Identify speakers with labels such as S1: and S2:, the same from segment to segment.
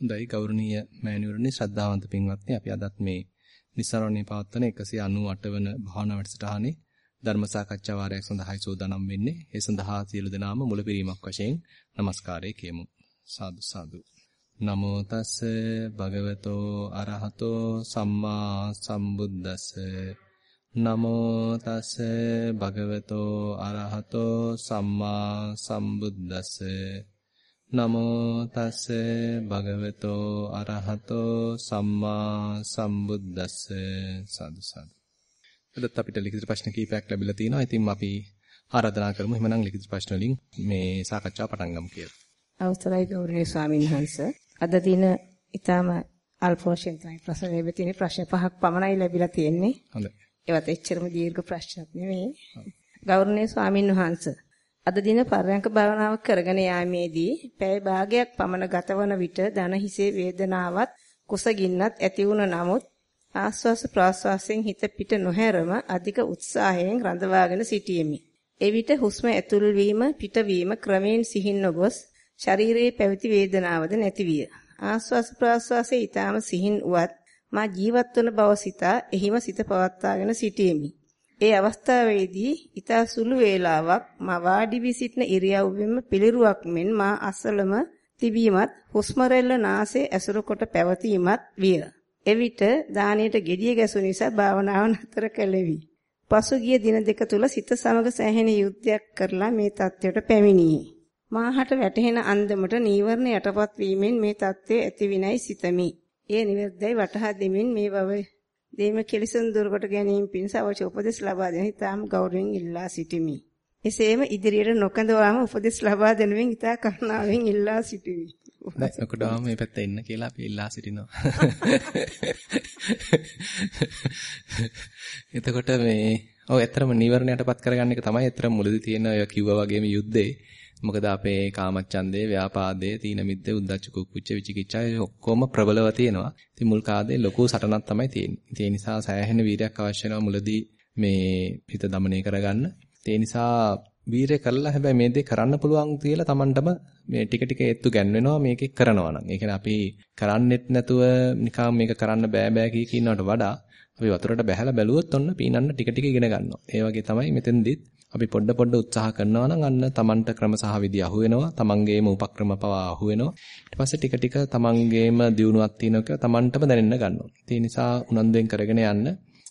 S1: හොඳයි ගෞරවනීය මෑණිවරණි ශ්‍රද්ධාවන්ත පින්වත්නි අපි අදත් මේ නිස්සාරණේ පවත්වන 198 වන භාවනා වැඩසටහනේ ධර්ම සාකච්ඡා වාරයක් සඳහායි සෝදානම් වෙන්නේ. ඒ සඳහා සියලු දෙනාම මුලපිරීමක් වශයෙන් নমස්කාරය කියමු. සාදු සාදු. නමෝ තස් භගවතෝ අරහතෝ සම්මා සම්බුද්දස්ස නමෝ තස් භගවතෝ අරහතෝ සම්මා සම්බුද්දස්ස නමෝ තස් භගවතෝ අරහතෝ සම්මා සම්බුද්දස්ස සාදු සාදු. අදත් අපිට ලිඛිත ප්‍රශ්න කීපයක් ලැබිලා තිනවා. ඉතින් අපි ආරාධනා කරමු එහෙමනම් ලිඛිත ප්‍රශ්න වලින් මේ සාකච්ඡාව පටන් ගමු කියලා.
S2: අවසරයි ගෞරවනීය ස්වාමීන් වහන්සේ. අද දින ඊටම අල්ප වශයෙන් තමයි ප්‍රශ්න ලැබෙ තියෙන්නේ. ප්‍රශ්න පහක් පමණයි ලැබිලා තියෙන්නේ.
S1: හොඳයි.
S2: ඒවත් එච්චරම දීර්ඝ ප්‍රශ්නක් නෙවෙයි. ගෞරවනීය ස්වාමීන් වහන්සේ අද දින පරයන්ක භාවනාව කරගෙන යාමේදී පැය භාගයක් පමණ ගතවන විට දන හිසේ වේදනාවත් කුසගින්නත් ඇති වුණ නමුත් ආස්වාස ප්‍රාස්වාසයෙන් හිත පිට නොහැරම අධික උත්සාහයෙන් රඳවාගෙන සිටියෙමි. එවිට හුස්ම ඇතුල් වීම පිටවීම ක්‍රමයෙන් සිහින් නොගොස් ශරීරයේ පැවති වේදනාවද නැතිවිය. ආස්වාස ප්‍රාස්වාසයේ ඊටාම සිහින් උවත් මා ජීවත් වන බව සිතා එහිම සිත පවත්වාගෙන සිටියෙමි. ඒ අවස්ථාවේදී ඊතා සුළු වේලාවක් මා වාඩි වී සිටින ඉරියව්වෙම පිළිරුවක් මෙන් මා අසලම තිබීමත් හුස්ම රැල්ල නාසයේ ඇසුරු කොට පැවතීමත් විය. එවිට දාණයට gediye ගැසු නිසා භාවනාව නතර කළෙමි. පසුගිය දින දෙක තුල සිත සමග සෑහෙන යුද්ධයක් කරලා මේ தත්වයට පැමිණියේ. මාහට වැටහෙන අන්දමට නීවරණ යටපත් වීමෙන් මේ தත්වය ඇති විනයි සිතමි. ඒ නිවැරදියි වටහා දෙමින් මේ බව දේම කෙලිසන් දුරකට ගැනීම පිණිස අවශ්‍ය උපදෙස් ලබා දෙන ඉතාම ගෞරවයෙන් ඉල්ලා සිටිමි. එසේම ඉදිරියට නොකඳවාම උපදෙස් ලබා දෙනුවෙන් ඉතා කරුණාවෙන් ඉල්ලා සිටිමි.
S1: දැන් ඔකඩම මේ පැත්ත එන්න කියලා අපි ඉල්ලා සිටිනවා. එතකොට මේ ඔව් ඇත්තටම නිවර්ණයටපත් කරගන්න එක තමයි ඇත්තටම මුලදී තියෙන ඔය කිව්වා වගේම යුද්ධේ. මොකද අපේ කාමච්ඡන්දේ, ව්‍යාපාදේ, තීන මිද්දේ, උද්ධච්ච කුක්කුච්ච විචිකිච්ඡා ඔක්කොම ප්‍රබලව තියෙනවා. ඉතින් මුල් කාලේ ලොකු සටනක් තමයි තියෙන්නේ. ඒ නිසා සෑහෙන වීරයක් අවශ්‍ය මුලදී මේ හිත দমনය කරගන්න. ඒ නිසා වීරය කළා හැබැයි මේ දේ කරන්න පුළුවන් කියලා Tamanටම මේ ටික ටික ඒත්තු ගන්වෙනවා මේකේ කරනවා නම්. ඒ කියන්නේ අපි කරන්නෙත් නැතුව නිකම් මේක කරන්න බෑ බෑ කිය කියනවට වඩා අපි වතුරට බහැලා බැලුවොත් ඔන්න පීනන්න ටික ටික ඉගෙන ගන්නවා. ඒ වගේ තමයි මෙතෙන්දිත් අපි පොඩ පොඩ උත්සාහ කරනවා නම් අන්න Tamanට ක්‍රම සහ විදි අහු වෙනවා. Tamanගේම උපක්‍රම පවා අහු වෙනවා. ඊට පස්සේ ටික ටික Tamanගේම දියුණුවක් තියෙනවා කියලා Tamanටම දැනෙන්න ගන්නවා. ඒ නිසා උනන්දුවෙන් කරගෙන යන්න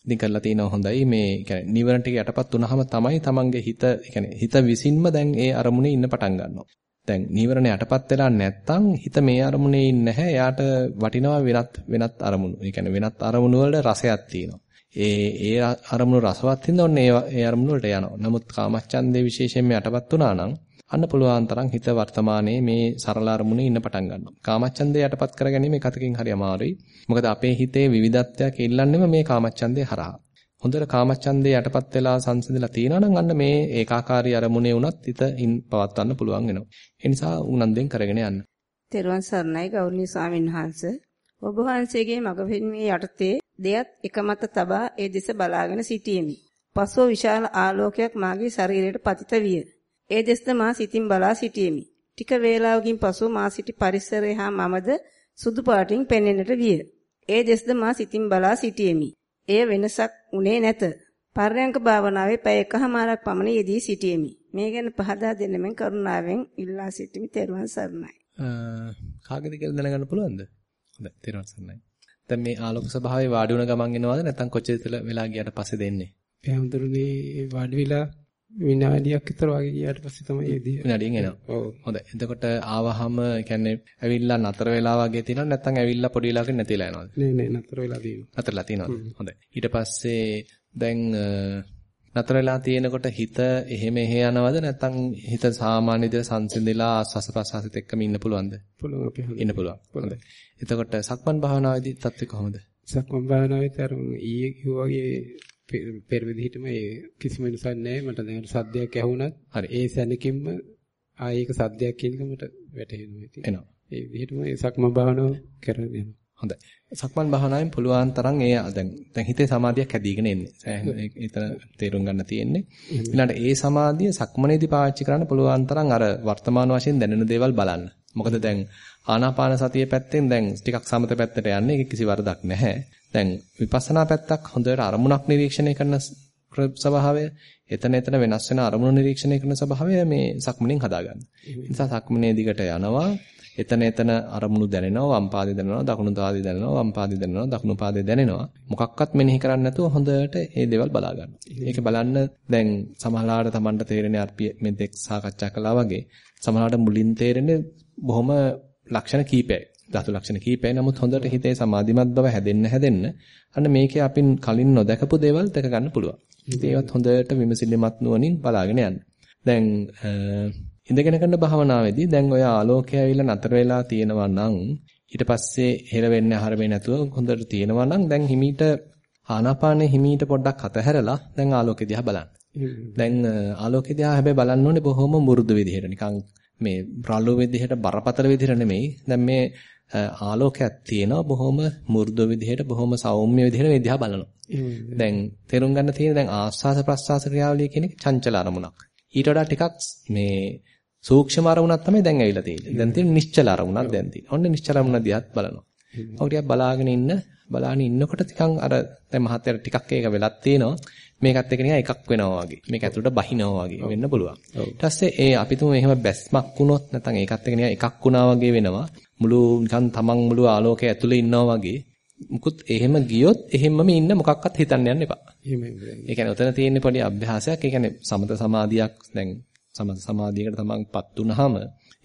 S1: ඉතින් කරලා තිනවා හොඳයි මේ කියන්නේ නිවන ටික යටපත් වුනහම තමයි Tamanගේ හිත කියන්නේ හිත විසින්ම දැන් ඒ අරමුණේ ඉන්න පටන් ගන්නවා. දැන් නීවරණ යටපත් වෙලා නැත්තම් හිත මේ අරමුණේ ඉන්නේ නැහැ. එයාට වටිනවා වෙනත් වෙනත් අරමුණු. ඒ කියන්නේ වෙනත් අරමුණු වල රසයක් තියෙනවා. ඒ ඒ අරමුණු රසවත් හින්දා ඔන්න ඒ ඒ අරමුණු වලට යනවා. නමුත් කාමච්ඡන්දේ විශේෂයෙන්ම යටපත් වුණා නම් අන්න පුළුවන් තරම් හිත වර්තමානයේ මේ සරල අරමුණේ ඉන්න පටන් ගන්නවා. කාමච්ඡන්දේ යටපත් කරගැනීම එකතකින් හරි අමාරුයි. මොකද අපේ හිතේ විවිධත්වයක් ඉල්ලන්නේම මේ කාමච්ඡන්දේ හරහා. හොඳට කාමච්ඡන්දේ යටපත් වෙලා සංසිඳලා තියෙනවා නම් අන්න මේ ඒකාකාරී අරමුණේ වුණත් හිත පවත්වන්න පුළුවන් වෙනවා. ඒ නිසා උනන්දුවෙන් කරගෙන යන්න.
S2: තෙරුවන් සරණයි ගෞරවනීය ස්වාමීන් වහන්සේ. ඔබ වහන්සේගේ මඟ පෙන්වීමේ යටතේ දෙයත් එක මත තබා ඒ දෙස බලාගෙන සිටියෙමි. පසුව විශාල ආලෝකයක් මාගේ ශරීරයට පතිත විය. ඒ දෙසද මා සිතින් බලා සිටියෙමි. ටික වේලාවකින් පසු මා සිටි පරිසරය හා මමද සුදු පාටින් පෙනෙන්නට විය. ඒ දෙසද මා සිතින් බලා සිටියෙමි. එය වෙනසක් උනේ නැත. පර්යංක භාවනාවේ පැය එකහමාරක් පමණ යෙදී සිටියෙමි. මේ ගැන පහදා දෙන්න කරුණාවෙන් ඉල්ලා සිටිමි. තෙරුවන් සරණයි.
S1: කාගෙද කියලා දැනගන්න පුළුවන්ද? හොඳයි. තෙරුවන් සරණයි. දැන් මේ ආලෝක ස්වභාවයේ වාඩි වුණ ගමන් එනවද නැත්නම් කොච්චර ඉතල වෙලා ගියාට පස්සේ දෙන්නේ?
S3: පැහැඳුරුනේ වාඩි වෙලා විනාඩියක් විතර වගේ ගියාට පස්සේ තමයි එදී.
S1: විනාඩියෙන් එනවා. ඔව්. හොඳයි. එතකොට ආවහම කියන්නේ ඇවිල්ලා නතර වෙලා වගේ තියෙනවද නැත්නම් ඇවිල්ලා පොඩි වෙලාවකින් නැතිලා යනවද?
S3: නෑ නෑ නතර වෙලා තියෙනවා.
S1: නතරලා තියෙනවද? හොඳයි. ඊට පස්සේ දැන් නතර වෙලා තියෙනකොට හිත එහෙම එහෙ යනවද නැත්නම් හිත සාමාන්‍ය විදිහට සංසිඳිලා ආස්වාස ප්‍රසආසිත එක්කම ඉන්න පුළුවන්ද?
S3: පුළුවන් අපි
S1: ඉන්න පුළුවන්. හොඳයි. එතකොට සක්මන් භාවනාවේදී තත්ත්වය කොහොමද?
S3: සක්මන් භාවනාවේදී අර ඊයේ කිව්වා වගේ පෙර විදිහටම ඒ කිසිම වෙනසක් නැහැ. මට දැන් සද්දයක් ඇහුණත් හරි ඒ සැනකින්ම ආයේක සද්දයක් කියන එක මට වැටහෙනවා ඉතින්.
S1: එනවා.
S3: ඒ විදිහටම ඒ සක්මන් භාවනාව කරගෙන යනවා.
S1: හොඳයි. සක්මන් භාවනාවෙන් පුළුවන් තරම් ඒ දැන් දැන් හිතේ සමාධියක් හැදීගෙන එන්නේ. එතන තේරුම් ගන්න තියෙන්නේ. ඊළඟට ඒ සමාධිය සක්මනේදී පාවිච්චි කරන්න පුළුවන් තරම් අර වර්තමාන වශයෙන් දැනෙන දේවල් බලන්න. මොකද දැන් ආනාපාන සතිය පැත්තෙන් දැන් ටිකක් සමත පැත්තට යන්නේ ඒක කිසි වරදක් නැහැ. දැන් විපස්සනා පැත්තක් හොඳට අරමුණක් නිරීක්ෂණය කරන ස්වභාවය එතන එතන වෙනස් වෙන අරමුණු නිරීක්ෂණය කරන ස්වභාවය මේ සක්මණෙන් හදාගන්න. ඒ නිසා සක්මණේ දිගට යනවා එතන එතන අරමුණු දැනෙනවා වම් පාදේ දැනෙනවා දකුණු පාදේ දැනෙනවා වම් පාදේ දැනෙනවා දකුණු පාදේ දැනෙනවා මොකක්වත් මෙනෙහි කරන්නේ නැතුව හොඳට මේ දේවල් බලා ගන්න. ඒක බලන්න දැන් සමහරවිට Tamanට තේරෙන්නේ අපි මෙතෙක් සාකච්ඡා කළා වගේ සමහරවිට මුලින් තේරෙන්නේ බොහොම ලක්ෂණ කීපයයි. ධාතු ලක්ෂණ කීපයයි. නමුත් හොඳට හිතේ සමාධිමත් බව හැදෙන්න හැදෙන්න අන්න මේකේ අපින් කලින් නොදකපු දේවල් දැක ගන්න පුළුවන්. ඉතින් ඒවත් හොඳට විමසිලිමත් නුවණින් බලාගෙන යන්න. දැන් ඉඳගෙන කරන භාවනාවේදී දැන් ඔය ආලෝකය ඇවිල්ලා නතර වෙලා තියෙනවා නම් ඊට පස්සේ හෙල වෙන්නේ වෙන්නේ නැතුව හොඳට තියෙනවා නම් දැන් හිමීට ආනාපානේ හිමීට පොඩ්ඩක් අතහැරලා දැන් ආලෝකය දිහා බලන්න. දැන් ආලෝකය දිහා හැබැයි බලන්න ඕනේ බොහොම මෘදු විදිහට නිකන් මේ රළු විදිහට බරපතල විදිහට නෙමෙයි. දැන් මේ ආලෝකයක් තියෙනවා බොහොම මෘදු විදිහට බොහොම සෞම්‍ය විදිහට මේ දිහා බලනවා. දැන් තේරුම් ගන්න තියෙන දැන් ආස්වාස ප්‍රස්වාස ක්‍රියාවලිය කියන එක චංචල අරමුණක්. ඊට වඩා ටිකක් මේ සූක්ෂම අරමුණක් තමයි දැන් ඇවිල්ලා තියෙන්නේ. දැන් තියෙන නිශ්චල අරමුණක් දැන් තියෙනවා. ඔන්න නිශ්චල අරමුණ දිහාත් බලනවා. ඔක ටිකක් බලාගෙන ඉන්න බලාගෙන ඉන්නකොට ටිකක් අර දැන් මහත්තයාට ටිකක් ඒක වෙලක් තියෙනවා. මේකත් එක නිකන් එකක් වෙනවා වගේ. මේක ඇතුළට බහිනවා වගේ වෙන්න පුළුවන්. ඊට පස්සේ ඒ අපි තුමු එහෙම බැස්මක් වුණොත් නැත්නම් ඒකත් එක නිකන් එකක් වුණා වගේ වෙනවා. මුළු නිකන් තමන් මුළු ආලෝකය ඇතුළේ ඉන්නවා වගේ. මුකුත් එහෙම ගියොත් එහෙමම ඉන්න මොකක්වත් හිතන්න යන්න එපා. ඒ කියන්නේ උතන තියෙන පොඩි අභ්‍යාසයක්. ඒ කියන්නේ සමත සමාධියක් දැන් සමත සමාධියකට තමන්පත් වුනහම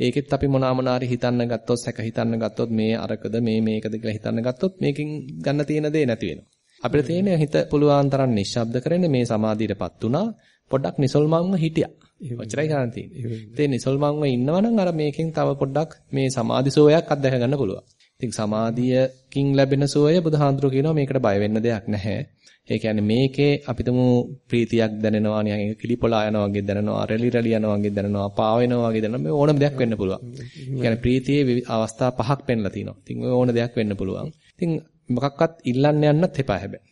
S1: ඒකෙත් අපි මොනවා මොනාරි හිතන්න ගත්තොත් සැක හිතන්න ගත්තොත් මේ අරකද මේ මේකද කියලා හිතන්න ගත්තොත් මේකෙන් ගන්න තියෙන දේ නැති වෙනවා. අපිට තියෙන හිත පුළුවන් තරම් නිශ්ශබ්ද කරන්නේ මේ සමාධියටපත් වුණා පොඩ්ඩක් නිසල්මන්ව හිටියා. ඔච්චරයි කරන්න තියෙන්නේ. ඉතින් නිසල්මන්ව ඉන්නවනම් අර මේකෙන් තව පොඩ්ඩක් මේ සමාධි සෝයක් අත්දැක ගන්න පුළුවන්. ඉතින් සමාධියකින් ලැබෙන සෝය බුදුහාඳුර කියනවා මේකට බය වෙන්න දෙයක් නැහැ. ඒ කියන්නේ මේකේ අපිටම ප්‍රීතියක් දැනෙනවා නිකන් කිලිපොලා යනවා වගේ දැනෙනවා රැලි රැලි යනවා වගේ දැනෙනවා පා වෙනවා වගේ දැනෙනවා මේ ඕනම දෙයක් වෙන්න පුළුවන්. ඒ කියන්නේ ප්‍රීතියේ අවස්ථා පහක් පෙන්ලා තිනවා. ඉතින් ඔය ඕන දෙයක් වෙන්න පුළුවන්. ඉතින් මොකක්වත් ඉල්ලන්න යන්නත් එපා හැබැයි.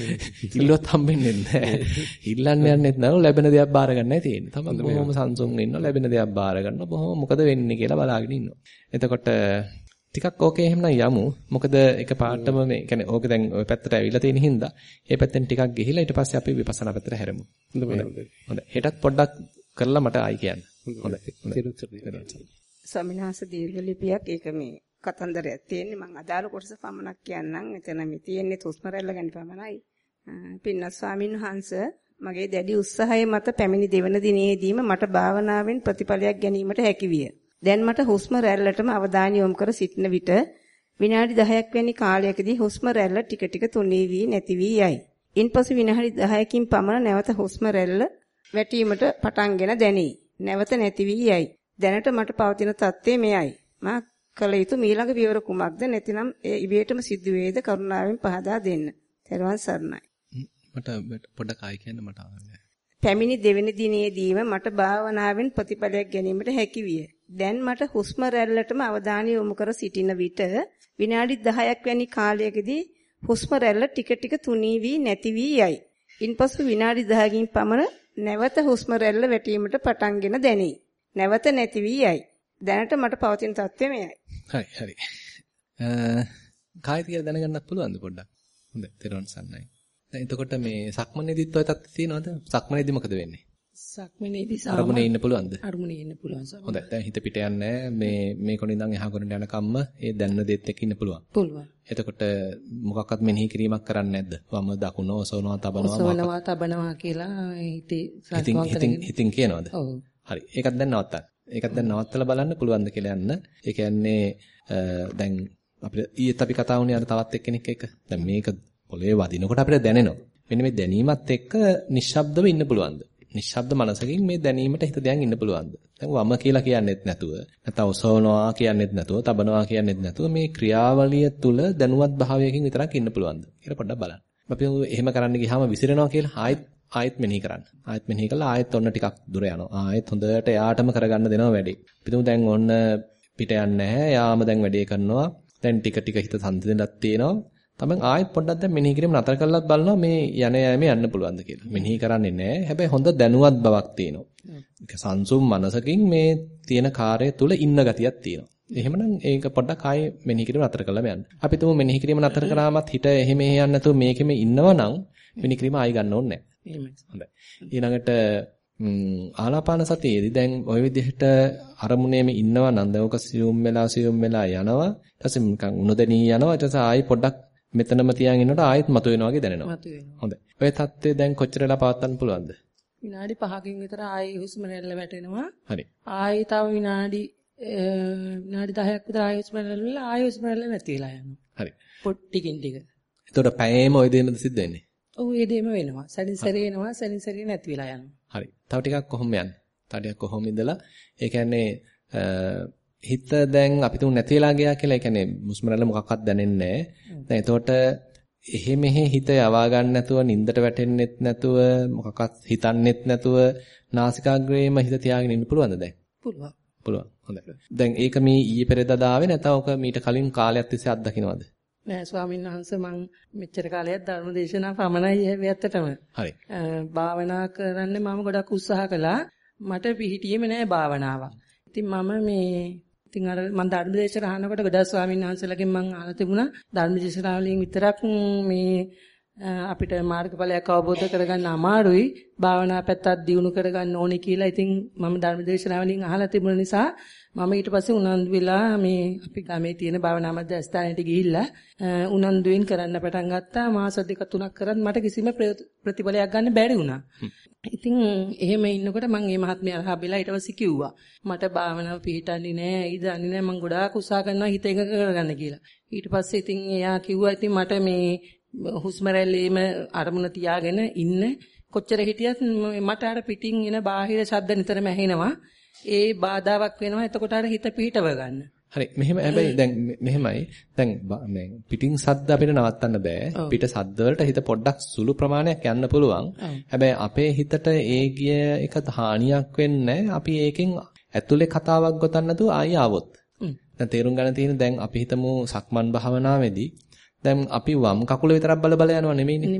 S1: ඉල්ලුවත් හම්බෙන්නේ නැහැ. ඉල්ලන්න යන්නෙත් නැව ලැබෙන දෙයක් බාර ගන්නයි තියෙන්නේ. තමයි බොහොම සංසුන් ඉන්නවා ලැබෙන දෙයක් බාර ගන්නවා බොහොම මොකද වෙන්නේ කියලා බලාගෙන ඉන්නවා. එතකොට ටිකක් ඕකේ එහෙමනම් යමු. මොකද එක පාටම මේ කියන්නේ ඕක දැන් ওই පැත්තට ඇවිල්ලා තියෙන හින්දා ඒ පැත්තෙන් ටිකක් ගිහිලා ඊට පස්සේ අපි විපස්සනා පැත්තට හැරෙමු. හොඳයි. හොඳයි. හෙටත් පොඩ්ඩක් කරලා මට ආයි කියන්න. හොඳයි.
S2: ස්වාමිනාස දීර්ඝ ලිපියක් ඒක මේ කතන්දරයක් තියෙන්නේ මම අදාළ කොටස පමණක් කියන්නම්. එතන මේ තියෙන්නේ තුස්ම රැල්ල ගැන පමණයි. පින්නස් ස්වාමින් වහන්සේ මගේ දැඩි උත්සාහය මත පැමිණි දෙවන දිනේදීම මට භාවනාවෙන් ප්‍රතිඵලයක් ගැනීමට හැකි විය. දැන් මට හුස්ම රැල්ලටම අවධානය යොමු කර සිටින විට විනාඩි 10ක් වැනි කාලයකදී හුස්ම රැල්ල ටික ටික තුනී වී නැති වී යයි. ඉන්පසු විනාඩි 10කින් පමණ නැවත හුස්ම රැල්ල වැටීමට පටන්ගෙන දැනේ. නැවත නැති වී යයි. දැනට මට පවතින තත්ත්වය මෙයයි. මා කල යුතු මීළඟ පියවර කුමක්ද නැතිනම් ඒ ඉබේටම සිද්ධ වේද කරුණාවෙන් පහදා දෙන්න. තෙරුවන් සරණයි.
S1: මට පොඩ්ඩක් ආයි කියන්න මට
S2: පැමිණි දෙවෙනි දිනේදීම මට භාවනාවෙන් ප්‍රතිඵලයක් ගැනීමට හැකි විය. දැන් මට හුස්ම රැල්ලටම අවධානය යොමු කර සිටින විට විනාඩි 10ක් වැනි කාලයකදී හුස්ම රැල්ල ටික ටික තුනී වී නැති වී යයි. ඉන්පසු විනාඩි 10කින් පමණ නැවත හුස්ම රැල්ල වැටීමට පටන්ගෙන දැනේ. නැවත නැති වී යයි. දැනට මට පවතින තත්ත්වය මෙයයි.
S1: හරි හරි. අ කායිද කියලා දැනගන්නත් පුළුවන්ද පොඩ්ඩක්? හොඳයි. තෙරුවන් සන්නයි. දැන් එතකොට මේ සක්මනේදිත් ඔය තත්ත්වය තියෙනවද? සක්මනේදි මොකද වෙන්නේ?
S2: සක්මනේදී
S1: අරමුණේ ඉන්න පුළුවන්ද?
S2: අරමුණේ ඉන්න පුළුවන් සම.
S1: හොඳයි. දැන් හිත පිට යන්නේ මේ මේ කොන ඉඳන් එහා කොනට යන කම්ම ඒ දැනන දෙත් එක්ක ඉන්න පුළුවන්.
S2: පුළුවන්.
S1: එතකොට මොකක්වත් මෙනෙහි කිරීමක් කරන්නේ නැද්ද? වම දකුණ ඔසවනවා තබනවා
S2: ඔසවනවා තබනවා කියලා හිතේ
S1: කරගෙන හිතින් කියනවද? ඔව්. හරි. ඒකත් දැන් නවත්තන්න. ඒකත් දැන් නවත්තලා බලන්න පුළුවන්ද කියලා යන්න. ඒ කියන්නේ දැන් අපිට ඊයේත් අපි කතා වුණේ අර තවත් එක්කෙනෙක් එක්ක. දැන් මේක පොළවේ වදිනකොට අපිට දැනෙනවා. මෙන්න මේ දැනීමත් එක්ක නිශ්ශබ්දව ඉන්න පුළුවන්ද? නිශ්ශබ්ද මනසකින් මේ දැනීමට හිත දැන් ඉන්න පුළුවන්ද? දැන් වම කියලා කියන්නෙත් නැතුව, නැත්නම් ඔසවනවා කියන්නෙත් නැතුව, තබනවා කියන්නෙත් නැතුව මේ ක්‍රියාවලිය තුල දැනුවත් භාවයකින් විතරක් ඉන්න පුළුවන්ද? කියලා පොඩ්ඩක් බලන්න. අපි එහෙම කරන්න ගියාම විසිරෙනවා කියලා ආයෙත් ආයෙත් මෙනෙහි කරන්න. ආයෙත් මෙනෙහි කළා ආයෙත් ඔන්න ටිකක් දුර යනවා. ආයෙත් හොඳට එයාටම කරගන්න දෙනවා වැඩේ. පිටු දැන් ඔන්න පිට යන්නේ නැහැ. යාම දැන් වැඩේ කරනවා. දැන් ටික ටික හිත සංසිඳනක් තියෙනවා. තමන් ආයෙත් පොඩ්ඩක් දැන් මෙනෙහි කිරීම නතර කරලත් බලනවා මේ යන යෑමේ යන්න පුළුවන්ද කියලා. මෙනෙහි කරන්නේ නැහැ. හැබැයි හොඳ දැනුවත් බවක් තියෙනවා. ඒක සංසුම් මනසකින් මේ තියෙන කාර්යය තුල ඉන්න ගතියක් තියෙනවා. එහෙමනම් ඒක පොඩ්ඩක් ආයේ මෙනෙහි කිරීම නතර කරලා යන්න. අපි තුමු මෙනෙහි කිරීම නතර කරාමත් හිත එහෙම යන්නේ නැතුව මේකෙම ඉන්නවා නම් මෙනෙහි කිරීම ආයි ගන්න ඕනේ නැහැ. ඊළඟට ආනාපාන සතියේදී දැන් ওই විදිහට අරමුණේම ඉන්නවා නම් දැන් ඔක සියුම් වෙලා සියුම් වෙලා යනවා. ඊට පස්සේ නිකන් උණුදෙනී යනවා. ඊට පස්සේ ආයි පොඩ්ඩක් මෙතනම තියන් ඉන්නකොට ආයෙත් මතුවෙනවා වගේ දැනෙනවා.
S4: මතුවෙනවා.
S1: හොඳයි. ඔය தත්ත්වය දැන් කොච්චරලා පවත්වන්න පුළුවන්ද?
S4: විනාඩි 5කින් විතර ආයෙ හුස්ම රැල්ල වැටෙනවා.
S1: හරි.
S4: ආයෙ තව විනාඩි විනාඩි 10ක් විතර ආයෙ හුස්ම රැල්ල වෙලා ආයෙ හුස්ම රැල්ල නැති වෙලා යනවා.
S1: හරි.
S4: පොට්ටිකින් ටික.
S1: එතකොට පැයේම ওই දෙයමද සිද්ධ වෙන්නේ?
S4: ඔව් ඒ දෙයම වෙනවා. සැරින් සැරේ එනවා සැරින් සැරේ නැති වෙලා යනවා.
S1: හරි. තව ටිකක් කොහොම යන්නේ? තව ටිකක් කොහොම ඉඳලා ඒ කියන්නේ හිත දැන් අපි තුන් නැති වෙලා ගියා කියලා ඒ කියන්නේ මුස්ම රැල්ල මොකක්වත් දැනෙන්නේ නැහැ. දැන් එතකොට එහෙ මෙහෙ හිත යවා ගන්න නැතුව නින්දට වැටෙන්නෙත් නැතුව මොකක්වත් හිතන්නෙත් නැතුව නාසිකාග්‍රේම හිත තියාගෙන ඉන්න පුළුවන්ද දැන්?
S4: පුළුවන්.
S1: පුළුවන්. හොඳයි. දැන් ඒක මේ ඊයේ පෙරේදා දාවේ නැත්නම් ඔක මීට කලින් කාලයක් තිස්සේ අත්දකින්නවද?
S4: නෑ ස්වාමීන් වහන්සේ මං මෙච්චර කාලයක් ධර්ම දේශනා පමණයි ඇත්තටම.
S1: හරි.
S4: භාවනා කරන්න මම ගොඩක් උත්සාහ කළා. මට පිහිටියෙම නෑ භාවනාවක්. ඉතින් මම මේ ඉතින් අර මම ධර්ම දේශන අහනකොට ගොඩක් ස්වාමීන් වහන්සේලාගෙන් මම අහලා තිබුණා. ධර්ම දේශනා වලින් විතරක් මේ අපිට මාර්ගඵලයක් අවබෝධ කරගන්න අමාරුයි භාවනා පැත්තත් දියුණු කරගන්න ඕනේ කියලා ඉතින් මම ධර්ම දේශනා වලින් අහලා තිබුණ නිසා මම ඊට පස්සේ උනන්දු වෙලා මේ අපි ගමේ තියෙන භාවනා මධ්‍යස්ථානයට ගිහිල්ලා උනන්දුවෙන් කරන්න පටන් ගත්තා මාස දෙක තුනක් කරත් මට කිසිම ප්‍රතිඵලයක් ගන්න බැරි වුණා. ඉතින් එහෙම ඉන්නකොට මම මේ මහත්මයා අරහා බෙලා ඊට පස්සේ කිව්වා මට භාවනාව පිළිටන්නේ නැහැ, ඉදන්නේ නැහැ මම ගොඩාක් උත්සාහ කරනවා හිත එකඟ කරගන්න කියලා. ඊට පස්සේ ඉතින් එයා කිව්වා ඉතින් මට මේ හුස්ම රැල්ලේම අරමුණ තියාගෙන ඉන්න කොච්චර හිටියත් මට අර පිටින් එන බාහිර ශබ්ද නිතරම ඇහෙනවා. ඒ බාධාවක් වෙනවා. එතකොට අර හිත පිහිටව ගන්න.
S1: හරි. මෙහෙම හැබැයි දැන් මෙහෙමයි. දැන් මේ පිටින් සද්ද අපිට නවත්තන්න බෑ. පිට සද්ද වලට හිත පොඩ්ඩක් සුළු ප්‍රමාණයක් යන්න පුළුවන්. හැබැයි අපේ හිතට ඒ ගිය එක හානියක් වෙන්නේ අපි ඒකෙන් ඇතුලේ කතාවක් ගොතන්න නැතුව ආයෙ ආවොත්. දැන් තේරුම් ගන්න තියෙන දැන් අපි හිතමු සක්මන් භාවනාවේදී දැන් අපි වම් කකුල විතරක් බල බල යනවා නෙමෙයිනේ.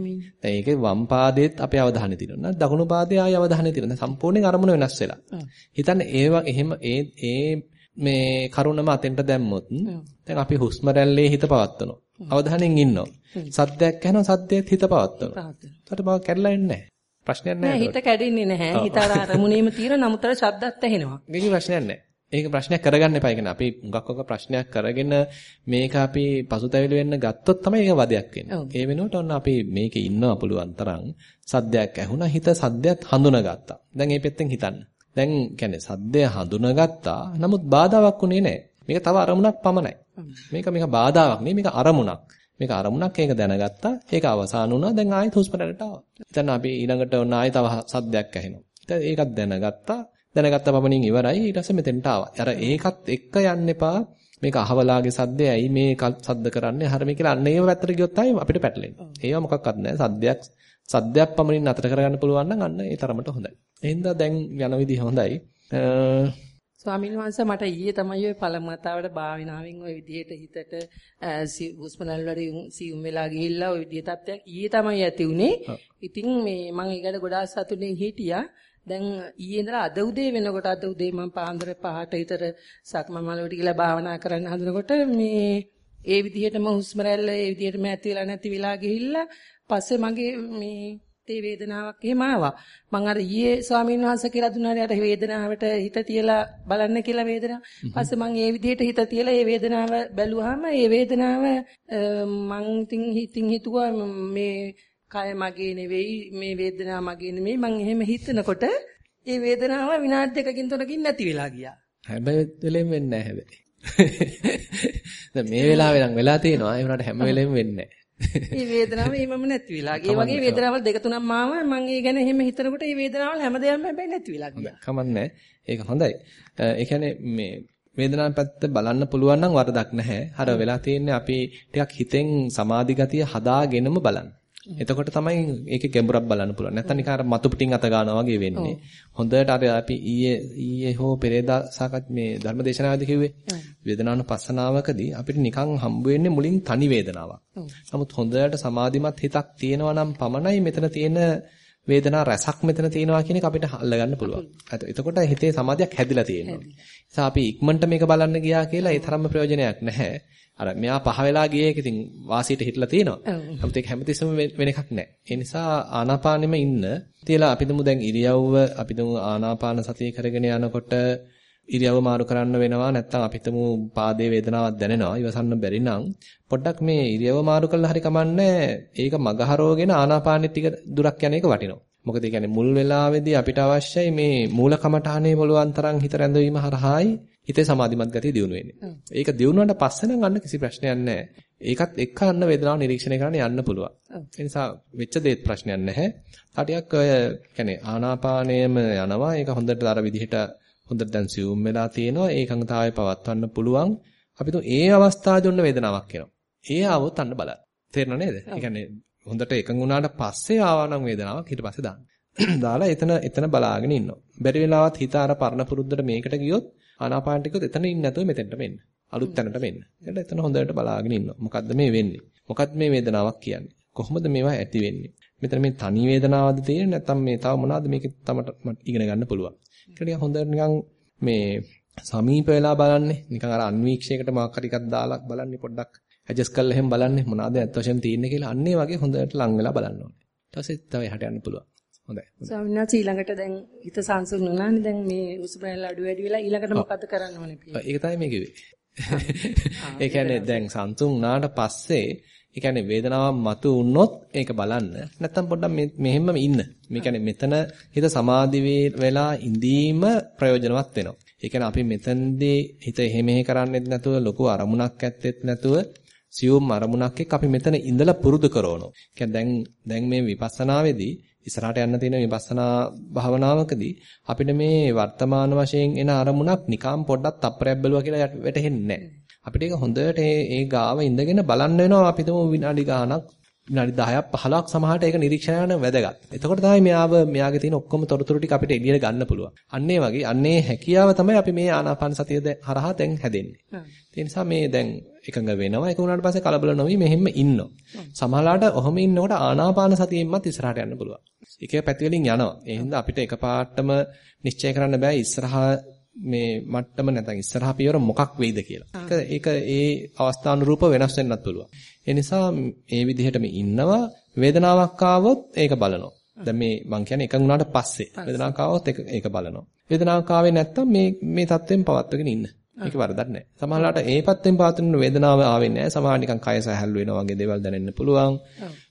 S1: දැන් ඒකේ වම් පාදයේත් අපේ අවධානය තියෙනවා. දකුණු පාදයේ ආය අවධානය තියෙනවා. සම්පූර්ණයෙන් අරමුණ වෙනස් වෙලා. හිතන්න ඒවා එහෙම ඒ ඒ මේ කරුණම අතෙන්ට දැම්මොත් දැන් අපි හුස්ම රැල්ලේ හිත පවත්වනවා. අවධානයෙන් ඉන්නවා. සද්දයක් ඇහෙනවා සද්දයේත් හිත පවත්වනවා. ඒකට බව කැඩලා එන්නේ නැහැ. ප්‍රශ්නයක් නැහැ.
S4: හිත කැඩෙන්නේ නැහැ. හිත අරමුණේම තියෙන නමුතර ශබ්දත් ඇහෙනවා.
S1: මේකේ ප්‍රශ්නයක් නැහැ. ඒක ප්‍රශ්නයක් කරගන්න එපා. කියන්නේ අපි හුඟක් වක ප්‍රශ්නයක් කරගෙන මේක අපි පසුතැවිලි වෙන්න ගත්තොත් තමයි ඒක වදයක් වෙන්නේ. ඒ වෙනුවට ඔන්න අපි මේකේ ඉන්නවා පුළුවන් තරම් සද්දයක් ඇහුණා හිත සද්දයක් හඳුනාගත්තා. දැන් මේ පැත්තෙන් හිතන්න. දැන් කියන්නේ සද්දය හඳුනාගත්තා. නමුත් බාධාවක් උනේ නැහැ. මේක තව අරමුණක් පමණයි. මේක මේක බාධාවක් නෙමෙයි මේක අරමුණක්. මේක අරමුණක් ඒක දැනගත්තා. ඒක අවසන් වුණා. දැන් ආයෙත් හොස්පිටලට ආවා. දැන් අපි ඊළඟට ඔන්න ආයෙ තව සද්දයක් ඇහෙනවා. ඒකත් දැනගත්තා. දැනගත්ත පමණින් ඉවරයි ඊට පස්සේ මෙතෙන්ට ආවා. අර ඒකත් එක්ක යන්න එපා. මේක අහවලාගේ සද්දයයි මේ සද්ද කරන්නේ හර මේ කියලා අන්න ඒව පැත්තට ගියොත් ආයි අපිට පැටලෙනවා. ඒවා මොකක්වත් නැහැ. සද්දයක් සද්දයක් පමණින් නතර කරගන්න පුළුවන් නම් අන්න ඒ තරමට හොඳයි. එහෙනම් දැන් යන විදිහ හොඳයි.
S4: ස්වාමීන් වහන්සේ මට ඊයේ තමයි ඔය පළමු වතාවට භාවනාවෙන් ওই විදිහට හිතට හුස්මනල් වලින් සියුම් වෙලා ගිහිල්ලා ওই විදිහ තත්ත්වයක් ඊයේ තමයි ඇති උනේ. ඉතින් මේ මම ඒකට ගොඩාක් සතුටින් හිටියා. දැන් ඊයේ ඉඳලා අද උදේ වෙනකොට අද උදේ මම පාන්දර 5ට විතර සක්මන් මළුවට ගිහලා භාවනා කරන්න හදනකොට මේ ඒ විදිහටම හුස්ම රැල්ල ඒ විදිහටම ඇති වෙලා නැති වෙලා ගිහිල්ලා පස්සේ මගේ මේ තේ වේදනාවක් එහෙම ආවා. මං අර ඊයේ ස්වාමීන් වහන්සේ කියලා දුන්නානේ අර වේදනාවට හිත තියලා බලන්න කියලා වේදනාව. පස්සේ මං ඒ විදිහට හිත තියලා ඒ වේදනාව බැලුවාම ඒ වේදනාව මං ඉතින් හිතින් හිතුවා මේ කය මගේ නෙවෙයි මේ වේදනාව මගේ නෙමෙයි මං එහෙම හිතනකොට ඒ වේදනාව විනාඩි දෙකකින් තුනකින් නැති වෙලා ගියා.
S1: හැබැයි වෙලෙම වෙන්නේ නැහැ හැබැයි. දැන් මේ වෙලාවේ නම් වෙලා තියෙනවා ඒ වුණාට හැම වෙලෙම වෙන්නේ නැහැ.
S4: මේ වේදනාව එහෙමම නැති වෙලා. ඒ වගේ වේදනාවල් දෙක තුනක් මාව මම ඒ ගැන එහෙම හිතනකොට මේ වේදනාවල් හැමදේම හැබැයි නැති වෙලා ගියා.
S1: කමන්නේ. ඒක හොඳයි. ඒ කියන්නේ මේ වේදනාව පැත්ත බලන්න පුළුවන් නම් වරදක් නැහැ. අර වෙලා තියෙන්නේ අපි ටිකක් හිතෙන් සමාධි ගතිය හදාගෙනම බලන්න. එතකොට තමයි ඒකේ ගැඹුරක් බලන්න පුළුවන්. නැත්නම් නිකන් අර මතු පිටින් අත ගන්නවා වගේ වෙන්නේ. හොඳට අර අපි ඊයේ ඊයේ හෝ පෙරේදා සාකච්ඡා මේ ධර්මදේශනාවේදී කිව්වේ වේදනානුපස්සනාවකදී අපිට නිකන් හම්බ වෙන්නේ මුලින් තනි වේදනාවක්. නමුත් හොඳට සමාධිමත් හිතක් තියෙනවා නම් පමණයි මෙතන තියෙන වේදනා රසක් මෙතන තියෙනවා කියන එක අපිට අල්ලගන්න පුළුවන්. එතකොට හිතේ සමාධියක් හැදිලා තියෙනවා. නිසා අපි ඉක්මනට මේක බලන්න ගියා කියලා ඒ තරම්ම ප්‍රයෝජනයක් නැහැ. අර මෙයා පහ වෙලා ගියේ ඒක ඉතින් වාසියට හිටලා තියෙනවා. නමුත් ඒක හැමතිස්සෙම වෙන එකක් නැහැ. ඒ නිසා ආනාපානෙම ඉන්න. තියලා අපි දුමු දැන් ඉරියව්ව අපි දුමු ආනාපාන සතිය කරගෙන යනකොට ඉරියව්ව මාරු කරන්න වෙනවා. නැත්නම් අපි හිතමු පාදයේ වේදනාවක් දැනෙනවා. ඉවසන්න බැරි නම් පොඩ්ඩක් මේ ඉරියව්ව මාරු කළා හරි කමන්නේ. ඒක මගහරවගෙන ආනාපානෙ ටික දුරක් යන එක වටිනවා මොකද ඒ කියන්නේ මුල් වෙලාවේදී අපිට අවශ්‍යයි මේ මූල කමඨානේ බලවන් තරම් හිත රැඳවීම හරහායි හිතේ සමාධිමත් ගතිය දියුණු වෙන්නේ. ඒක දියුණුවට පස්සේ නම් අන්න කිසි ප්‍රශ්නයක් නැහැ. ඒකත් එක්ක අන්න වේදනාව නිරීක්ෂණය කරන්න යන්න පුළුවන්. ඒ නිසා වෙච්ච දේත් ප්‍රශ්නයක් නැහැ. තාටියක් ඔය කියන්නේ ආනාපානයම යනවා. ඒක හොඳට අර විදිහට හොඳට දැන් සියුම් වෙලා තියෙනවා. ඒකඟතාවය පවත්වන්න පුළුවන්. අපි ඒ අවස්ථාවේ දුන්න වේදනාවක් එනවා. ඒ ආවොත් අන්න බලන්න. තේරෙනව නේද? ඒ කියන්නේ හොඳට එකඟ වුණාට පස්සේ ආවනම් වේදනාවක් ඊට පස්සේ දාන්න. දාලා එතන එතන බලාගෙන ඉන්නවා. බැරි වෙලාවත් හිත අර පරණ පුරුද්දට මේකට ගියොත් ආනාපාන ටිකත් එතන ඉන්නේ නැතුව මෙතෙන්ට මෙන්න. අලුත් තැනට මෙන්න. ඊට එතන හොඳට බලාගෙන ඉන්නවා. මොකද්ද මේ වෙන්නේ? මොකක්ද මේ වේදනාවක් කියන්නේ? කොහොමද මේවා ඇති වෙන්නේ? මෙතන මේ තනි වේදනාවද තියෙන්නේ නැත්නම් මේ තව මොනවද මේකේ තමට ඉගෙන ගන්න පුළුවන්. ඒක ටික හොඳට නිකන් මේ සමීප වෙලා බලන්නේ නිකන් අර අන්වීක්ෂයකට මාක් හරි එකක් දාලා බලන්නේ පොඩ්ඩක් ඇඩ්ජස්ට් කරලා එහෙම බලන්නේ මොනවාද ඇත්ත වශයෙන් තියෙන්නේ කියලා අන්නේ වගේ හොඳට ලං වෙලා බලන්න ඕනේ. ඊට පස්සේ තව එහාට යන්න පුළුවන්. හොඳයි.
S4: ස්වාමීන් වහන්සේ ඊළඟට දැන් හිත සංසුන් වුණානේ දැන් මේ හුස්ම රැල්ල අඩු වැඩි වෙලා ඊළඟට මොකද්ද කරන්න ඕනේ
S1: කියලා. ඒක තමයි මේ කිව්වේ. ඒ කියන්නේ දැන් සංසුන් වුණාට පස්සේ ඒ කියන්නේ වේදනාවක් මතු වුණොත් ඒක බලන්න. නැත්තම් පොඩ්ඩක් මෙහෙම ඉන්න. මේ කියන්නේ මෙතන හිත සමාධි වෙලා ඉඳීම ප්‍රයෝජනවත් වෙනවා. ඒ කියන්නේ අපි මෙතනදී හිත එහෙ මෙහෙ කරන්නේත් නැතුව ලොකු අරමුණක් ඇත්තෙත් නැතුව සියුම් අරමුණක් එක්ක අපි මෙතන ඉඳලා පුරුදු කරවනවා. කියන්නේ දැන් දැන් මේ විපස්සනාවේදී ඉස්සරහට යන්න තියෙන විපස්සනා භාවනාවකදී අපිට මේ වර්තමාන වශයෙන් එන අරමුණක් නිකම් පොඩ්ඩක් තප්පරයක් බැලුවා කියලා වැටහෙන්නේ නැහැ. අපිට ඒක හොඳට ඒ ගාව ඉඳගෙන බලන්න වෙනවා අපි තුමු විනාඩි ගාණක් විනාඩි 10ක් 15ක් සමහරට ඒක නිරීක්ෂණය කරන වැදගත්. එතකොට තමයි මෙයාව මෙයාගේ තියෙන ඔක්කොම තොරතුරු ටික අපිට එළියට ගන්න පුළුවන්. අන්න ඒ වගේ අන්නේ හැකියාව තමයි අපි මේ ආනාපාන සතිය හරහා දැන් හැදෙන්නේ. ඒ නිසා මේ දැන් එකඟ වෙනවා. ඒක උනාට පස්සේ කලබල නොවි මෙහෙම ඉන්නවා. සමහරලාට ඔහොම ඉන්නකොට ආනාපාන සතියෙන්මත් ඉස්සරහට යන්න පුළුවන්. එක පැති වලින් යනවා. ඒ හින්දා අපිට එකපාරටම නිශ්චය කරන්න බෑ ඉස්සරහා මේ මට්ටම නැත්නම් ඉස්සරහා පියවර මොකක් වෙයිද කියලා. ඒක ඒක ඒ අවස්ථානුරූප වෙනස් වෙන්නත් පුළුවන්. ඒ නිසා මේ විදිහටම ඉන්නවා වේදනාවක් ආවොත් ඒක බලනවා. දැන් මේ මං කියන්නේ එකඟ වුණාට පස්සේ වේදනාවක් ආවොත් ඒක බලනවා. වේදනාවක් ආවේ නැත්නම් මේ මේ தත්වෙන් පවත්වගෙන ඉන්න. ඒක වරදක් නැහැ. සමහරවිට ඒ පැත්තෙන් පවත්වන වේදනාව ආවේ නැහැ. සමහර නිකන් කය සැහැල්ලු වෙනවා වගේ දේවල් දැනෙන්න පුළුවන්.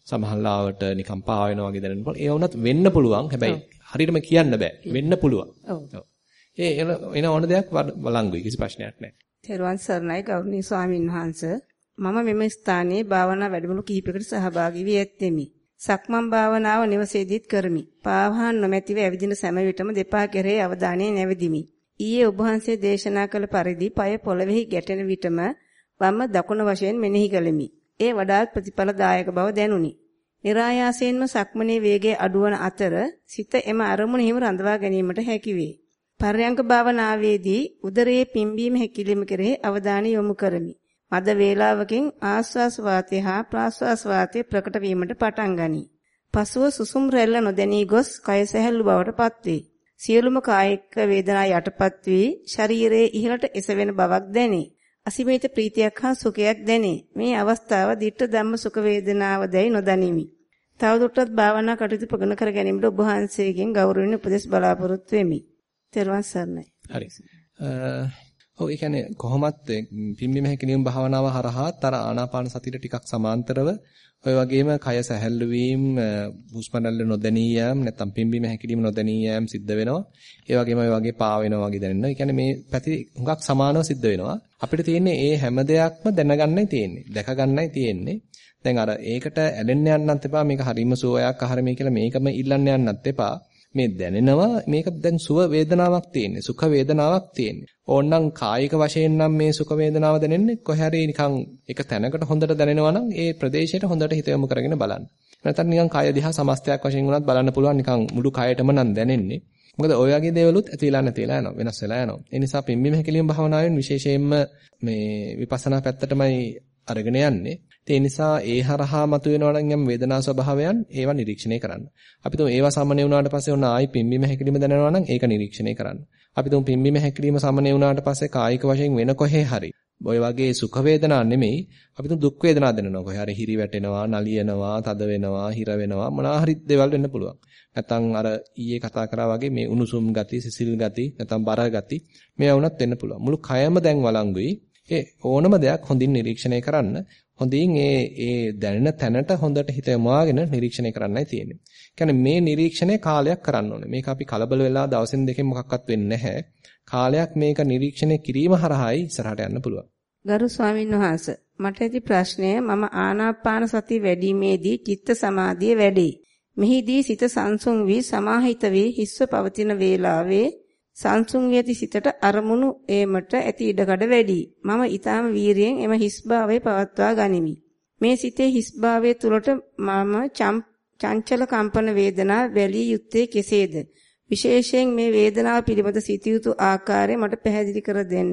S1: සමහරවිට නිකන් පා වෙනවා වගේ දැනෙන්න පුළුවන්. ඒ වුණත් වෙන්න පුළුවන්. හැබැයි හරියටම කියන්න බෑ. වෙන්න පුළුවන්. ඔව්. ඒ එන ඕන දෙයක් වළංගුයි කිසි ප්‍රශ්නයක් නැහැ.
S2: තෙරුවන් සරණයි ගෞරවනීය ස්වාමින් වහන්සේ මම මෙම ස්ථානයේ භාවනා වැඩමුළු කිහිපයකට සහභාගී වී ඇත්تمي. සක්මන් භාවනාව නිවසේදීත් කරමි. පාවහන් නොමැතිව ඇවිදින සෑම විටම දෙපා කෙරේ අවධානය නැවතිමි. ඊයේ ඔබ වහන්සේ දේශනා කළ පරිදි পায় පොළවේහි ගැටෙන විටම වම දකුණ වශයෙන් මෙනෙහි කළෙමි. ඒ වඩාත් ප්‍රතිඵලදායක බව දැනුනි. નિરાයාසයෙන්ම සක්මනේ වේගය අඩුවන අතර සිත එම අරමුණෙහිම රඳවා ගැනීමට හැකි වේ. පර්යංක භාවනාවේදී උදරයේ පිම්බීම හැකිලිම කෙරෙහි අවධානය යොමු කරමි. මද වේලාවකින් ආස්වාස් වාතය හා ප්‍රාස්වාස් වාතය ප්‍රකට වීමට පටන් ගනී. පසුව සුසුම් රැල්ල නොදැනී ගොස් කය සැහැල්ලු බවට පත්වේ. සියලුම කායික වේදනා යටපත් වී ශරීරයේ ඉහළට එසවෙන බවක් දැනේ. අසිමිත ප්‍රීතියක් හා සුඛයක් දැනේ. මේ අවස්ථාව දිට්ඨ ධම්ම සුඛ වේදනාව දැයි නොදනිමි. තවදුරටත් භාවනා කටයුතු ප්‍රගුණ කර ගැනීමට ඔබ වහන්සේගෙන් ගෞරවණීය උපදෙස් බලාපොරොත්තු වෙමි. තෙරුවන් සරණයි.
S1: හරි. ඔව් ඒ කියන්නේ කොහොමත් පිම්බීම හැකිලිම භාවනාව හරහා තර ආනාපාන සතියට ටිකක් සමාන්තරව ඔය වගේම කය සැහැල්ලු වීම හුස්ම රැල්ල නොදැනී යෑම නැත්නම් පිම්බීම හැකිලිම නොදැනී යෑම සිද්ධ වෙනවා. ඒ වගේම ඔය වගේ පා වෙනවා වගේ දැනෙනවා. ඒ කියන්නේ මේ පැති හුඟක් සමානව සිද්ධ වෙනවා. අපිට තියෙන්නේ මේ හැම දෙයක්ම දැනගන්නයි තියෙන්නේ. දැකගන්නයි තියෙන්නේ. දැන් අර ඒකට ඇලෙන්න යන්නත් එපා. මේක හරීම සුවයක් ආහාරමයි කියලා මේකම ඉල්ලන්න යන්නත් එපා. මේ දැනෙනවා මේක දැන් සුව වේදනාවක් තියෙන්නේ සුඛ වේදනාවක් තියෙන්නේ. ඕනනම් කායික වශයෙන් නම් මේ සුඛ වේදනාව දැනෙන්නේ කොහේ හරි නිකන් එක තැනකට හොඳට දැනෙනවා නම් ඒ ප්‍රදේශයට හොඳට හිත යොමු කරගෙන බලන්න. නැත්නම් නිකන් කාය දිහා සමස්තයක් වශයෙන් උනත් බලන්න පුළුවන් නිකන් මුළු කායයටම නම් දැනෙන්නේ. මොකද ඔය වගේ දේවලුත් ඇතිලා නැතිලා යනවා වෙනස් වෙලා යනවා. ඒ නිසා පිම්බීම හැකිලිම භාවනාවෙන් විශේෂයෙන්ම මේ විපස්සනා පැත්තටමයි අරගෙන යන්නේ. ඒ නිසා ඒ හරහා මතුවෙනවා නම් යම් වේදනා ස්වභාවයන් ඒවා නිරීක්ෂණය කරන්න. අපි තුමු ඒවා සමනය වුණාට පස්සේ ඔන්න ආයි පිම්බීම හැකිලිම දැනෙනවා නම් ඒක නිරීක්ෂණය කරන්න. අපි තුමු පිම්බීම හැකිලිම සමනය වුණාට පස්සේ කායික වශයෙන් වෙන කොහේ හරි ඔය වගේ සුඛ වේදනා නෙමෙයි අපි තුමු දුක් වේදනා දැනෙනවා කොහේ හරි හිරි වැටෙනවා, නලියනවා, තද වෙනවා, හිර වෙනවා මොනවා හරි දේවල් වෙන්න පුළුවන්. නැත්නම් අර ඊයේ කතා කරා වගේ මේ උණුසුම් ගති, සිසිල් ගති, නැත්නම් බර ගති මේවා වුණත් වෙන්න පුළුවන්. මුළු කයම දැන් වළංගුයි. ඒ ඕනම දෙයක් හොඳින් නිරීක්ෂණය කරන්න හොඳින් ඒ ඒ දැනෙන තැනට හොඳට හිත යොමාගෙන නිරීක්ෂණය කරන්නයි තියෙන්නේ. කියන්නේ මේ නිරීක්ෂණය කාලයක් කරන්න ඕනේ. මේක අපි කලබල වෙලා දවසෙන් දෙකෙන් මොකක්වත් වෙන්නේ නැහැ. කාලයක් මේක නිරීක්ෂණය කිරීම හරහායි ඉස්සරහට යන්න පුළුවන්.
S2: ගරු ස්වාමීන් වහන්ස මට ඇති ප්‍රශ්නය මම ආනාපාන සති වැඩිීමේදී චිත්ත සමාධිය වැඩි. මෙහිදී සිත සංසුන් වී සමාහිත වී හිස්ව පවතින වේලාවේ සංසුන් යති සිතට අරමුණු ඒමට ඇති ඉඩකඩ වැඩි. මම ඊටාම වීරියෙන් එම හිස්භාවයේ පවත්වා ගනිමි. මේ සිතේ හිස්භාවයේ තුලට මම චංචල කම්පන වේදනා වැලිය යුත්තේ කෙසේද? විශේෂයෙන් මේ වේදනාව පිළිබඳ සිටියුතු ආකාරය මට පැහැදිලි කර දෙන්න.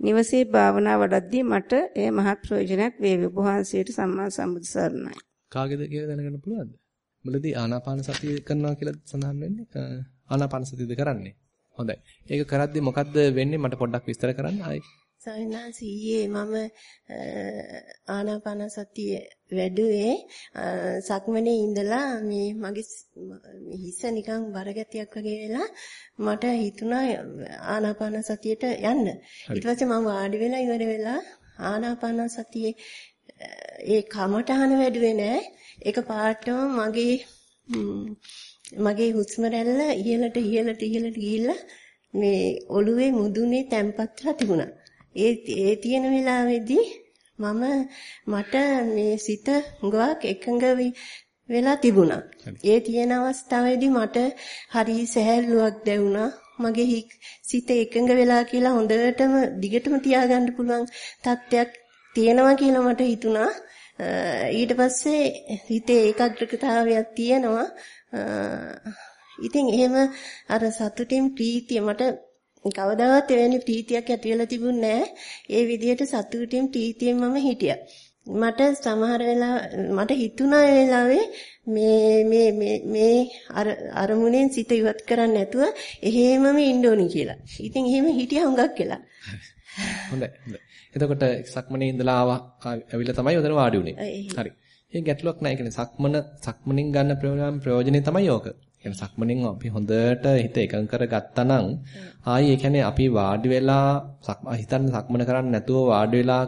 S2: නිවසේ භාවනා වඩද්දී මට එය මහත් ප්‍රයෝජනයක් වේවි. ඔබ වහන්සේට සම්මා සම්බුදු සරණයි.
S1: කාගේද කියලා දැනගන්න පුළුවන්ද? මුලදී ආනාපාන සතිය කරනවා කියලා සඳහන් වෙන්නේ. ආනාපාන සතියද කරන්නේ? හොඳයි. ඒක කරද්දී මොකද්ද වෙන්නේ මට පොඩ්ඩක් විස්තර කරන්න ආයි.
S5: සවිනාසීයේ මම ආනාපාන සතිය වැඩුවේ සක්මනේ ඉඳලා මේ මගේ හිස නිකන් බරගතියක් වගේ වෙලා මට හිතුණා ආනාපාන සතියට යන්න. ඊට පස්සේ මම වාඩි වෙලා ඉවර වෙලා ආනාපාන සතියේ ඒ කමටහන වැඩුවේ නෑ. ඒක පාටම මගේ මගේ හුස්ම රැල්ල ඉහළට ඉහළට ඉහළට ගිහිල්ලා මේ ඔළුවේ මුදුනේ තැම්පත්ලා තිබුණා. ඒ ඒ තියෙන වෙලාවේදී මම මට මේ සිත හුඟක් එකඟ වෙලා තිබුණා. ඒ තියෙන අවස්ථාවේදී මට හරි සැහැල්ලුවක් දැනුණා. මගේ සිත එකඟ වෙලා කියලා හොඳටම දිගටම තියාගන්න පුළුවන් තත්ත්වයක් තියෙනවා කියලා මට හිතුණා. ඊට පස්සේ හිතේ ඒකාග්‍රතාවයක් තියෙනවා. ඉතින් එහෙම අර සතුටින් ප්‍රීතිය මට කවදාවත් එවැනි ප්‍රීතියක් ඇති වෙලා තිබුණේ නැහැ. ඒ විදිහට සතුටින් ප්‍රීතියෙන් මම හිටියා. මට සමහර වෙලා මට හිතුණා වෙලාවේ මේ මේ මේ මේ අර අරමුණෙන් සිත ඉවත් කරන්න නැතුව එහෙමම ඉන්න ඕනි කියලා. ඉතින් එහෙම හිටියා හුඟක් වෙලා.
S1: හොඳයි හොඳයි. එතකොට සක්මනේ ඉඳලා ආවා ඇවිල්ලා තමයි උදේට වාඩි උනේ. හරි. ඒ ගැටලුවක් නැහැ. කියන්නේ සක්මන සක්මනින් ගන්න ප්‍රයෝජනේ තමයි ඕක. කියන්නේ සක්මනින් අපි හොඳට හිත එකඟ කරගත්තා නම් ආයි ඒ කියන්නේ අපි වාඩි වෙලා හිතන්න සක්මන කරන්නේ නැතුව වාඩි වෙලා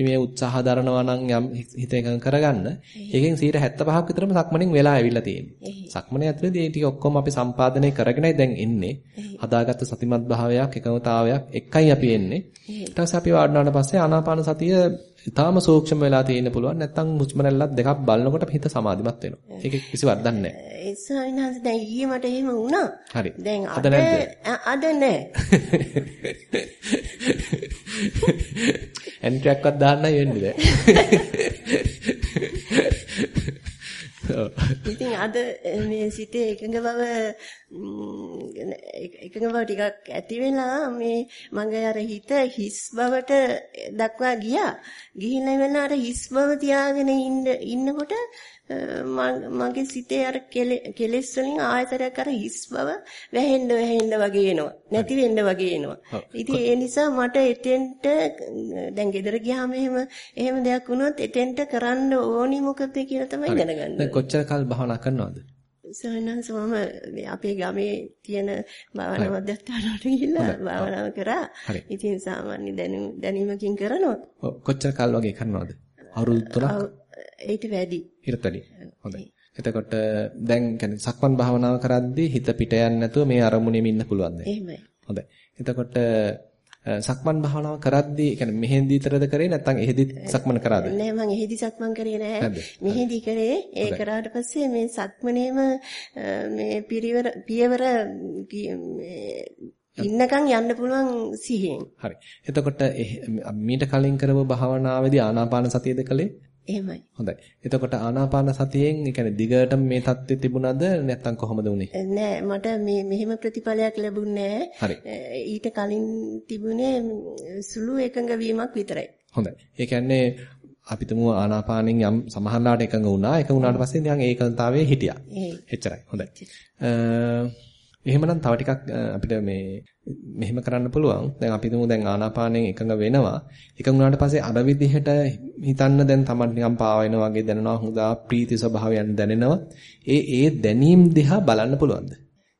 S1: අපි මේ උත්සාහ දරනවා නම් යම් හිත එකඟ කරගන්න ඒකෙන් 75ක් විතරම සක්මනින් වෙලා ඇවිල්ලා තියෙන්නේ. සක්මනේ ඇතුළේදී මේ ටික ඔක්කොම අපි සම්පාදනය කරගෙනයි දැන් එන්නේ. හදාගත්ත සතිමත් භාවයක් එකඟතාවයක් එකයි අපි එන්නේ. ඊට පස්සේ අපි වාඩිනාට පස්සේ ආනාපාන සතිය ඊටාම සූක්ෂම වෙලා තියෙන්න පුළුවන්. නැත්තම් හුස්ම රැල්ලක් දෙකක් බලනකොට හිත සමාධිමත් වෙනවා. ඒක කිසි වරදක් නැහැ.
S5: ඒ සයින්හස් දැන් ඊයේ මට එහෙම වුණා.
S1: හරි.
S5: දැන් අද අද නැහැ.
S1: එන්ට්‍රියක්වත් දාන්නයි වෙන්නේ දැන්.
S5: ඉතින් අද මේ සිතේ එකඟ බව එකඟ බව ටිකක් ඇති වෙලා මේ මගේ අර හිත හිස් බවට දක්වා ගියා. ගිහිල්ලා වෙලා අර හිස් බව තියාගෙන ඉන්න ඉන්නකොට මගේ සිතේ අර කෙලෙස් වලින් ආයතරයක් අර හිස් බව වැහෙන්න වැහෙන්න වගේ එනවා. නැති වෙන්න වගේ එනවා. ඉතින් ඒ නිසා මට එතෙන්ට දැන් ගෙදර ගියාම එහෙම එහෙම දෙයක් වුණොත් එතෙන්ට කරන්න ඕනි මොකද කියලා තමයි දැනගන්නේ.
S1: දැන් කොච්චර කාල භාවනා කරනවද?
S5: සවනන්ස මම අපේ ගමේ තියෙන භාවනා මධ්‍යස්ථානවලට ගිහිල්ලා භාවනාව කරා. ඉතින් සාමාන්‍ය දැනුම් දැනීමකින් කරනවා.
S1: කොච්චර කාල වගේ කරනවද? අවුරුදු 3ක්?
S5: ඊට වැඩි.
S1: ඊට වැඩි. හොඳයි. එතකොට දැන් කියන්නේ සක්මන් භාවනාව කරද්දී හිත පිට යන්නේ නැතුව මේ අරමුණෙම ඉන්න පුළුවන් දැන්.
S5: එහෙමයි.
S1: හොඳයි. එතකොට සක්මන් භාවනාව කරද්දී කියන්නේ මෙහෙන්දි විතරද කරේ නැත්නම් එහෙදි සක්මන කරාද?
S5: නෑ මම එහෙදි සක්මන් කරේ නෑ. මෙහෙදි කරේ ඒ කරාට පස්සේ මේ සක්මනේම මේ පිරිවර පියවර ඉන්නකම් යන්න පුළුවන් සිහියෙන්.
S1: හරි. එතකොට මීට කලින් කරව භාවනාවේදී ආනාපාන සතියද කළේ?
S5: එහෙමයි.
S1: හොඳයි. එතකොට ආනාපාන සතියෙන් ඒ කියන්නේ දිගටම මේ தත්ත්වෙ තිබුණාද නැත්නම් කොහොමද උනේ?
S5: නෑ මට මේ මෙහෙම ප්‍රතිඵලයක් ලැබුණේ නෑ. ඊට කලින් තිබුණේ සුළු එකඟ වීමක් විතරයි.
S1: හොඳයි. ඒ කියන්නේ අපි තුමු ආනාපානෙන් යම් සමහරලාට එකඟ වුණා. එකඟ වුණාට පස්සේ නිකන් ඒකතාවයේ හිටියා. එච්චරයි. හොඳයි. එහෙමනම් තව ටිකක් අපිට මේ මෙහෙම කරන්න පුළුවන්. දැන් අපි තුමු දැන් ආනාපානෙන් එකඟ වෙනවා. එකඟ වුණාට පස්සේ අර විදිහට හිතන්න දැන් Taman නිකන් පාවෙන වගේ දැනෙනවා. හුදා ප්‍රීති ස්වභාවයන් දැනෙනවා. ඒ ඒ දැනීම් දිහා බලන්න පුළුවන්ද?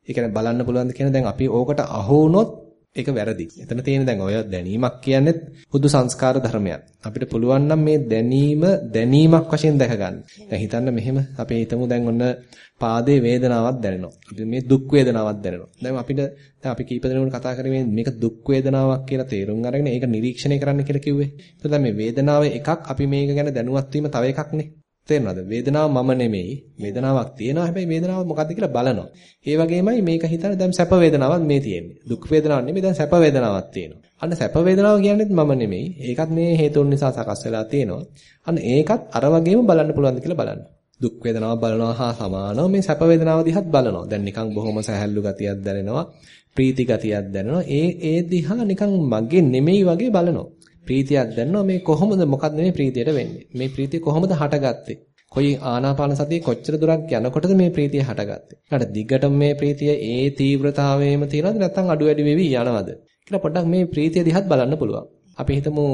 S1: ඒ කියන්නේ බලන්න පුළුවන්ද කියන දැන් අපි ඕකට අහු වුණොත් ඒක වැරදි. එතන තියෙන දැන් ඔය දැනීමක් කියන්නේ හුදු සංස්කාර ධර්මයක්. අපිට පුළුවන් නම් මේ දැනීම දැනීමක් වශයෙන් දැක ගන්න. දැන් හිතන්න මෙහෙම අපි හිතමු දැන් ඔන්න පාදේ වේදනාවක් දැනෙනවා. අපි මේ දුක් වේදනාවක් දැනෙනවා. දැන් අපිට දැන් අපි කීප දෙනෙකුට කතා කරේ මේක දුක් වේදනාවක් කියලා තේරුම් අරගෙන ඒක නිරීක්ෂණය කරන්න කියලා කිව්වේ. ඒත් දැන් මේ වේදනාව එකක් අපි මේක ගැන දැනුවත් වීම තව එකක්නේ. තේරෙනවද? වේදනාව මම නෙමෙයි. වේදනාවක් තියෙනවා. හැබැයි වේදනාව මොකද්ද කියලා බලනවා. ඒ වගේමයි මේක හිතන දැන් සැප වේදනාවක් මේ තියෙන්නේ. දුක් වේදනාවක් නෙමෙයි දැන් සැප වේදනාවක් තියෙනවා. අන්න සැප වේදනාව කියන්නේත් මම නෙමෙයි. ඒකත් මේ හේතුන් නිසා සකස් වෙලා තියෙනවා. අන්න ඒකත් අර වගේම බලන්න පුළුවන්ද කියලා බලන්න. දුක් වේදනාව බලනවා හා සමානව මේ සැප වේදනාව දිහත් බලනවා. දැන් නිකන් බොහොම සැහැල්ලු ගතියක් දැනෙනවා. ප්‍රීති ගතියක් දැනෙනවා. ඒ ඒ දිහා නිකන් මගේ නෙමෙයි වගේ බලනවා. ප්‍රීතියක් දැනනවා මේ කොහොමද මොකක්ද මේ ප්‍රීතියට වෙන්නේ? මේ ප්‍රීතිය කොහොමද හටගත්තේ? කොයි ආනාපාන සතිය කොච්චර දුරක් යනකොටද මේ ප්‍රීතිය හටගත්තේ? ඊට දිගටම මේ ප්‍රීතිය ඒ තීව්‍රතාවයේම තියෙනවද? නැත්නම් අඩු වැඩි වෙවි යනවද? කියලා පොඩ්ඩක් මේ ප්‍රීතිය දිහත් බලන්න පුළුවන්. අපි හිතමු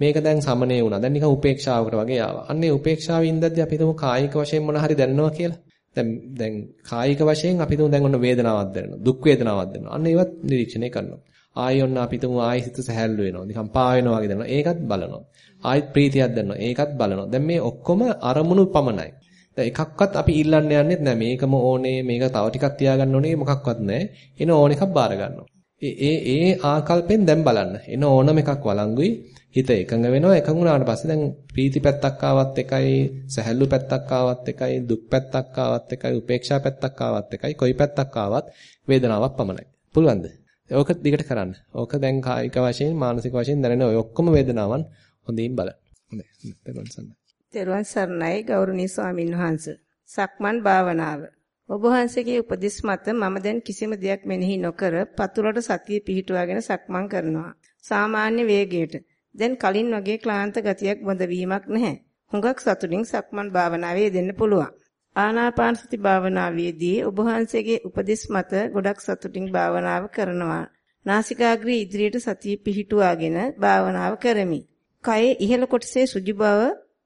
S1: මේක දැන් සමනේ වුණා. දැන් නිකන් උපේක්ෂාවකට වගේ ආවා. අන්නේ උපේක්ෂාවේ ඉඳද්දි අපි හිතමු කායික වශයෙන් මොන හරි දැනනවා කියලා. දැන් දැන් කායික වශයෙන් අපි හිතමු දැන් ඔන්න වේදනාවක් දැනෙනවා. දුක් වේදනාවක් දැනෙනවා. අන්න ඒවත් නිරීක්ෂණය කරනවා. ආයෙ ඔන්න අපි තුමු ආයෙ හිත සැහැල්ලු වෙනවා. නිකන් පා වෙනවා වගේ දැනෙනවා. ඒකත් බලනවා. ආයෙත් ප්‍රීතියක් දැනෙනවා. ඒකත් බලනවා. දැන් මේ ඔක්කොම අරමුණු පමණයි. දැන් එකක්වත් අපි ඉල්ලන්න යන්නෙත් නෑ. මේකම ඕනේ, මේක තව ටිකක් තියාගන්න ඕනේ මොකක්වත් නෑ. එන ඕන එකක් බාර ගන්නවා. ඒ ඒ ඒ ආකල්පෙන් දැන් බලන්න. එන ඕනම එකක් වළංගුයි. හිත එකඟ වෙනවා. එකඟ වුණාට පස්සේ දැන් ප්‍රීති පැත්තක් ආවත් එකයි, සැහැල්ලු පැත්තක් ආවත් එකයි, දුක් පැත්තක් ආවත් එකයි, උපේක්ෂා පැත්තක් ආවත් එකයි, කොයි පැත්තක් ආවත් වේදනාවක් පමණයි. පුළුවන්ද? ඕක දිගට කරන්න. ඕක දැන් කායික වශයෙන් මානසික වශයෙන් දැනෙන ඔය ඔක්කොම වේදනාවන් හොඳින් බලන්න. හොඳයි. තෙරුවන් සරණයි.
S2: තෙරුවන් සරණයි ගෞරවනීය ස්වාමින් වහන්සේ. සක්මන් භාවනාව. ඔබ වහන්සේගේ උපදෙස් මත මම දැන් කිසිම දෙයක් මෙනෙහි නොකර පතුලට සතිය පිහිටුවාගෙන සක්මන් කරනවා. සාමාන්‍ය වේගයට. දැන් කලින් වගේ ක්ලාන්ත ගතියක් බඳ වීමක් නැහැ. හුඟක් සතුටින් සක්මන් භාවනාවේ දෙන්න පුළුවන්. ආනාපාන සති භාවනාවේදී ඔබ වහන්සේගේ උපදෙස් මත ගොඩක් සතුටින් භාවනාව කරනවා. නාසිකාග්‍රේ ඉදිරියට සතිය පිහිටුවාගෙන භාවනාව කරමි. කයේ ඉහළ කොටසේ සුජි බව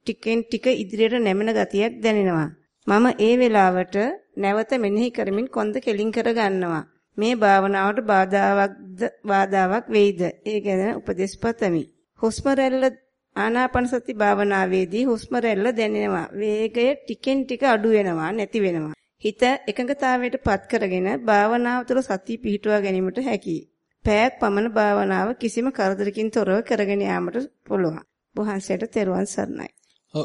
S2: ටිකෙන් ටික ඉදිරියට නැමෙන ගතියක් දැනෙනවා. මම ඒ වෙලාවට නැවත මෙනෙහි කරමින් කොන්ද කෙලින් කර ගන්නවා. මේ භාවනාවට බාධාවක්ද බාධාවක් වෙයිද? ඒ ගැන උපදෙස් පතමි. හුස්ම රැල්ල ආනාපාන සති භාවනාවේදී හුස්ම රැල්ල දැනෙනවා. වේගය ටිකෙන් ටික අඩු වෙනවා, නැති වෙනවා. හිත එකඟතාවයට පත් කරගෙන භාවනාව තුළ සතිය පිහිටුවා ගැනීමට හැකියි. පැයක් පමණ භාවනාව කිසිම කරදරකින් තොරව කරගෙන යාමට පුළුවන්. වහන්සේට තෙරුවන් සරණයි.
S1: ඔව්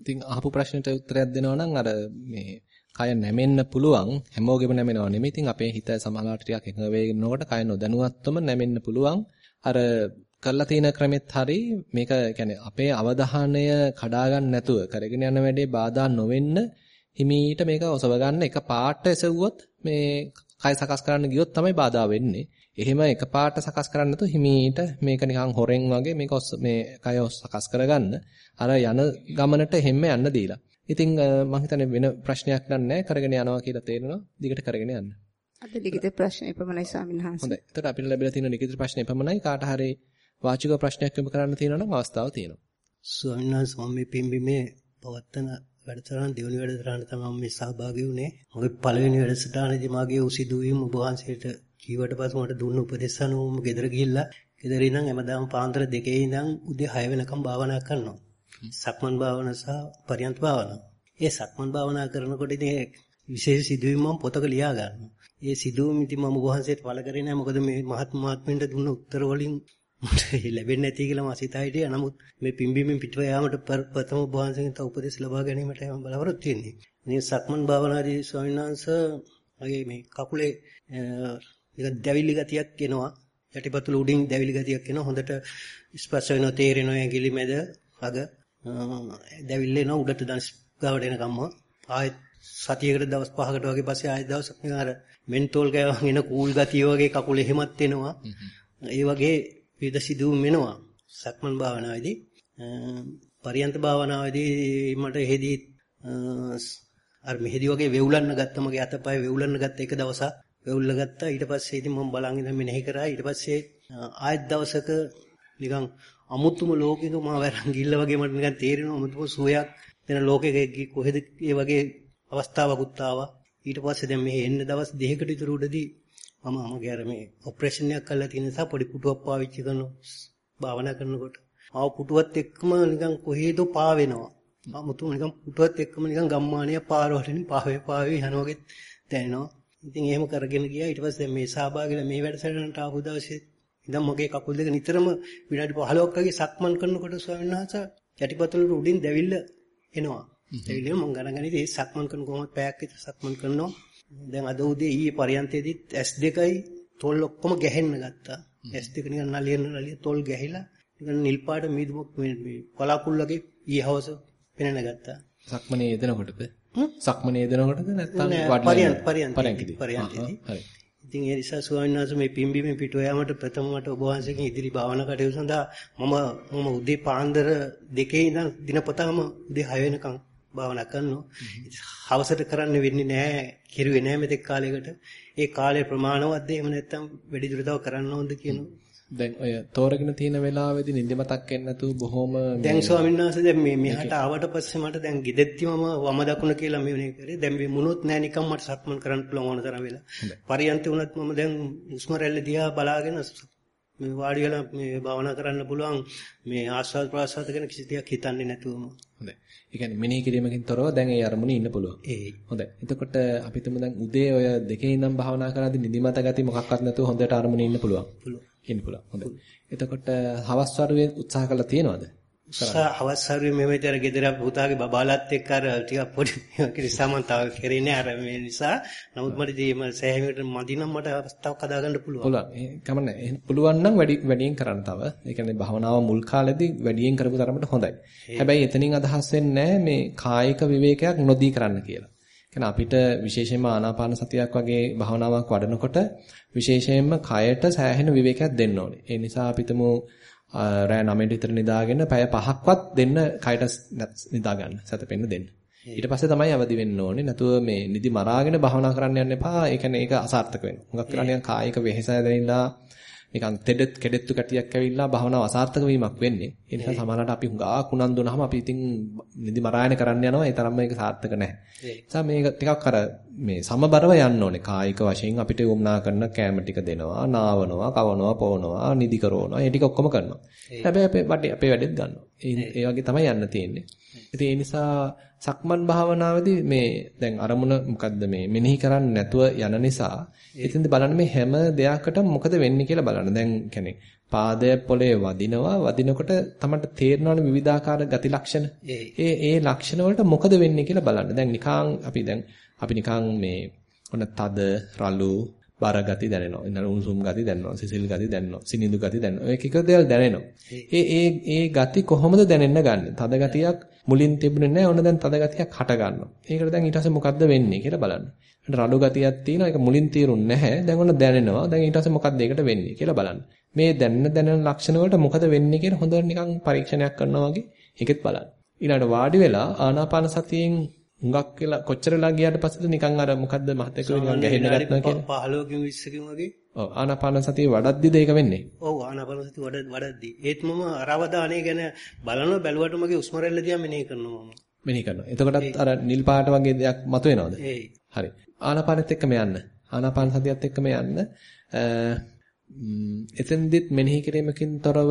S1: ඉතින් අහපු ප්‍රශ්නෙට උත්තරයක් දෙනවා නම් අර මේ කය නැමෙන්න පුළුවන් හැමෝගෙම නැමෙනව නෙමෙයි. ඉතින් අපේ හිත සමහරවිට ටිකක් එකඟ වෙනකොට කය නොදැනුවත්වම නැමෙන්න පුළුවන්. අර කරලා තියෙන ක්‍රමෙත් හරි මේක يعني අපේ අවධානය කඩා ගන්න නැතුව කරගෙන යන වැඩේ බාධා නොවෙන්න හිමීට මේක ඔසව ගන්න එක පාට එසවුවොත් මේ කය සකස් කරන්න ගියොත් තමයි බාධා වෙන්නේ. එහෙම එක පාට සකස් කරන්න නැතුව හිමීට මේක නිකන් හොරෙන් වගේ මේක මේ කය සකස් කරගන්න අර යන ගමනට හැම යන්න දීලා. ඉතින් මම හිතන්නේ වෙන ප්‍රශ්නයක් නැහැ කරගෙන යනවා කියලා තේරෙනවා. දිගට කරගෙන යන්න.
S2: අද ලිඛිත ප්‍රශ්න එපමණයි ස්වාමීන් වහන්සේ.
S1: හොඳයි. එතකොට අපිට ලැබිලා තියෙන ලිඛිත ප්‍රශ්න එපමණයි. කාට හරි වාචික ප්‍රශ්නයක් යොමු කරන්න තියෙනවා නම් අවස්ථාව තියෙනවා.
S6: ස්වාමීන් වහන්සේ මම මේ පිම්බීමේ පවත්තන වැඩසටහන දෙවෙනි වැඩසටහන තමයි මම සහභාගී වුණේ. මගේ පළවෙනි වැඩසටහනේදී මාගේ උසිදුවීම ඔබ වහන්සේට කීවට පස්සේ මට දුන්න උපදෙස් අනුව මම ගෙදර ගිහිල්ලා ගෙදර ඉඳන් හැමදාම පාන්දර දෙකේ ඉඳන් උදේ 6 වෙනකම් භාවනා කරනවා. සක්මන් භාවනා සහ පරියන්ත භාවනා. ඒ සක්මන් භාවනා කරනකොට ඉතින් විශේෂ සිදුවීම් මම පොතක ලියා ගන්නවා. ඒ සිදුවීම් ඉතින් මම වහන්සේට පළ කරේ නැහැ. මොකද මේ මහත් මහත්මින්ට දුන්න උත්තර වලින් මට ලැබෙන්නේ නැති කියලා මම සිතා හිටියා. නමුත් මේ පිම්බීමෙන් පිටව යාමට ප්‍රථම භාවනාවෙන් තව උපදෙස් ලබා ගැනීමට මම බලාපොරොත්තු වෙන්නේ. මේ සක්මන් භාවනාදී ස්වාමීන් වහන්සේ මගේ මේ කකුලේ නිකන් දැවිලි ගතියක් එනවා. යටිපතුල උඩින් දැවිලි ගතියක් එනවා. හොඳට ස්පර්ශ වෙනවා තේරෙනවා ඇඟිලි මැද අග දැවිල්ල එනවා උඩට දන්ස් ගාවට එනකම්ම ආයෙත් සතියකට දවස් 5කට වගේ පස්සේ ආයෙත් දවසක් නිකන් අර මෙන්තෝල් ගෑවන් එන කූල් ගතිය වගේ කකුල එහෙමත් එනවා. ඒ වගේ විවිධ සිදුවීම් වෙනවා. සක්මන් භාවනාවේදී පරියන්ත භාවනාවේදී මට එහෙදී අර මෙහෙදි වගේ වෙවුලන්න ගත්ත මගේ අතපය වෙවුලන්න ගත්ත එක දවසක් වෙවුල්ල ගත්තා. ඊට පස්සේ ඉතින් මම බලන් ඉඳන් මෙනෙහි කරා. ඊට පස්සේ ආයෙත් දවසක නිකන් අමුතුම ලෝකෙක මම වරන් ගිල්ල වගේ මට නිකන් තේරෙනවා. අමුතුම සුවයක් දෙන ලෝකෙක කොහෙද ඒ වගේ අවස්ථාවකුත් ආවා. ඊට පස්සේ දැන් මෙහෙ එන්න දවස් දෙකකට විතර උඩදී මම මගේ අර මේ ඔපරේෂන් එකක් කරලා තියෙන නිසා පොඩි පුටුවක් පාවිච්චි කරනවා. භාවනා කරනකොට. ආව පුටුවත් එක්කම නිකන් කොහෙද පා වෙනවා අමුතුම නිකන් පුටුවත් එක්කම නිකන් ගම්මානිය පාරවලින් පාවේ පාවේ යනවා වගේ දැනෙනවා. ඉතින් එහෙම කරගෙන ගියා. ඊට පස්සේ මේ සහභාගීලා මේ වැඩසටහනට ආපු දවසේ ඉතින් මගේ කකුල් දෙක නිතරම විනාඩි 15ක් වගේ සක්මන් කරනකොට ස්වාමීන් වහන්සේ යටිපතුල උඩින් දැවිල්ල එනවා. දැවිල්ල මම ගණන් ගන්නේ ඒ සක්මන් කරන කොහොමද පැයක් විතර සක්මන් කරනවා. දැන් අද උදේ ඊයේ පරියන්තේදීත් S2යි තොල් ඔක්කොම ගැහෙන්න ගත්තා. S2 නිකන් නලියන නලිය තොල් ගැහිලා නිකන් නිල් පාට මීදුමක් මේ පලාකුල් වගේ ඊයේ හවස පෙනෙන ගත්තා.
S1: සක්මනේ යෙදෙනකොටද? සක්මනේ යෙදෙනකොටද නැත්නම්
S6: පරියන්ත පරියන්තේදී පරියන්තේදී. හරි. ඉතින් ඒ නිසා ස්වාමීන් වහන්සේ මේ පිම්බීමේ පිටු යාමට ප්‍රථම මට ඔබ වහන්සේගෙන් ඉදිරි භාවනා කටයුතු සඳහා මම මම උදේ පාන්දර දෙකේ ඉඳන් දිනපතාම උදේ 6 වෙනකම් භාවනා කරනවා. හවසට කරන්න වෙන්නේ නැහැ, කිරුවේ නැහැ මෙතෙක් කාලයකට. ඒ කාලේ ප්‍රමාණවත්ද එහෙම නැත්නම් වැඩි දුර තව කරන්න ඕනද කියනවා.
S1: දැන් ඔය තෝරගෙන තියෙන වෙලාවේදී නිදි මතක් වෙන්නේ නැතුව බොහොම
S6: දැන් ස්වාමීන් වහන්සේ දැන් මේ මෙහාට ආවට පස්සේ මට දැන් ගෙදෙත්ති මම වම දකුණ කියලා මෙවනේ කරේ දැන් මේ මුණොත් නෑ නිකන් මට සක්මන් කරන්න පුළුවන් ඕන තරම් වෙලා පරියන්ති වුණත් මම දැන් හුස්ම රැල්ල දිහා බලාගෙන මේ වාඩි වෙලා මේ භාවනා කරන්න පුළුවන් මේ ආස්වාද ප්‍රාසාද ගැන කිසි දෙයක් හිතන්නේ නැතුවම
S1: හොඳයි. ඒ කියන්නේ මෙනෙහි කිරීමකින් තොරව දැන් ඒ අරමුණේ ඉන්න පුළුවන්.
S6: ඒ.
S1: හොඳයි. එතකොට අපි තුමු දැන් උදේ ඔය දෙකේ ඉඳන් භාවනා කරද්දී නිදිමත ගති මොකක්වත් නැතුව හොඳට අරමුණේ ඉන්න පුළුවන්.
S6: පුළුවන්.
S1: ඉන්න පුළුවන්. හොඳයි. එතකොට හවස් වරුවේ උත්සාහ කළා තියෙනවද?
S6: හවස් වරුවේ මෙහෙම විතර ගෙදර පුතාගේ බබාලත් එක්ක අර ටිකක් පොඩි කිරිසමන් තව කෙරෙන්නේ අර මේ නිසා නමුත් මට ඉතින් මම සෑහෙනකට මදි නම් මට අවස්ථාවක් හදාගන්න පුළුවන්.
S1: පුළුවන්. ඒ කමන්නේ. පුළුවන් නම් වැඩි වැඩියෙන් කරන්න තව. ඒ කියන්නේ භවනාව මුල් කාලෙදී වැඩියෙන් කරපු තරමට හොඳයි. හැබැයි එතනින් අදහස් වෙන්නේ මේ කායික විවේකයක් නොදී කරන්න කියලා. කියන්නේ අපිට විශේෂයෙන්ම ආනාපාන සතියක් වගේ භවනාවක් වඩනකොට විශේෂයෙන්ම කයට සෑහෙන විවේකයක් දෙන්න ඕනේ. ඒ නිසා අපිටම රෑ 9ට විතර නිදාගෙන පැය 5ක්වත් දෙන්න කයට නිදා ගන්න. සැතපෙන්න දෙන්න. ඊට පස්සේ තමයි අවදි වෙන්න ඕනේ. නැතුව මේ නිදි මරාගෙන භවනා කරන්න යන්න එපා. ඒ කියන්නේ ඒක අසාර්ථක වෙනවා. හුඟක් නිකන් කායික වෙහෙස දැනෙලා නිකන් තෙඩෙත් කෙඩෙත්තු කැටියක් ඇවිල්ලා භවනාව අසාර්ථක වීමක් වෙන්නේ. ඒ නිසා සමහරවිට අපි හුඟක් උනන්දු වුණාම අපි ඉතින් නිදි මරායන කරන්න යනවා. ඒ තරම්ම ඒක සාර්ථක නැහැ. ඒ නිසා මේක ටිකක් අර මේ සමබරව යන්න ඕනේ. කායික වශයෙන් අපිට උම්නා කරන කැම ටික දෙනවා, නාවනවා, කවනවා, පොවනවා, නිදි කරවනවා. ඒ ටික ඔක්කොම කරනවා. හැබැයි අපේ අපේ වැඩෙත් ගන්නවා. ඒ වගේ තමයි යන්න තියෙන්නේ. ඉතින් ඒ නිසා සක්මන් භාවනාවේදී මේ දැන් අරමුණ මොකද්ද මේ මෙනෙහි කරන්නේ නැතුව යන නිසා එතෙන්ද බලන්න මේ හැම දෙයකටම මොකද වෙන්නේ කියලා බලන්න. දැන් කියන්නේ පාදය පොළේ වදිනවා වදිනකොට තමයි තේරෙනවනේ විවිධාකාර ගති ලක්ෂණ. ඒ ඒ ලක්ෂණ වලට මොකද වෙන්නේ කියලා බලන්න. දැන් නිකං අපි දැන් අපි නිකං මේ ඔන්න තද රළු බර ගති දැනෙනවා. ඉන්න උණුසුම් ගති දැනෙනවා. සිසිල් ගති දැනෙනවා. සිනිඳු ගති දැනෙනවා. ඔය එක දේවල් දැනෙනවා. ඒ ඒ ඒ ගති කොහොමද දැනෙන්න ගන්න? තද ගතියක් මුලින් තිබුණේ නැහැ. ඔන්න දැන් තද ගතියක් හට ගන්නවා. ඒකට දැන් ඊට පස්සේ මොකද්ද වෙන්නේ කියලා බලන්න. රළු ගතියක් තියෙනවා. ඒක මුලින් තීරුන්නේ නැහැ. දැන් ඔන්න දැනෙනවා. දැන් ඊට පස්සේ මොකද්ද ඒකට වෙන්නේ කියලා බලන්න. මේ දැනෙන දැනෙන ලක්ෂණ වලට මොකද වෙන්නේ කියලා හොඳට නිකන් පරීක්ෂණයක් කරනවා වගේ ඒකෙත් බලන්න. ඊළඟට වාඩි වෙලා ආනාපාන සතියෙන් හුඟක් වෙලා කොච්චර වෙලා ගියාට පස්සේද නිකන් අර මොකද්ද මහතක නිකන් ගැහෙන්න ගත්තා කියලා.
S6: 15කින් 20කින් වගේ.
S1: ඔව් ආනාපාන සතිය වඩද්දිද ඒක වෙන්නේ?
S6: ඔව් ආනාපාන සතිය වඩ වඩද්දි. ඒත් මම අරවදානේ ගැන බලනවා බැලුවට මගේ උස්ම රැල්ල දිහා මෙනෙහි කරනවා මම.
S1: මෙනෙහි කරනවා. එතකොටත් අර නිල් පාට වගේ දෙයක් මතුවෙනවද? හරි. ආනාපානෙත් එක්කම යන්න. ආනාපාන සතියත් එක්කම යන්න. එතෙන්දිත් මෙනෙහි කිරීමකින් තොරව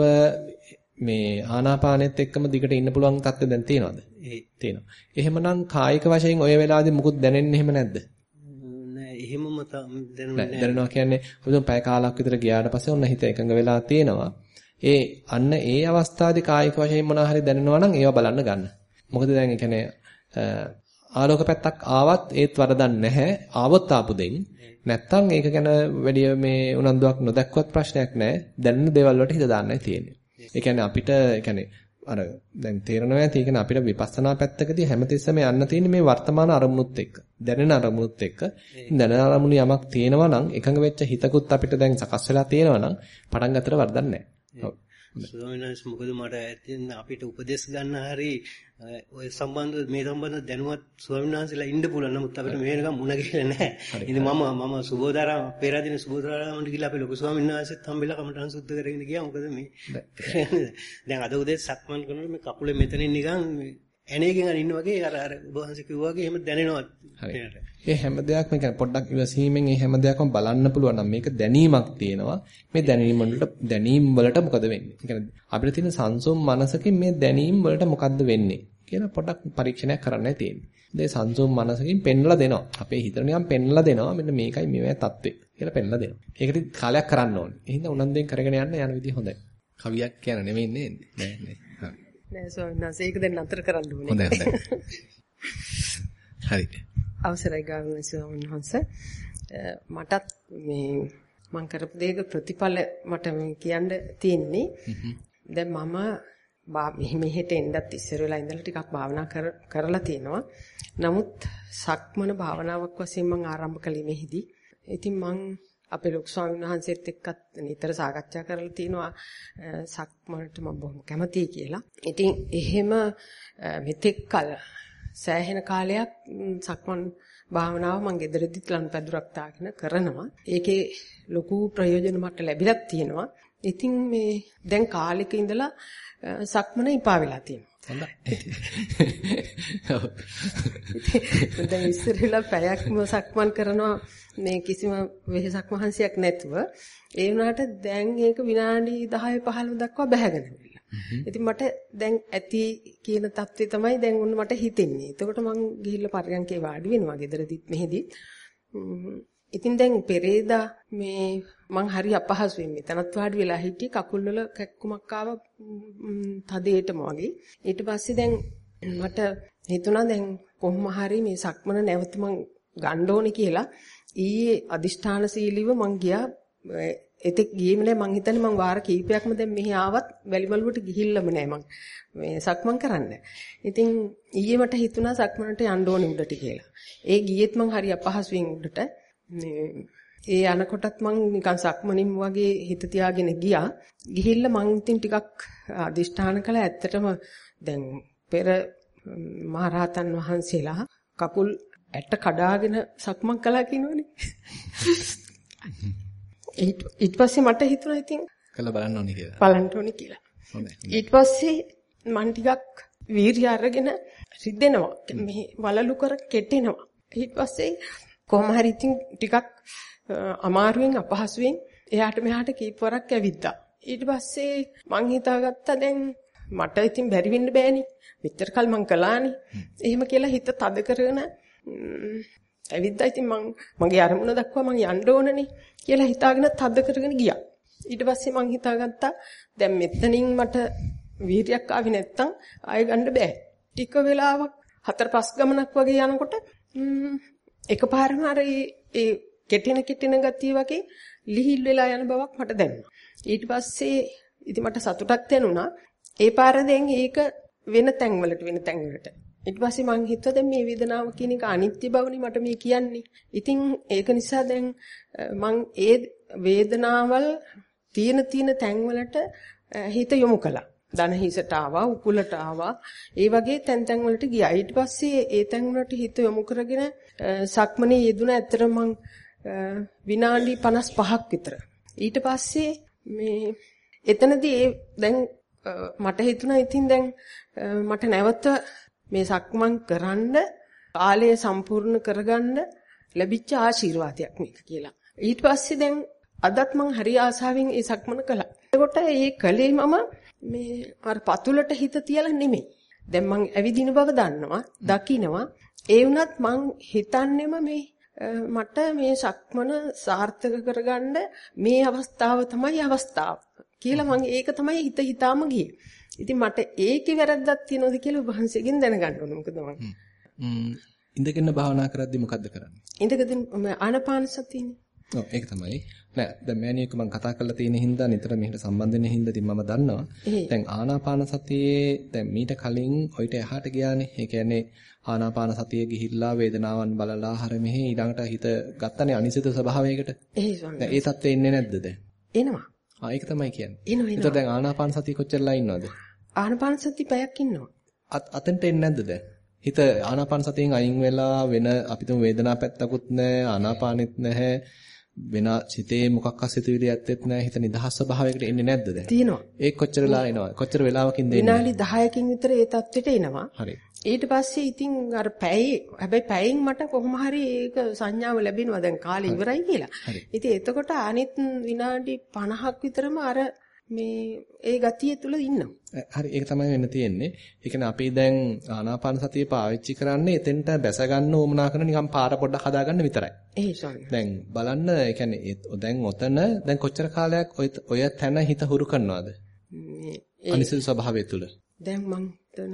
S1: මේ ආනාපානෙත් එක්කම දිගට ඉන්න පුළුවන් තත්ත්වෙ දැන් තියෙනවද?
S6: ඒ
S1: තියෙනවා. එහෙමනම් කායික වශයෙන් ඔය වෙලාවේදී මුකුත් දැනෙන්නේ එහෙම නැද්ද?
S6: නෑ එහෙමම දැනුනේ
S1: නෑ. දැනෙනවා කියන්නේ මුදුන් පැය කාලක් විතර ගියාට පස්සේ ඔන්න හිත එකඟ වෙලා තියෙනවා. ඒ අන්න ඒ අවස්ථාවේ කායික වශයෙන් මොනවා හරි දැනෙනවා නම් ඒවා බලන්න ගන්න. මොකද දැන් ඒ කියන්නේ ආලෝක පැත්තක් ආවත් ඒත් වරදක් නැහැ. ආවොත් ආපු දෙයින්. නැත්තම් ඒක ගැන වැඩි මේ උනන්දුවක් නොදක්වත් ප්‍රශ්නයක් නැහැ. දැනෙන දේවල් වලට හිත දාන්නයි තියෙන්නේ. ඒ කියන්නේ අපිට ඒ කියන්නේ අර දැන් තේරෙනවා ඇති ඒ කියන්නේ අපිට විපස්සනා පැත්තකදී හැමතිස්සෙම යන්න තියෙන්නේ මේ වර්තමාන අරමුණුත් එක්ක. දැනෙන අරමුණුත් එක්ක. දැනෙන අරමුණු යමක් තියෙනවා නම් එකඟ වෙච්ච හිතකුත් අපිට දැන් සකස් වෙලා තියෙනවා නම් පටන් ගන්නතර වරදක් නැහැ.
S6: ස්වාමීන් වහන්සේ මොකද මට ඇත්තෙන් අපිට උපදෙස් ගන්න හරි ඔය සම්බන්ධ මේ සම්බන්ධ දැනුවත් ස්වාමීන් වහන්සේලා ඉන්න පුළුවන්. නමුත් අපිට මේ වෙනකම් මුණ ගැහිලා නැහැ. ඉතින් මම මම සුබෝදාරාම පෙරදින සුබෝදාරාමට ගිහලා අපි ලොකු ස්වාමීන් වහන්සේත් හම්බෙලා කමටහන් සුද්ධ කරගෙන ගියා. මොකද මේ දැන් අද උදේ සක්මන් කරනකොට මේ කකුලේ මෙතනින් නිකන් ඇණේකින් අර ඉන්න වගේ අර අර ඔබ වහන්සේ කිව්වා වගේ එහෙම දැනෙනවා.
S1: හරි. ඒ හැම දෙයක්ම කියන්නේ පොඩ්ඩක් ඉවසීමෙන් ඒ හැම දෙයක්ම බලන්න පුළුවන් නම් මේක දැනීමක් තියෙනවා. මේ දැනීම වලට දැනීම් වලට මොකද වෙන්නේ? කියන්නේ අපිට තියෙන සංසුම් මනසකින් මේ දැනීම් වලට මොකද්ද වෙන්නේ කියලා පොඩ්ඩක් පරීක්ෂණයක් කරන්නයි තියෙන්නේ. ඒ සංසුම් මනසකින් පෙන්ලා දෙනවා. අපේ හිතට නිකන් පෙන්ලා දෙනවා. මෙන්න මේකයි මේවැ தත්ත්වය කියලා පෙන්ලා දෙනවා. ඒකට කාලයක් කරන්න ඕනේ. එහෙනම් උනන්දුවෙන් කරගෙන යන්න යන විදිහ හොඳයි. කවියක් කියන නෙමෙයි නෑ නෑ.
S7: නෑ ස්වාමීන් වහන්සේ ඒක දැන් නතර කරන්න ඕනේ.
S1: හොඳයි හොඳයි. හරි.
S7: අවසරයි ගාමිණී ස්වාමීන් වහන්සේ. මටත් මේ මම කරපු දෙයක ප්‍රතිඵල මට කියන්න තියෙන්නේ. දැන් මම මෙහෙට එන්නත් ඉස්සර වෙලා ඉඳලා ටිකක් භාවනා කරලා තියෙනවා. නමුත් සක්මන භාවනාවක් වශයෙන් මම ආරම්භ කළේ මෙහිදී. ඉතින් මම අපේ ලොකු ස්වාමීන් වහන්සේත් එක්කත් නිතර සාකච්ඡා කරලා තිනවා සක්මනට මම බොහොම කැමතියි කියලා. ඉතින් එහෙම මෙතෙක් කල සෑහෙන කාලයක් සක්මන් භාවනාව මම ගෙදරදිත් ලන් පැදුරක් දාගෙන කරනවා. ඒකේ ලොකු ප්‍රයෝජන මට ලැබිලක් තියෙනවා. ඉතින් මේ දැන් කාලෙක ඉඳලා සක්මන ඉපා වෙලා තියෙනවා.
S1: හොඳයි.
S7: දැන් ඉස්සරලා පැයක්ම සක්මන් කරනවා මේ කිසිම වෙහසක් මහන්සියක් නැතුව ඒ වුණාට දැන් ඒක විනාඩි 10 15 දක්වා බැහැගෙන ඉතින් මට දැන් ඇති කියන தත්ත්වය තමයි දැන් ඔන්න මට හිතෙන්නේ. එතකොට මං ගිහිල්ලා පරයන්කේ වාඩි වෙනවා ගෙදරදිත් මෙහෙදිත්. ඉතින් දැන් පෙරේදා මේ මං හරි අපහසුයෙන් මෙතනත් වාඩි වෙලා හිටියේ කකුල් වල කැක්කුමක් ආව තදේටම වගේ. ඊට පස්සේ දැන් මට හිතුණා දැන් කොහොම හරි මේ සක්මන නැවත මං ගන්න ඕනේ කියලා ඊයේ අදිෂ්ඨානශීලීව මං ගියා එතෙක් ගියේම නෑ මං හිතන්නේ මං වාර කීපයක්ම දැන් මෙහි ආවත් වැලිමලුවට ගිහිල්ලම නෑ මං මේ සක්මන් කරන්න. ඉතින් ඊයේ මට හිතුණා සක්මනට යන්න ඕනේ උඩට කියලා. ඒ ගියෙත් මං හරි අපහසුයෙන් උඩට ඒ යනකොටත් මං නිකන් සක්මනින් වගේ හිත තියාගෙන ගියා. ගිහිල්ලා මං ඉතින් ටිකක් අදිෂ්ඨාන කළා ඇත්තටම දැන් පෙර මහරහතන් වහන්සේලා කකුල් ඇට කඩාගෙන සක්මන් කළා කියනවනේ. ඊට පස්සේ මට හිතුණා ඉතින්
S1: කළා බලන්න ඕනේ කියලා.
S7: බලන්න ඕනේ කියලා.
S1: හොඳයි.
S7: ඊට පස්සේ මං ටිකක් වීර්ය අරගෙන රිදෙනවා. මේ වලලු කර කෙටෙනවා. ඊට පස්සේ කොහොම හරි ඉතින් ටිකක් අමාරුවෙන් අපහසුවෙන් එහාට මෙහාට කීප වරක් ඇවිද්දා. ඊට පස්සේ මං හිතාගත්තා දැන් මට ඉතින් බැරි වෙන්න බෑනේ. මෙච්චර කල් මං කළානේ. එහෙම කියලා හිත තද කරගෙන ඇවිද්දා ඉතින් මං මගේ අරමුණ දක්වා මං යන්න ඕනනේ කියලා හිතාගෙන තද කරගෙන ගියා. ඊට පස්සේ මං හිතාගත්තා දැන් මෙතනින් මට වීරියක් ආවේ නැත්තම් ආයෙ ගන්න බෑ. ටික වෙලාවක් හතර පහ ගමනක් වගේ යනකොට එකපාරම අර ඒ කෙටෙන කෙටෙන ගතිය වගේ ලිහිල් වෙලා යන බවක් මට දැනුණා. ඊට පස්සේ ඉතින් මට සතුටක් දැනුණා. ඒ පාර දැන් ඒක වෙන තැන්වලට වෙන තැන්වලට. ඊට පස්සේ මං හිතුවා දැන් මේ වේදනාව කියන එක අනිත්‍ය බවනේ මට මේ කියන්නේ. ඉතින් ඒක නිසා දැන් මං ඒ වේදනාවල් තියෙන තියෙන තැන්වලට හිත යොමු කළා. දන හිසට ආවා, උකුලට ආවා. ඒ වගේ තැන් තැන් වලට ගියා. ඊට පස්සේ ඒ තැන් වලට හිත යොමු කරගෙන සක්මනේ යෙදුන ඇත්තට මං විනාඩි 55ක් විතර. ඊට පස්සේ මේ එතනදී දැන් මට හිතුණා ඉතින් දැන් මට නැවත මේ සක්මන් කරන්න කාලය සම්පූර්ණ කරගන්න ලැබිච්ච ආශිර්වාදයක් මේක කියලා. ඊට පස්සේ දැන් අදත් මං හරි ආසාවෙන් ඒ සක්මන කළා. එතකොට ඒ කලේ මම මේ අර පතුලට හිත තියලා නෙමෙයි. දැන් මං ඇවිදින බව දන්නවා, දකිනවා. ඒ වුණත් මං හිතන්නේම මේ මට මේ සක්මන සාර්ථක කරගන්න මේ අවස්ථාව තමයි අවස්ථාව කියලා මං ඒක තමයි හිත හිතාම ගියේ. ඉතින් මට ඒකේ වැරද්දක් තියෙනවද කියලා වහන්සේගෙන් දැනගන්න ඕන. මොකද මං
S1: ඉඳගෙන භාවනා කරද්දි මොකද්ද කරන්නේ?
S7: ඉඳගෙන ආනපාන සතියනේ.
S1: ඔව් ඒක තමයි. නෑ දැන් මෑණියෙක් මම කතා කරලා තියෙන හින්දා නිතර මෙහෙට සම්බන්ධ වෙන හින්දා ඉතින් මම දන්නවා. දැන් ආනාපාන සතියේ දැන් මීට කලින් ඔයිට එහාට ගියානේ. ඒ කියන්නේ ආනාපාන සතියේ ගිහිල්ලා වේදනාවන් බලලා හර මෙහි ඊළඟට හිත ගත්තනේ අනිසිත ස්වභාවයකට.
S7: එහෙයි ස්වාමී.
S1: ඒ தත්ත්වෙ ඉන්නේ නැද්ද දැන්?
S7: එනවා.
S1: ආ ඒක තමයි කියන්නේ.
S7: එනවා
S1: ඒතර
S7: එනවා.
S1: දැන් ආනාපාන සතිය කොච්චරලා ඉන්නවද?
S7: ආනපාන සති පැයක් ඉන්නවා.
S1: අතෙන්ට එන්නේ නැද්ද දැන්? හිත ආනාපාන සතියෙන් අයින් වෙලා වෙන අපිටම වේදනාවක් පැත්තකුත් නැහැ ආනාපානෙත් නැහැ වෙන සිතේ මොකක් අසිතුවිලි ඇත්තෙත් නැහැ හිත නිදහස් ස්වභාවයකට එන්නේ නැද්ද දැන්?
S7: තියෙනවා.
S1: ඒක කොච්චර වෙලා එනවා? කොච්චර වෙලාවකින් දෙන්නේ?
S7: විනාඩි 10කින් විතර ඒ තත්ත්වෙට එනවා.
S1: හරි.
S7: ඊට පස්සේ ඉතින් අර පැය හැබැයි පැයෙන් මට කොහොම හරි ඒක සංඥාව ලැබෙනවා දැන් කාලේ ඉවරයි කියලා. ඉතින් එතකොට අනිත් විනාඩි 50ක් විතරම අර මේ ඒ ගතිය තුල ඉන්නවා.
S1: හරි ඒක තමයි වෙන්න තියෙන්නේ. ඒ කියන්නේ අපි දැන් ආනාපාන සතිය පාවිච්චි කරන්නේ එතෙන්ට බැස ගන්න ඕමනා කරන නිකන් පාර පොඩ්ඩක් හදාගන්න විතරයි.
S7: ඒ ස්වාමී.
S1: දැන් බලන්න ඒ කියන්නේ දැන් ඔතන දැන් කොච්චර කාලයක් ඔය තැන හිත හුරු කරනවද?
S7: මේ
S1: අනිසිත ස්වභාවය තුල.
S7: දැන් මං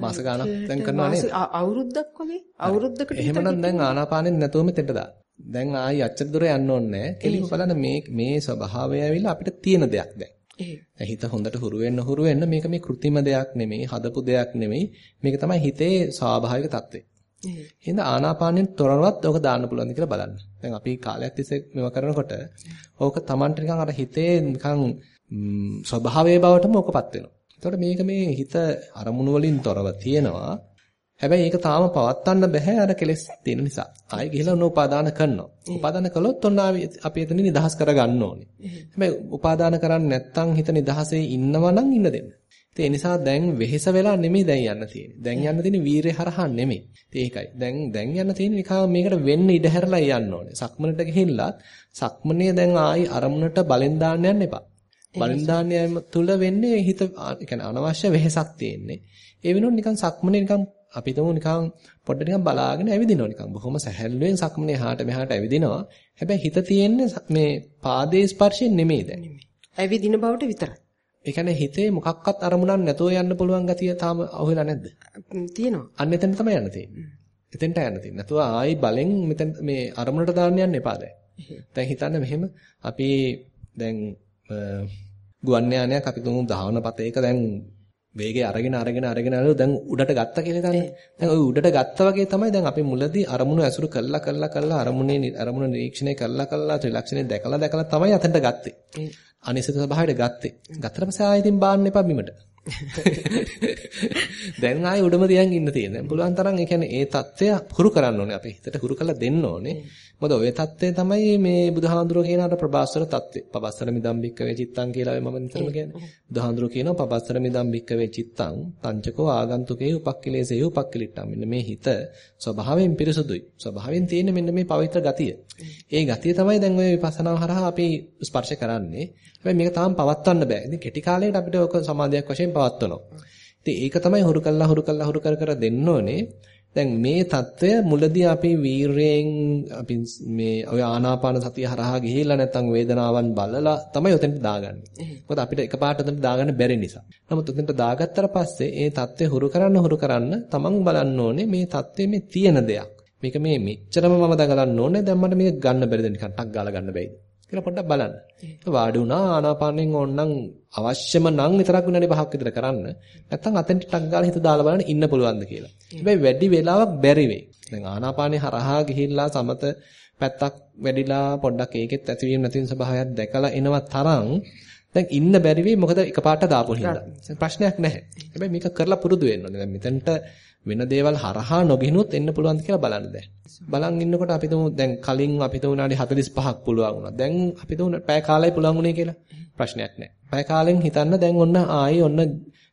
S1: මාස ගාණක් දැන් කරනවා නේද?
S7: අවුරුද්දක් වගේ අවුරුද්දකට
S1: එහෙමනම් දැන් ආනාපානෙන් නැතුවම තෙන්ට දාන්න. දැන් ආයි අච්චර දුර යන්න ඕනේ නැහැ. කෙලිම බලන්න මේ මේ ස්වභාවය ඇවිල්ලා අපිට තියෙන දෙයක් දැන්. හිත හොඳට හුරු වෙන්න හුරු වෙන්න මේක මේ કૃතිම දෙයක් නෙමෙයි, හදපු දෙයක් නෙමෙයි. මේක තමයි හිතේ ස්වාභාවික தත්ත්වය. එහෙනම් ආනාපානෙන් තොරවත් ඕක දාන්න පුළුවන්ද කියලා බලන්න. දැන් අපි කාලයක් තිස්සේ මේවා කරනකොට ඕක Tamanට නිකන් අර හිතේ නිකන් ස්වභාවයේ බවටම ඕකපත් වෙනවා. එතකොට මේක මේ හිත අරමුණු වලින් තොරව තියෙනවා. හැබැයි ඒක තාම පවත්වන්න බෑ අර කෙලෙස් තියෙන නිසා. ආයෙ ගිහලා උන උපාදාන කරනවා. උපාදාන කළොත් ඔන්න අපි එතන නිදහස් කරගන්න ඕනේ. හැබැයි උපාදාන කරන්නේ නැත්නම් හිත නිදහසේ ඉන්නවා නම් ඉන්න දෙන්න. ඒ නිසා දැන් වෙහෙස වෙලා නෙමෙයි දැන් යන්න තියෙන්නේ. දැන් යන්න තියෙන්නේ වීරය හරහා නෙමෙයි. ඒකයි. දැන් දැන් යන්න තියෙන්නේ නිකන් මේකට වෙන්න ඉඩ හැරලා යන්න ඕනේ. සක්මනට ගිහිල්ලා සක්මනේ දැන් ආයි අරමුණට බලෙන් දාන්න යන්න එපා. බලෙන් දාන්න යාම තුල වෙන්නේ හිත يعني අනවශ්‍ය වෙහෙසක් තියෙන්නේ. ඒ වෙනුවට නිකන් සක්මනේ නිකන් අපි තුමු නිකන් පොඩ්ඩ නිකන් බලාගෙන ඇවිදිනවා නිකන් බොහොම සැහැල්ලුවෙන් සක්මනේ හාට මෙහාට ඇවිදිනවා. හැබැයි හිත තියෙන්නේ මේ පාදයේ ස්පර්ශයෙන් නෙමෙයි දැන්.
S7: ඇවිදින බවට විතරයි.
S1: ඒ කියන්නේ හිතේ මොකක්වත් අරමුණක් නැතුව යන්න පුළුවන් ගතිය තාම අහුවෙලා නැද්ද?
S7: තියෙනවා.
S1: අන්න එතන තමයි යන්න තියෙන්නේ. එතෙන්ට යන්න තියෙන්නේ. නැතුව ආයි බලෙන් මෙතන මේ අරමුණට දාන්න යන්න එපා දැන්. දැන් හිතන්න මෙහෙම අපි දැන් ගුවන් යානයක් අපි තුමු දහවන පතේක දැන් වේගය අරගෙන අරගෙන අරගෙන ආලෝ දැන් උඩට ගත්තා කියලා හිතන්නේ. දැන් ওই උඩට ගත්තා වගේ තමයි දැන් අපි මුලදී අරමුණු ඇසුරු කළා කළා කළා අරමුණේ අරමුණ නිරීක්ෂණය කළා කළා ත්‍රිලක්ෂණය දැකලා දැකලා තමයි අතනට ගත්තේ. අනිසිත ස්වභාවයට ගත්තේ. ගත්තට පස්සේ ආයෙත් බාන්න එපා බිමට. දැන් ආයෙ උඩම තියන් ඉන්න තියෙන. පුළුවන් තරම් ඒ කියන්නේ ඒ தත්ත්වය හුරු කරන්න ඕනේ. අපේ හිතට හුරු කරලා දෙන්න ඕනේ. මොකද ওই தත්ත්වය තමයි මේ බුදුහාඳුරෝ කියන අර ප්‍රබාස්තර தත්ත්වය. පබස්තර මිදම් බික්ක වේ චිත්තං කියලා මම නිතරම කියන්නේ. බුදුහාඳුරෝ කියනවා පබස්තර මිදම් බික්ක වේ චිත්තං තංචකෝ ආගන්තුකේ උපක්ඛිලේසේ උපක්ඛිලිට්ටම්. මෙන්න මේ හිත ස්වභාවයෙන් පිරිසුදුයි. ස්වභාවයෙන් තියෙන මෙන්න මේ පවිත්‍ර ගතිය. ඒ ගතිය තමයි දැන් ওই විපස්සනාව හරහා අපි ස්පර්ශ කරන්නේ. හැබැයි මේක තාම පවත්වන්න බෑ. ඉතින් කෙටි කාලයකට අපිට ඔක සමාධියක් වශයෙන් පවත්වනවා. ඉතින් ඒක තමයි හුරු කළා හුරු කළා හුරු කර කර දෙන්න ඕනේ. දැන් මේ తত্ত্বය මුලදී අපි වීරයෙන් අපි මේ ඔය ආනාපාන සතිය හරහා ගිහිල්ලා නැත්නම් වේදනාවන් බලලා තමයි උතෙන්ට දාගන්නේ. මොකද අපිට එකපාරට උතෙන්ට දාගන්න බැරි නිසා. නමුත් උතෙන්ට දාගත්තට පස්සේ ඒ తত্ত্বය හුරු කරන්න හුරු කරන්න තමන් බලන්න ඕනේ මේ తত্ত্বය මේ තියෙන දෙයක්. මේක මේ මෙච්චරම මම දඟලන්න ඕනේ දැන් මට මේක ගන්න බැරිද නිකන් ටක් ගාලා ගන්න බැයිද? කියලා පොඩ්ඩක් බලන්න. වාඩි වුණා ආනාපානෙන් ඕනනම් අවශ්‍යම නම් විතරක් විනාඩි 5ක් විතර කරන්න. නැත්නම් අතෙන්ට ටක් ගාලා හිත දාලා බලන්න ඉන්න පුළුවන්ද කියලා. හැබැයි වැඩි වෙලාවක් බැරි වෙයි. දැන් ආනාපානේ හරහා ගිහිල්ලා සමත පැත්තක් වැඩිලා පොඩ්ඩක් ඒකෙත් ඇතිවීම නැතිවීම ස්වභාවයක් දැකලා එනවා තරම් දැන් ඉන්න බැරි වෙයි මොකද එකපාරට දාපු හින්දා. ප්‍රශ්නයක් නැහැ. හැබැයි මේක කරලා පුරුදු වෙන්න ඕනේ. දැන් මෙතනට වෙන දේවල් හරහා නොගිනුත් එන්න පුළුවන්ද කියලා බලන්න දැන්. බලන් ඉන්නකොට අපි තුමු දැන් කලින් අපි තුමු විනාඩි 45ක් පුළුවන් වුණා. දැන් අපි තුමු පැය කාලයි පුළුවන් වුණේ කියලා ප්‍රශ්නයක් නැහැ. පැය කාලෙන් හිතන්න දැන් ඔන්න ආයේ ඔන්න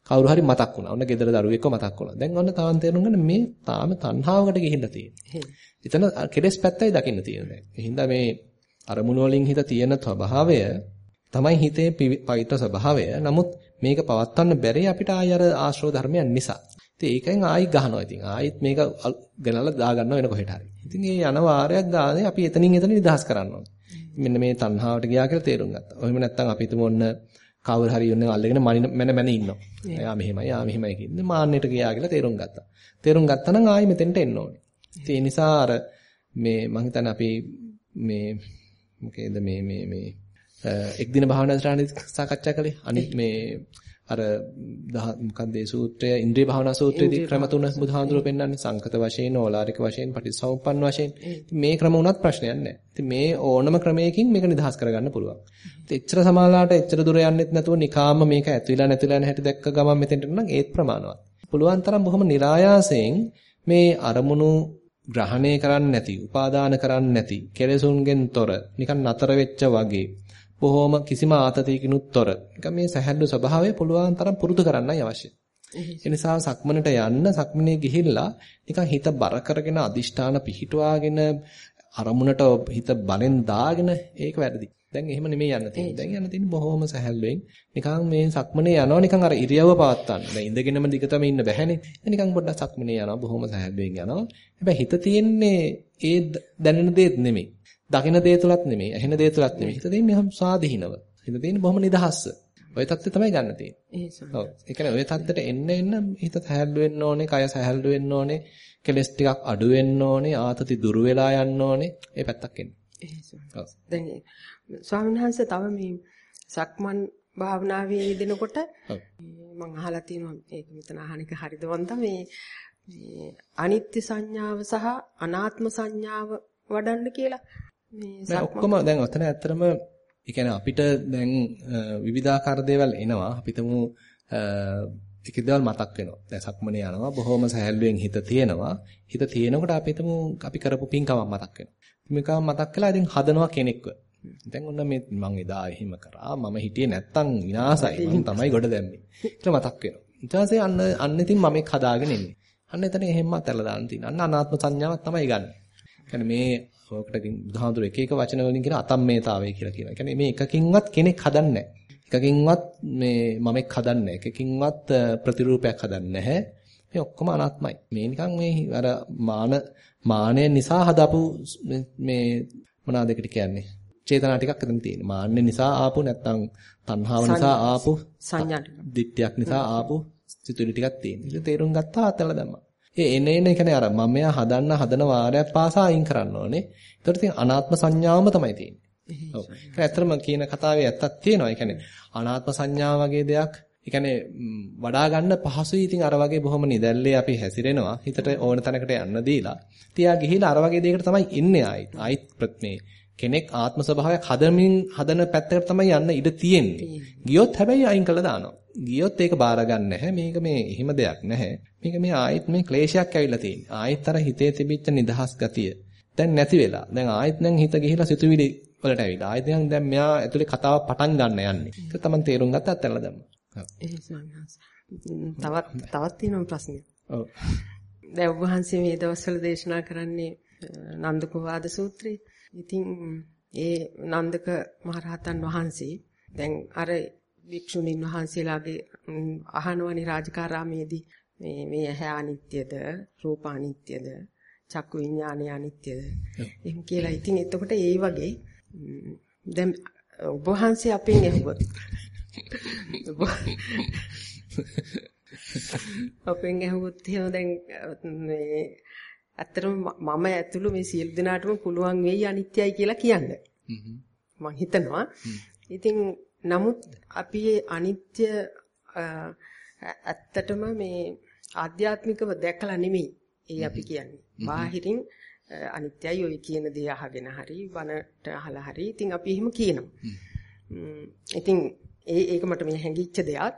S1: කවුරු හරි මතක් වුණා. ඔන්න ගෙදර දරුවෙක්ව මතක් වුණා. දැන් ඔන්න තාම තේරුම් ගන්න මේ තාම තණ්හාවකට ගිහිල්ලා තියෙන්නේ. එතන කෙලස් පැත්තයි දකින්න තියෙන්නේ. එහෙනම් මේ අරමුණු වලින් හිත තියෙන ස්වභාවය තමයි හිතේ පවිත්‍ර ස්වභාවය. නමුත් මේක පවත්වන්න බැරි අපිට ආය අර ආශ්‍රව ධර්මයන් නිසා. ඉතින් ඒකෙන් ආයි ගහනවා. ඉතින් ආයිත් මේක ගනලා දා ගන්නවා වෙන කොහෙට හරි. ඉතින් මේ යන වාරයක් ගානේ අපි එතනින් එතන නිදහස් කරන්න ඕනේ. මෙන්න මේ තණ්හාවට ගියා කියලා තේරුම් ගත්තා. එහෙම නැත්නම් අපි හිතමු ඔන්න කවුරු හරි යන්නේ අල්ලගෙන මැන මැන ඉන්නවා. එයා මෙහෙමයි, යා මෙහෙමයි කියන්නේ. මාන්නයට ගියා කියලා තේරුම් ගත්තා. තේරුම් ගත්තා නම් ආයි මෙතෙන්ට එන්න ඕනේ. ඉතින් ඒ නිසා අර මේ මං හිතන්නේ අපි මේ මොකේද මේ මේ මේ එක් දින භාවනා සාකච්ඡා කළේ. අනිත් මේ අර මොකක්ද ඒ සූත්‍රය ඉන්ද්‍රිය භාවනා සූත්‍රයේදී ක්‍රම තුන බුදුහාඳුර පෙන්වන්නේ සංකත වශයෙන් ඕලාරික වශයෙන් පටිච්චසමුප්පන්න වශයෙන්. මේ ක්‍රම උනත් ප්‍රශ්නයක් නැහැ. ඉතින් මේ ඕනම ක්‍රමයකින් මේක නිදහස් කරගන්න පුළුවන්. ඉතින් එච්චර සමාලාට එච්චර දුර යන්නෙත් නැතුව නිකාම මේක ඇතුළලා නැතිලා නැහැටි දැක්ක ගමන් මෙතෙන්ට නම් ඒත් ප්‍රමාණවත්. පුළුවන් තරම් බොහොම નિરાයාසයෙන් මේ අරමුණු ග්‍රහණය කරන්නේ නැති, උපාදාන කරන්නේ නැති, කෙලෙසුන්ගෙන් තොර, නිකන් නතර වෙච්ච වගේ බොහොම කිසිම ආතතියකිනුත් තොර. නිකන් මේ සැහැල්ලු ස්වභාවය පුළුවන් තරම් පුරුදු කරන්නයි අවශ්‍ය. ඒ නිසා සක්මනට යන්න සක්මනේ ගිහිල්ලා නිකන් හිත බර කරගෙන අදිෂ්ඨාන පිහිටුවාගෙන අරමුණට හිත බලෙන් දාගෙන ඒක වැරදි. දැන් එහෙම නෙමෙයි යන්න තියෙන්නේ. දැන් යන්න තියෙන්නේ බොහොම සැහැල්ලුවෙන්. නිකන් මේ සක්මනේ යනවා නිකන් අර ඉරියව්ව පවත්තන්න. දැන් ඉඳගෙනම දිගටම ඉන්න බැහැනේ. නිකන් පොඩ්ඩක් සක්මනේ යනවා බොහොම සැහැල්ලුවෙන් යනවා. හැබැයි හිත තියෙන්නේ ඒ දැනෙන දේත් නෙමෙයි. දකින දේ තුලත් නෙමෙයි, ඇහෙන දේ තුලත් නෙමෙයි. හිත තියෙන්නේ හැම ස්වාධීනව. හිත තියෙන්නේ බොහොම නිදහස්ස. ඔය தත්ත්වය තමයි ගන්න තියෙන්නේ. ඔව්. ඒ කියන්නේ ඔය தත්ත්වයට එන්න එන්න හිත සැහැල්ලු වෙන්න ඕනේ, කය සැහැල්ලු වෙන්න ඕනේ, කෙලස් ටිකක් අඩු වෙන්න ඕනේ, ආතති දුරු වෙලා යන්න ඕනේ. ඒ පැත්තක් එන්න.
S7: දැන් ස්වාමීන් වහන්සේ තව මේ සක්මන් භාවනාවේ යෙදෙනකොට මම අහලා තියෙනවා ඒක මෙතන අහන එක හරිද වන්ද මේ අනිත්‍ය සංඥාව සහ අනාත්ම සංඥාව වඩන්න කියලා
S1: මේ ඔක්කොම දැන් ඔතන ඇත්තටම ඒ අපිට දැන් විවිධාකාර දේවල් එනවා. අපිටම එක දේවල් මතක් වෙනවා. දැන් සක්මනේ යනවා බොහොම සහැල්ලුවෙන් හිත තියෙනවා. හිත තියෙනකොට අපිටම අපි කරපු පින්කමක් මතක් වෙනවා. මේකම මතක් කළා ඉතින් හදනවා කෙනෙක්ව. දැන් ඔන්න මේ මං එදා එහෙම කරා මම හිටියේ නැත්තම් විනාසයි මං තමයි ගොඩ දැම්මේ. ඒක මතක් වෙනවා. ඊට පස්සේ අන්න අන්න ඉතින් මම එක් හදාගෙන ඉන්නේ. අන්න එතන එහෙම අතල්ලා දාන්න තියෙනවා. අන්න අනාත්ම සංඥාවක් තමයි ගන්න. කියන්නේ මේ ඔකට ඉතින් බුදුහාමුදුර එක එක වචන වලින් කියන අතම්මේතාවය කියලා කියනවා. කියන්නේ මේ එකකින්වත් කෙනෙක් හදන්නේ එකකින්වත් මේ මමෙක් හදන්නේ එකකින්වත් ප්‍රතිරූපයක් හදන්නේ නැහැ. මේ ඔක්කොම අනාත්මයි. මේ නිකන් මේ අර මාන මානය නිසා හදාපු මේ මොනවාද ඒකට කියන්නේ? චේතනා ටිකක් එතන තියෙනවා. මාන්න නිසා ආපු නැත්නම් තණ්හාව නිසා ආපු
S7: සංඥා
S1: දිට්ඨියක් නිසා ආපු සිතුවිලි ටිකක් තියෙනවා. ඒක තේරුම් ගත්තා අතල්ලා දැම්මා. ඒ එන එන කියන්නේ අර මමයා හදන්න හදන වාරයක් පාසා අයින් කරන්න ඕනේ. ඒතකොට ඉතින් අනාත්ම සංඥාවම තමයි තියෙන්නේ. ඔව්. ඒක ඇත්තටම කියන කතාවේ ඇත්තක් තියෙනවා. ඒ කියන්නේ අනාත්ම සංඥාව වගේ දෙයක් ඒ කියන්නේ වඩා ගන්න පහසුයි ඉතින් අර වගේ බොහොම නිදැල්ලේ අපි හැසිරෙනවා හිතට ඕන තැනකට යන්න දීලා. තියා ගිහිලා අර වගේ දෙයකට තමයි ඉන්නේ ආයිත්. ආයිත් මේ කෙනෙක් ආත්ම ස්වභාවයක් හදමින් හදන පැත්තකට තමයි යන්න ඉඩ තියෙන්නේ. ගියොත් හැබැයි අයින් කළා දානවා. ගියොත් ඒක බාර ගන්න නැහැ. මේක මේ එහෙම දෙයක් නැහැ. මේක මේ ආයෙත් මේ ක්ලේශයක් ඇවිල්ලා තියෙන්නේ. ආයෙත් අර හිතේ තිබිච්ච නිදහස් ගතිය. දැන් නැති වෙලා. දැන් ආයෙත් නම් හිත ගිහිලා සිතුවිලි වලට ඇවිල්ලා. ආයෙත් දැන් මෙයා ඇතුලේ කතාව පටන් ගන්න යන්නේ. ඒක තමයි තේරුම් ගත්ත අත්හැරලා දැම්මා.
S7: තවත් තවත් තියෙනවා ප්‍රශ්නයක්.
S1: ඔව්.
S7: දැන් ඔබ වහන්සේ මේ දවස්වල දේශනා කරන්නේ නන්දකෝවාද සූත්‍රය. ඉතින් ඒ නන්දක මහරහතන් වහන්සේ දැන් අර වික්ෂුණීන් වහන්සේලාගේ අහනවනි රාජකාරාමේදී මේ මේ ඇහැ අනිත්‍යද රූප අනිත්‍යද චක්කු විඥානය අනිත්‍යද එහෙම කියලා. ඉතින් එතකොට ඒ වගේ දැන් ඔබ වහන්සේ අපෙන් ඇහුවොත් අපෙන් ඇහුවොත් එහෙම දැන් මේ ඇත්තටම මම ඇතුළු මේ සියලු දෙනාටම පුළුවන් වෙයි අනිත්‍යයි කියලා කියන්න. මම හිතනවා. ඉතින් නමුත් අපි අනිත්‍ය ඇත්තටම මේ ආධ්‍යාත්මිකව දැකලා නෙමෙයි ඒ අපි කියන්නේ. බාහිරින් අනිත්‍යයි ඔය කියන දේ අහගෙන හරි වනට අහලා හරි ඉතින් අපි එහෙම කියනවා. ඉතින් ඒ ඒක මට මේ හැඟිච්ච දෙයක්.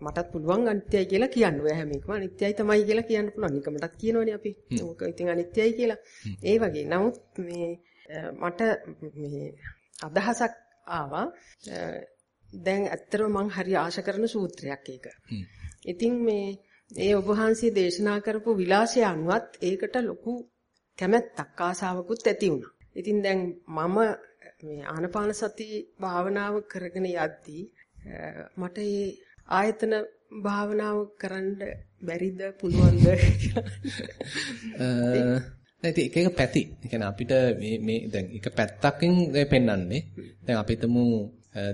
S7: මටත් පුළුවන් අනිත්‍යයි කියලා කියන්න. ඔය හැම එකම අනිත්‍යයි තමයි කියලා කියන්න පුළුවන්. නිකමටත් කියනවනේ අපි. ඕක ඉතින් අනිත්‍යයි කියලා. ඒ වගේ. නමුත් මේ මට මේ අදහසක් ආවා. දැන් ඇත්තටම මම හරි ආශා කරන සූත්‍රයක් ඒක. ඉතින් මේ ඒ ඔබ වහන්සේ දේශනා කරපු විලාසය අනුවත් ඒකට ලොකු කැමැත්තක් ආසාවකුත් ඇති වුණා. ඉතින් දැන් මම මේ ආනපාන සති භාවනාව කරගෙන යද්දී මට මේ ආයතන භාවනාව කරන්න බැරිද පුළුවන්ද
S1: කියලා. ඒක එක පැති. ඒ කියන්නේ අපිට මේ මේ දැන් එක පැත්තකින් පෙන්වන්නේ. දැන් අපි හිතමු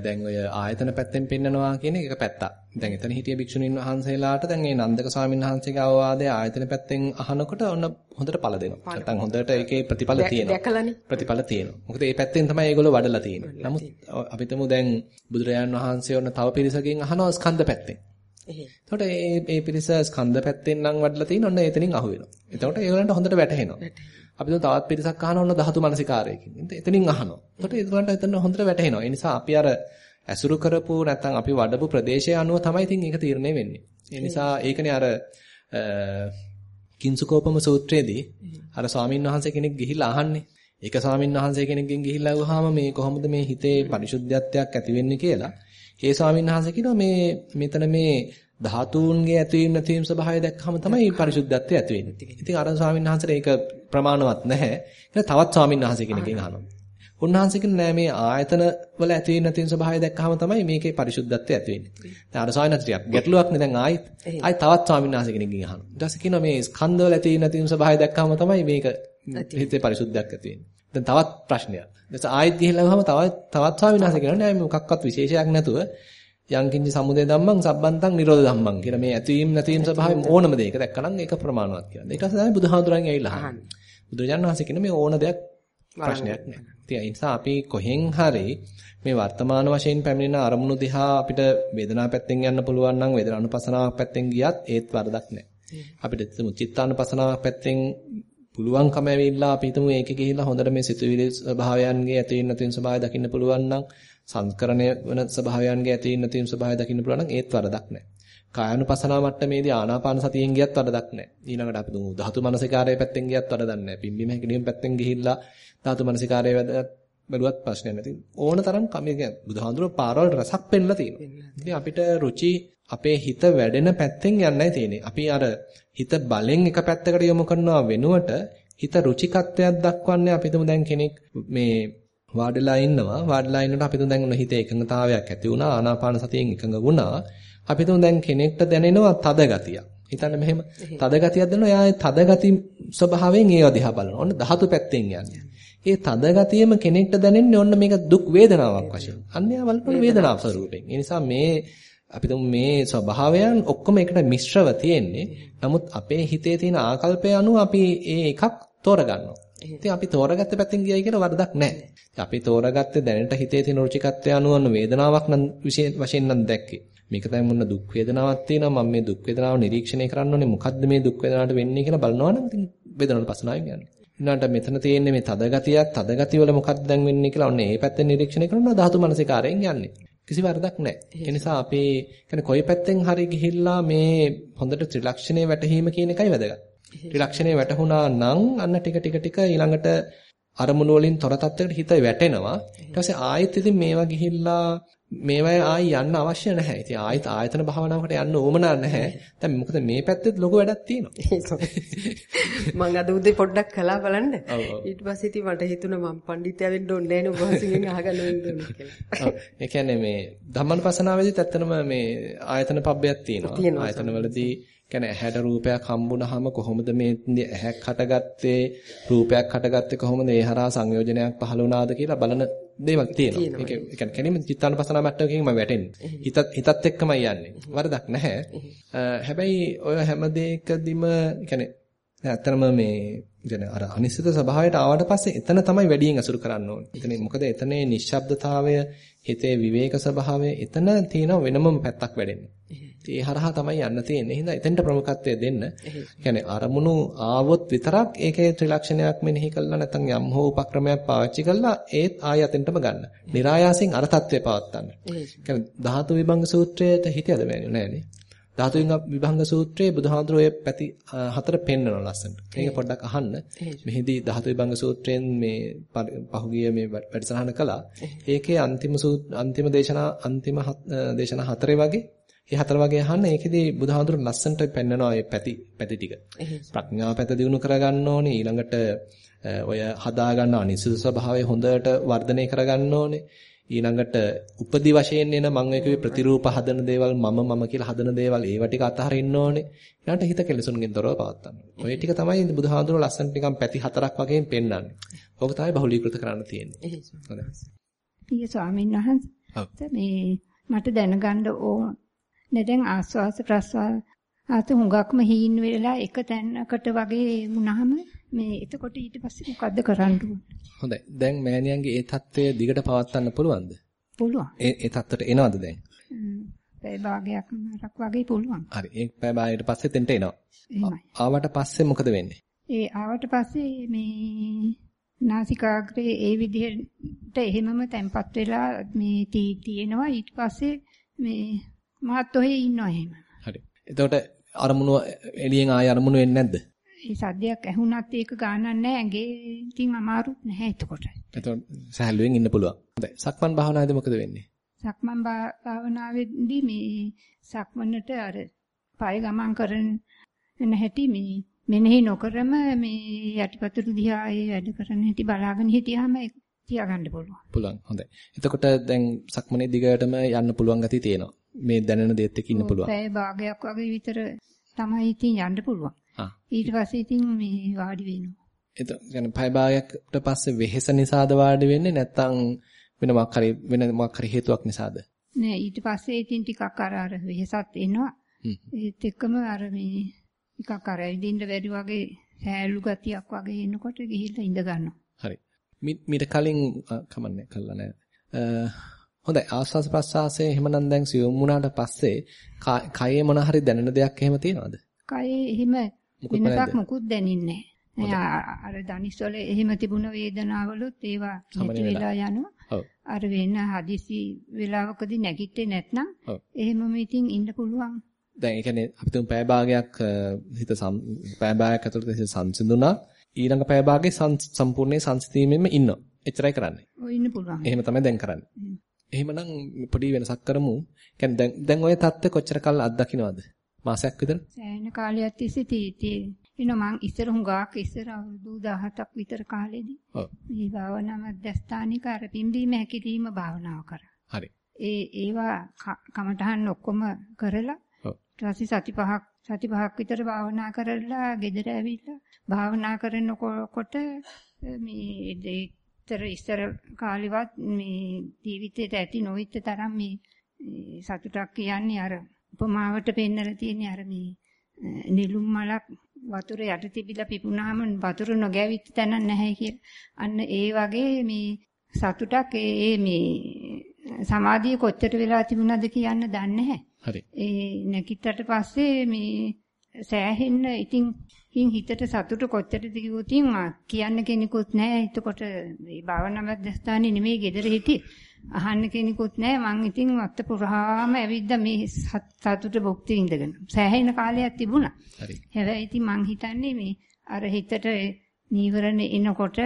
S1: දැන් ඔය ආයතන පැත්තෙන් පෙන්නනවා කියන එක පැත්තක්. දැන් එතන හිටිය භික්ෂුණීන් වහන්සේලාට දැන් මේ නන්දක ස්වාමීන් වහන්සේගේ අවවාදය ආයතන පැත්තෙන් අහනකොට ඔන්න හොඳට පළ දෙනවා. නැත්නම් හොඳට ඒකේ ප්‍රතිඵල තියෙනවා.
S7: දැකලානේ.
S1: ප්‍රතිඵල තියෙනවා. මොකද මේ පැත්තෙන් තමයි ඒගොල්ලෝ වඩලා තියෙන්නේ. නමුත් අපිටම දැන් බුදුරජාන් වහන්සේ ඔන්න තව පිරිසකින් අහනවා ස්කන්ධ පැත්තෙන්. එතකොට මේ මේ පිරිස ස්කන්ධ පැත්තෙන් නම් වඩලා තියෙන ඔන්න එතනින් අහු වෙනවා. එතකොට ඒගොල්ලන්ට හොඳට වැටහෙනවා. අපි තවත් පිරිසක් අහන ඔන්න ධාතු මනසිකාරයකින්. එතනින් අහනවා. එතකොට ඒගොල්ලන්ට එතන හොඳට වැටහෙනවා. ඒ නිසා අපි අර ඇසුරු කරපු නැත්නම් අපි වඩපු ප්‍රදේශය අනුව තමයි ඉතින් ඒක තීරණය වෙන්නේ. ඒ නිසා ඒකනේ අර කිංසුකෝපම සූත්‍රයේදී අර ස්වාමින් වහන්සේ කෙනෙක් ගිහිල්ලා අහන්නේ. ඒක ස්වාමින් වහන්සේ කෙනෙක්ගෙන් ගිහිල්ලා අහුවාම මේ කොහොමද මේ හිතේ පරිශුද්ධත්වයක් ඇති වෙන්නේ කියලා. ඒ ස්වාමින් වහන්සේ කියනවා මේ මෙතන මේ ධාතුන්ගේ ඇතිවීම නැතිවීම ස්වභාවය දැක්කම තමයි පරිශුද්ධත්වය ඇති වෙන්නේ. ඉතින් අර ස්වාමීන් වහන්සේට ඒක ප්‍රමාණවත් නැහැ. ඒක තවත් ස්වාමීන් වහන්සේ කෙනකින් අහනවා. උන්වහන්සේ කියන නෑ මේ ආයතන වල ඇතිවීම නැතිවීම ස්වභාවය දැක්කම තමයි මේකේ පරිශුද්ධත්වය ඇති වෙන්නේ. දැන් අර ස්වාමීන් වහන්සේ ටිකක් ගැටලුවක් නේ දැන් ආයිත් ආයි තවත් ස්වාමීන් වහන්සේ කෙනකින් අහනවා. ඊට පස්සේ කියනවා මේ ස්කන්ධ වල ඇතිවීම නැතිවීම ස්වභාවය දැක්කම තමයි මේක හිතේ පරිශුද්ධයක් ඇති වෙන්නේ. දැන් තවත් ප්‍රශ්නයක්. ඊට ආයිත් ගිහිල්ලා ගහම තවත් තවත් ස්වාමීන් වහන්සේ කියනවා නෑ මොකක්වත් විශේෂයක් නැතුව යංකින්ච සමුදය ධම්මං සබ්බන්තං නිරෝධ ධම්මං කියලා මේ ඇතිවීම නැතිවීම ස්වභාවය ඕනම දෙයක දැක්කනම් ඒක ප්‍රමාණවත් කියලා. ඊට පස්සේ තමයි බුදුහාමුදුරන් ඇවිල්ලා අහන්නේ. බුදුරජාණන් වහන්සේ කියන මේ ඕන දෙයක් ප්‍රශ්නයක් නෑ. ඉතින් ඒ නිසා අපි කොහෙන් හරි මේ වර්තමාන වශයෙන් පැමිණෙන අරමුණු දිහා අපිට වේදනාව පැත්තෙන් යන්න පුළුවන් නම් වේදනානුපසනාවක් පැත්තෙන් ගියත් ඒත් වරදක් නෑ. අපිට චිත්තානුපසනාවක් පැත්තෙන් පුළුවන්කම ඇවිල්ලා අපි හිතමු ඒකේ ගිහිල්ලා හොඳට මේ සිතුවිලි ස්වභාවයන්ගේ ඇති වෙන නැති වෙන ස්වභාවය දකින්න පුළුවන් නම් සංස්කරණය වෙන ස්වභාවයන්ගේ ඇති වෙන නැති වෙන ස්වභාවය දකින්න පුළුවන් නම් ඒත් වරදක් නැහැ. කායानुපසනාව මට්ටමේදී ආනාපාන සතියෙන් ගියත් වරදක් නැහැ. ඊළඟට අපි දුමු ධාතු මනසිකාරයේ පැත්තෙන් ගියත් වරදක් නැහැ. පිම්බීම හැකිලිම පැත්තෙන් ගිහිල්ලා ධාතු මනසිකාරයේ බැලුවත් ප්‍රශ්නයක් නැති. ඕන තරම් කමේ කියන්නේ බුදුහාඳුර පාරවල් රසක් පෙන්නලා තියෙනවා. ඉතින් අපිට රුචි අපේ හිත වැඩෙන පැත්තෙන් යන්නයි තියෙන්නේ. අපි අර හිත බලෙන් එක පැත්තකට යොමු කරනවා වෙනුවට හිත රුචිකත්වයක් දක්වන්නේ අපි තුමු දැන් කෙනෙක් මේ වාඩිලා ඉන්නවා. වාඩිලා ඉන්නකොට අපි තුමු දැන් හිතේ එකඟතාවයක් ඇති වුණා. ආනාපාන සතියෙන් එකඟ වුණා. අපි තුමු දැන් කෙනෙක්ට දැනෙනවා තද ගතියක් හිතන්න මෙහෙම තද ගතියක් දැනෙනවා. එයා තද ගති ස්වභාවයෙන් ඒව දිහා බලනවා. ඔන්න ධාතු පැත්තෙන් යන්නේ. ඒ තද ගතියම කෙනෙක්ට දැනෙන්නේ ඔන්න මේක දුක් වේදනාවක් වශයෙන්. අන්‍යය වලට වේදනාව ස්වරූපයෙන්. ඒ නිසා මේ අපි මේ ස්වභාවයන් ඔක්කොම එකට මිශ්‍රව තියෙන්නේ. නමුත් අපේ හිතේ තියෙන ආකල්පය අනුව අපි ඒ එකක් තෝරගන්නවා. ඉතින් අපි තෝරගත්ත පැත්තෙන් ගියයි කියලා වරදක් නැහැ. අපි තෝරගත්තේ දැනට හිතේ තියෙන රුචිකත්වය අනුව වේදනාවක් නම් වශයෙන් නම් දැක්කේ. මේක තමයි මොන දුක් වේදනාවක් තියෙනවා මම මේ දුක් වේදනාව නිරීක්ෂණය කරන්න ඕනේ මොකද්ද මේ දුක් වේදනාවට වෙන්නේ කියලා බලනවා නම් ඉතින් වේදනාවට පසනාවෙන් යන්නේ. ඊළඟට මෙතන තියෙන්නේ මේ තද ගතියක් තද ගතිය වල මොකක්ද දැන් වෙන්නේ කියලා ඔන්න ඒ පැත්තෙන් නිරීක්ෂණය කරනවා ධාතු මනසිකාරයෙන් යන්නේ. කිසි වරදක් නැහැ. ඒ නිසා අපි කියන්නේ කොයි පැත්තෙන් හරි ගිහිල්ලා මේ හොඳට ත්‍රිලක්ෂණයේ වැටහීම කියන එකයි වැදගත්. ත්‍රිලක්ෂණයේ වැටහුණා නම් අන්න ටික ටික ටික ඊළඟට අරමුණු වලින් තොර තත්ත්වයකට හිත වැටෙනවා. ඊට පස්සේ ආයෙත් ඉතින් මේවා ගිහිල්ලා මේවා ආයි යන්න අවශ්‍ය නැහැ. ඉතින් ආයෙත් ආයතන භාවනාවකට යන්න ඕමනා නැහැ. දැන් මොකද මේ පැත්තෙත් ලොකු වැඩක් තියෙනවා.
S7: මම අද උදේ පොඩ්ඩක් කළා බලන්න. ඊට පස්සේ ඉතින් මට හිතුණා මම පඬිත්‍ය වෙන්න ඕනේ නැහැ නේ උපවාසයෙන් අහගන්න වෙන්න ඕනේ කියලා.
S1: ඔව්. ඒ කියන්නේ මේ ධම්මනුපස්සනාවේදීත් ඇත්තනම මේ ආයතන පබ්බයක් තියෙනවා. ආයතන වලදී කියන්නේ ඇහැට රූපයක් හම්බුනහම කොහොමද මේ ඇහැක් හටගත්තේ රූපයක් හටගත්තේ කොහොමද ඒ හරහා සංයෝජනයක් පහළ වුණාද කියලා බලන දේවල් තියෙනවා. ඒක ඒ කියන්නේ කෙනෙම චිත්තානුපසනාව මට්ටමකින් මම වැටෙන්නේ. හිතත් හිතත් එක්කමයි යන්නේ. වරදක් නැහැ. හැබැයි ඔය හැම දෙයකදීම කියන්නේ ඇත්තටම මේ කියන්නේ අර අනිශ්චිත ස්වභාවයට ආවට පස්සේ එතන තමයි වැඩියෙන් අසුරු කරන්න ඕනේ. එතන මොකද එතනේ නිශ්ශබ්දතාවය, හිතේ විවේක ස්වභාවය එතන තියෙන වෙනම පැත්තක් වැඩෙන්නේ. ඒ හරහා තමයි යන්න තියෙන්නේ. හින්දා එතෙන්ට ප්‍රමුඛත්වය දෙන්න. කියන්නේ අරමුණු ආවොත් විතරක් ඒකේ ත්‍රිලක්ෂණයක් මෙනෙහි කළා නැත්නම් යම් හෝ උපක්‍රමයක් පාවිච්චි කළා ඒත් ආය යතෙන්ටම ගන්න. નિરાයාසයෙන් අර தත්ත්වය පවත්තන්න. කියන්නේ ධාතු විභංග සූත්‍රයට හිතියද බෑනේ නෑනේ. ධාතු විභංග සූත්‍රයේ බුදුහාඳුරෝ ඒ පැති හතර පෙන්වන ලස්සන. මේක පොඩ්ඩක් අහන්න. මෙහිදී ධාතු විභංග සූත්‍රයෙන් මේ පහුගිය මේ වැඩසටහන කළා. ඒකේ අන්තිම අන්තිම දේශනා අන්තිම දේශනා හතරේ වගේ ඒ හතර වගේ අහන්න ඒකෙදී බුදුහාඳුර ලස්සන්ට පෙන්නනවා මේ පැති පැති ටික. ප්‍රඥාව පැත දිනු කරගන්න ඕනේ ඊළඟට ඔය හදා ගන්න අනිසුදු ස්වභාවය හොඳට වර්ධනය කරගන්න ඕනේ. ඊළඟට උපදි වශයෙන් එන මම ඒකේ ප්‍රතිරූප හදන දේවල් මම මම කියලා හදන දේවල් ඒව ටික අතහරින්න ඕනේ. ඊළඟට හිත කෙලසුන්ගෙන් තොරව පවත්තන්න. ඔය ටික තමයි බුදුහාඳුර ලස්සනට නිකන් පැති හතරක් වගේ පෙන්වන්නේ. ඕක තමයි බහුලීකృత කරන්න තියෙන්නේ.
S8: හොඳයි. ඊයේ ස්වාමීන් වහන්සේ මේ මට දැනගන්න ඕන. දැන් ආස්වාස ප්‍රස්වාස ආත හුඟක්ම හීන් වෙලා එක තැනකට වගේ වුණාම මේ එතකොට ඊට පස්සේ මොකද්ද කරන්න
S1: හොඳයි. දැන් මෑණියන්ගේ ඒ தත්ත්වය දිගට පවත්වන්න පුළුවන්ද?
S8: පුළුවන්.
S1: ඒ ඒ தත්ත්වයට එනවද දැන්?
S8: පැය භාගයක් නරක් වගේ පුළුවන්.
S1: හරි. ඒ පැය භාගයකට පස්සේ තෙන්ට එනවා.
S8: එහෙමයි.
S1: ආවට පස්සේ මොකද වෙන්නේ?
S8: ඒ ආවට පස්සේ මේ නාසිකාග්‍රේ ඒ විදිහට එහෙමම තැම්පත් වෙලා මේ තියෙනවා ඊට පස්සේ මේ මාත් ඔහේ ඉන්නවා එහෙම.
S1: හරි. එතකොට අරමුණු එළියෙන් ආය අරමුණු වෙන්නේ නැද්ද?
S8: ඒ සද්දයක් ඇහුණත් ඒක ගානක් නැහැ ඇඟේ ඉතින් අමාරු නැහැ එතකොට.
S1: එතකොට සහැල්ලුවෙන් ඉන්න පුළුවන්. හොඳයි. සක්මන් භාවනාවේදී මොකද වෙන්නේ?
S8: සක්මන් භාවනාවේදී මේ සක්මනට අර පය ගමන් කරන හැටි මේ මෙනෙහි නොකරම මේ යටිපතුරු දිහා ඒ වැඩ කරන හැටි බලාගෙන හිටියාම තියාගන්න පුළුවන්.
S1: පුළුවන්. හොඳයි. එතකොට දැන් සක්මනේ දිගටම යන්න පුළුවන් ගතිය තියෙනවා. මේ දැනෙන දේත් එක්ක ඉන්න පුළුවන්.
S8: පැය භාගයක් වගේ විතර තමයි ඉතින් යන්න පුළුවන්. ඊට පස්සේ ඉතින් මේ වාඩි වෙනවා.
S1: එතකොට يعني පැය භාගයකට පස්සේ වෙහෙස නිසාද වාඩි වෙන්නේ නැත්නම් වෙන මොකක් හරි වෙන මොකක් හරි හේතුවක් නිසාද?
S8: නෑ ඊට පස්සේ ඉතින් ටිකක් අර අර වෙහෙසත් එනවා. ඒත් එක්කම අර මේ ටිකක් අර ඉදින්න බැරි වගේ සෑලු ගතියක් වගේ එනකොට ගිහිල්ලා ඉඳ ගන්නවා.
S1: මීට කලින් කමන්නේ කළා නෑ. හොඳයි ආස්වාස් ප්‍රස්වාසයේ එහෙමනම් දැන් සියුම් වුණාට පස්සේ කයේ මොන හරි දැනෙන දෙයක් එහෙම තියෙනවද?
S8: කයේ එහෙම වෙනසක් මොකුත් දැනෙන්නේ නැහැ. අර දනිස්වල එහෙම තිබුණ වේදනාවලුත් ඒවා නැති වෙලා යනවා. අර වෙන හදිසි වෙලාවකදී නැගිට්ටේ නැත්නම් එහෙමම ඉතින් ඉන්න පුළුවන්.
S1: දැන් ඒ කියන්නේ අපි තුන් පැය භාගයක් හිත පැය භාගයක් ඇතුළත හිත සංසිඳුණා. ඊළඟ පැය භාගයේ සම්පූර්ණයෙන් සංසිතීමෙම ඉන්නවා. එච්චරයි කරන්නේ.
S8: ඔය ඉන්න පුළුවන්.
S1: එහෙම තමයි දැන් කරන්නේ. එහෙමනම් පොඩි වෙනසක් කරමු. يعني දැන් දැන් ඔය தත්ත්ව කොච්චර කාල අත්දකින්නවද? මාසයක් විතර?
S8: සෑහෙන කාලයක් තිස්සේ තීතිය. එන මං ඉස්සර හුඟක් ඉස්සර අවුරුදු 17ක් විතර කාලෙදී. ඔව්. මේ භාවනා මධ්‍යස්ථානික අර පිම්බීම හැකිලිම භාවනාව කරා.
S1: හරි.
S8: ඒ ඒවා කමටහන් ඔක්කොම කරලා ඊට පස්සේ සති පහක් සති පහක් විතර භාවනා කරලා ගෙදර ඇවිල්ලා භාවනා කරනකොට මේ ඉතර ඉස්සර කාලෙවත් මේ ජීවිතේට ඇති නොවිච්ච තරම් මේ සතුටක් කියන්නේ අර උපමාවට පෙන්නලා තියෙන්නේ අර මේ නිලුම් මලක් වතුර යට තිබිලා පිපුණාම වතුර නොගැවිච්ච තැනක් නැහැ කියලා. අන්න ඒ වගේ මේ සතුටක් ඒ මේ සමාධිය කොච්චර වෙලා තිබුණාද කියන්න දන්නේ නැහැ.
S1: හරි.
S8: ඒ නැගිට්ටට පස්සේ මේ සෑහෙන්න ඉතින් හිතට සතුට කොච්චරද කිව්වොත් කියන්න කෙනෙකුත් නැහැ. එතකොට මේ භාවනා මධ්‍යස්ථානේ නෙමෙයි ගෙදර හිටියේ. අහන්න කෙනෙකුත් නැහැ. මං ඉතින් අත්ත පුරාම ඇවිද්දා මේ සතුට භුක්ති විඳගෙන. සෑහෙන කාලයක් තිබුණා.
S1: හරි.
S8: හැබැයි ඉතින් මං හිතන්නේ මේ අර හිතට නීවරණ එනකොට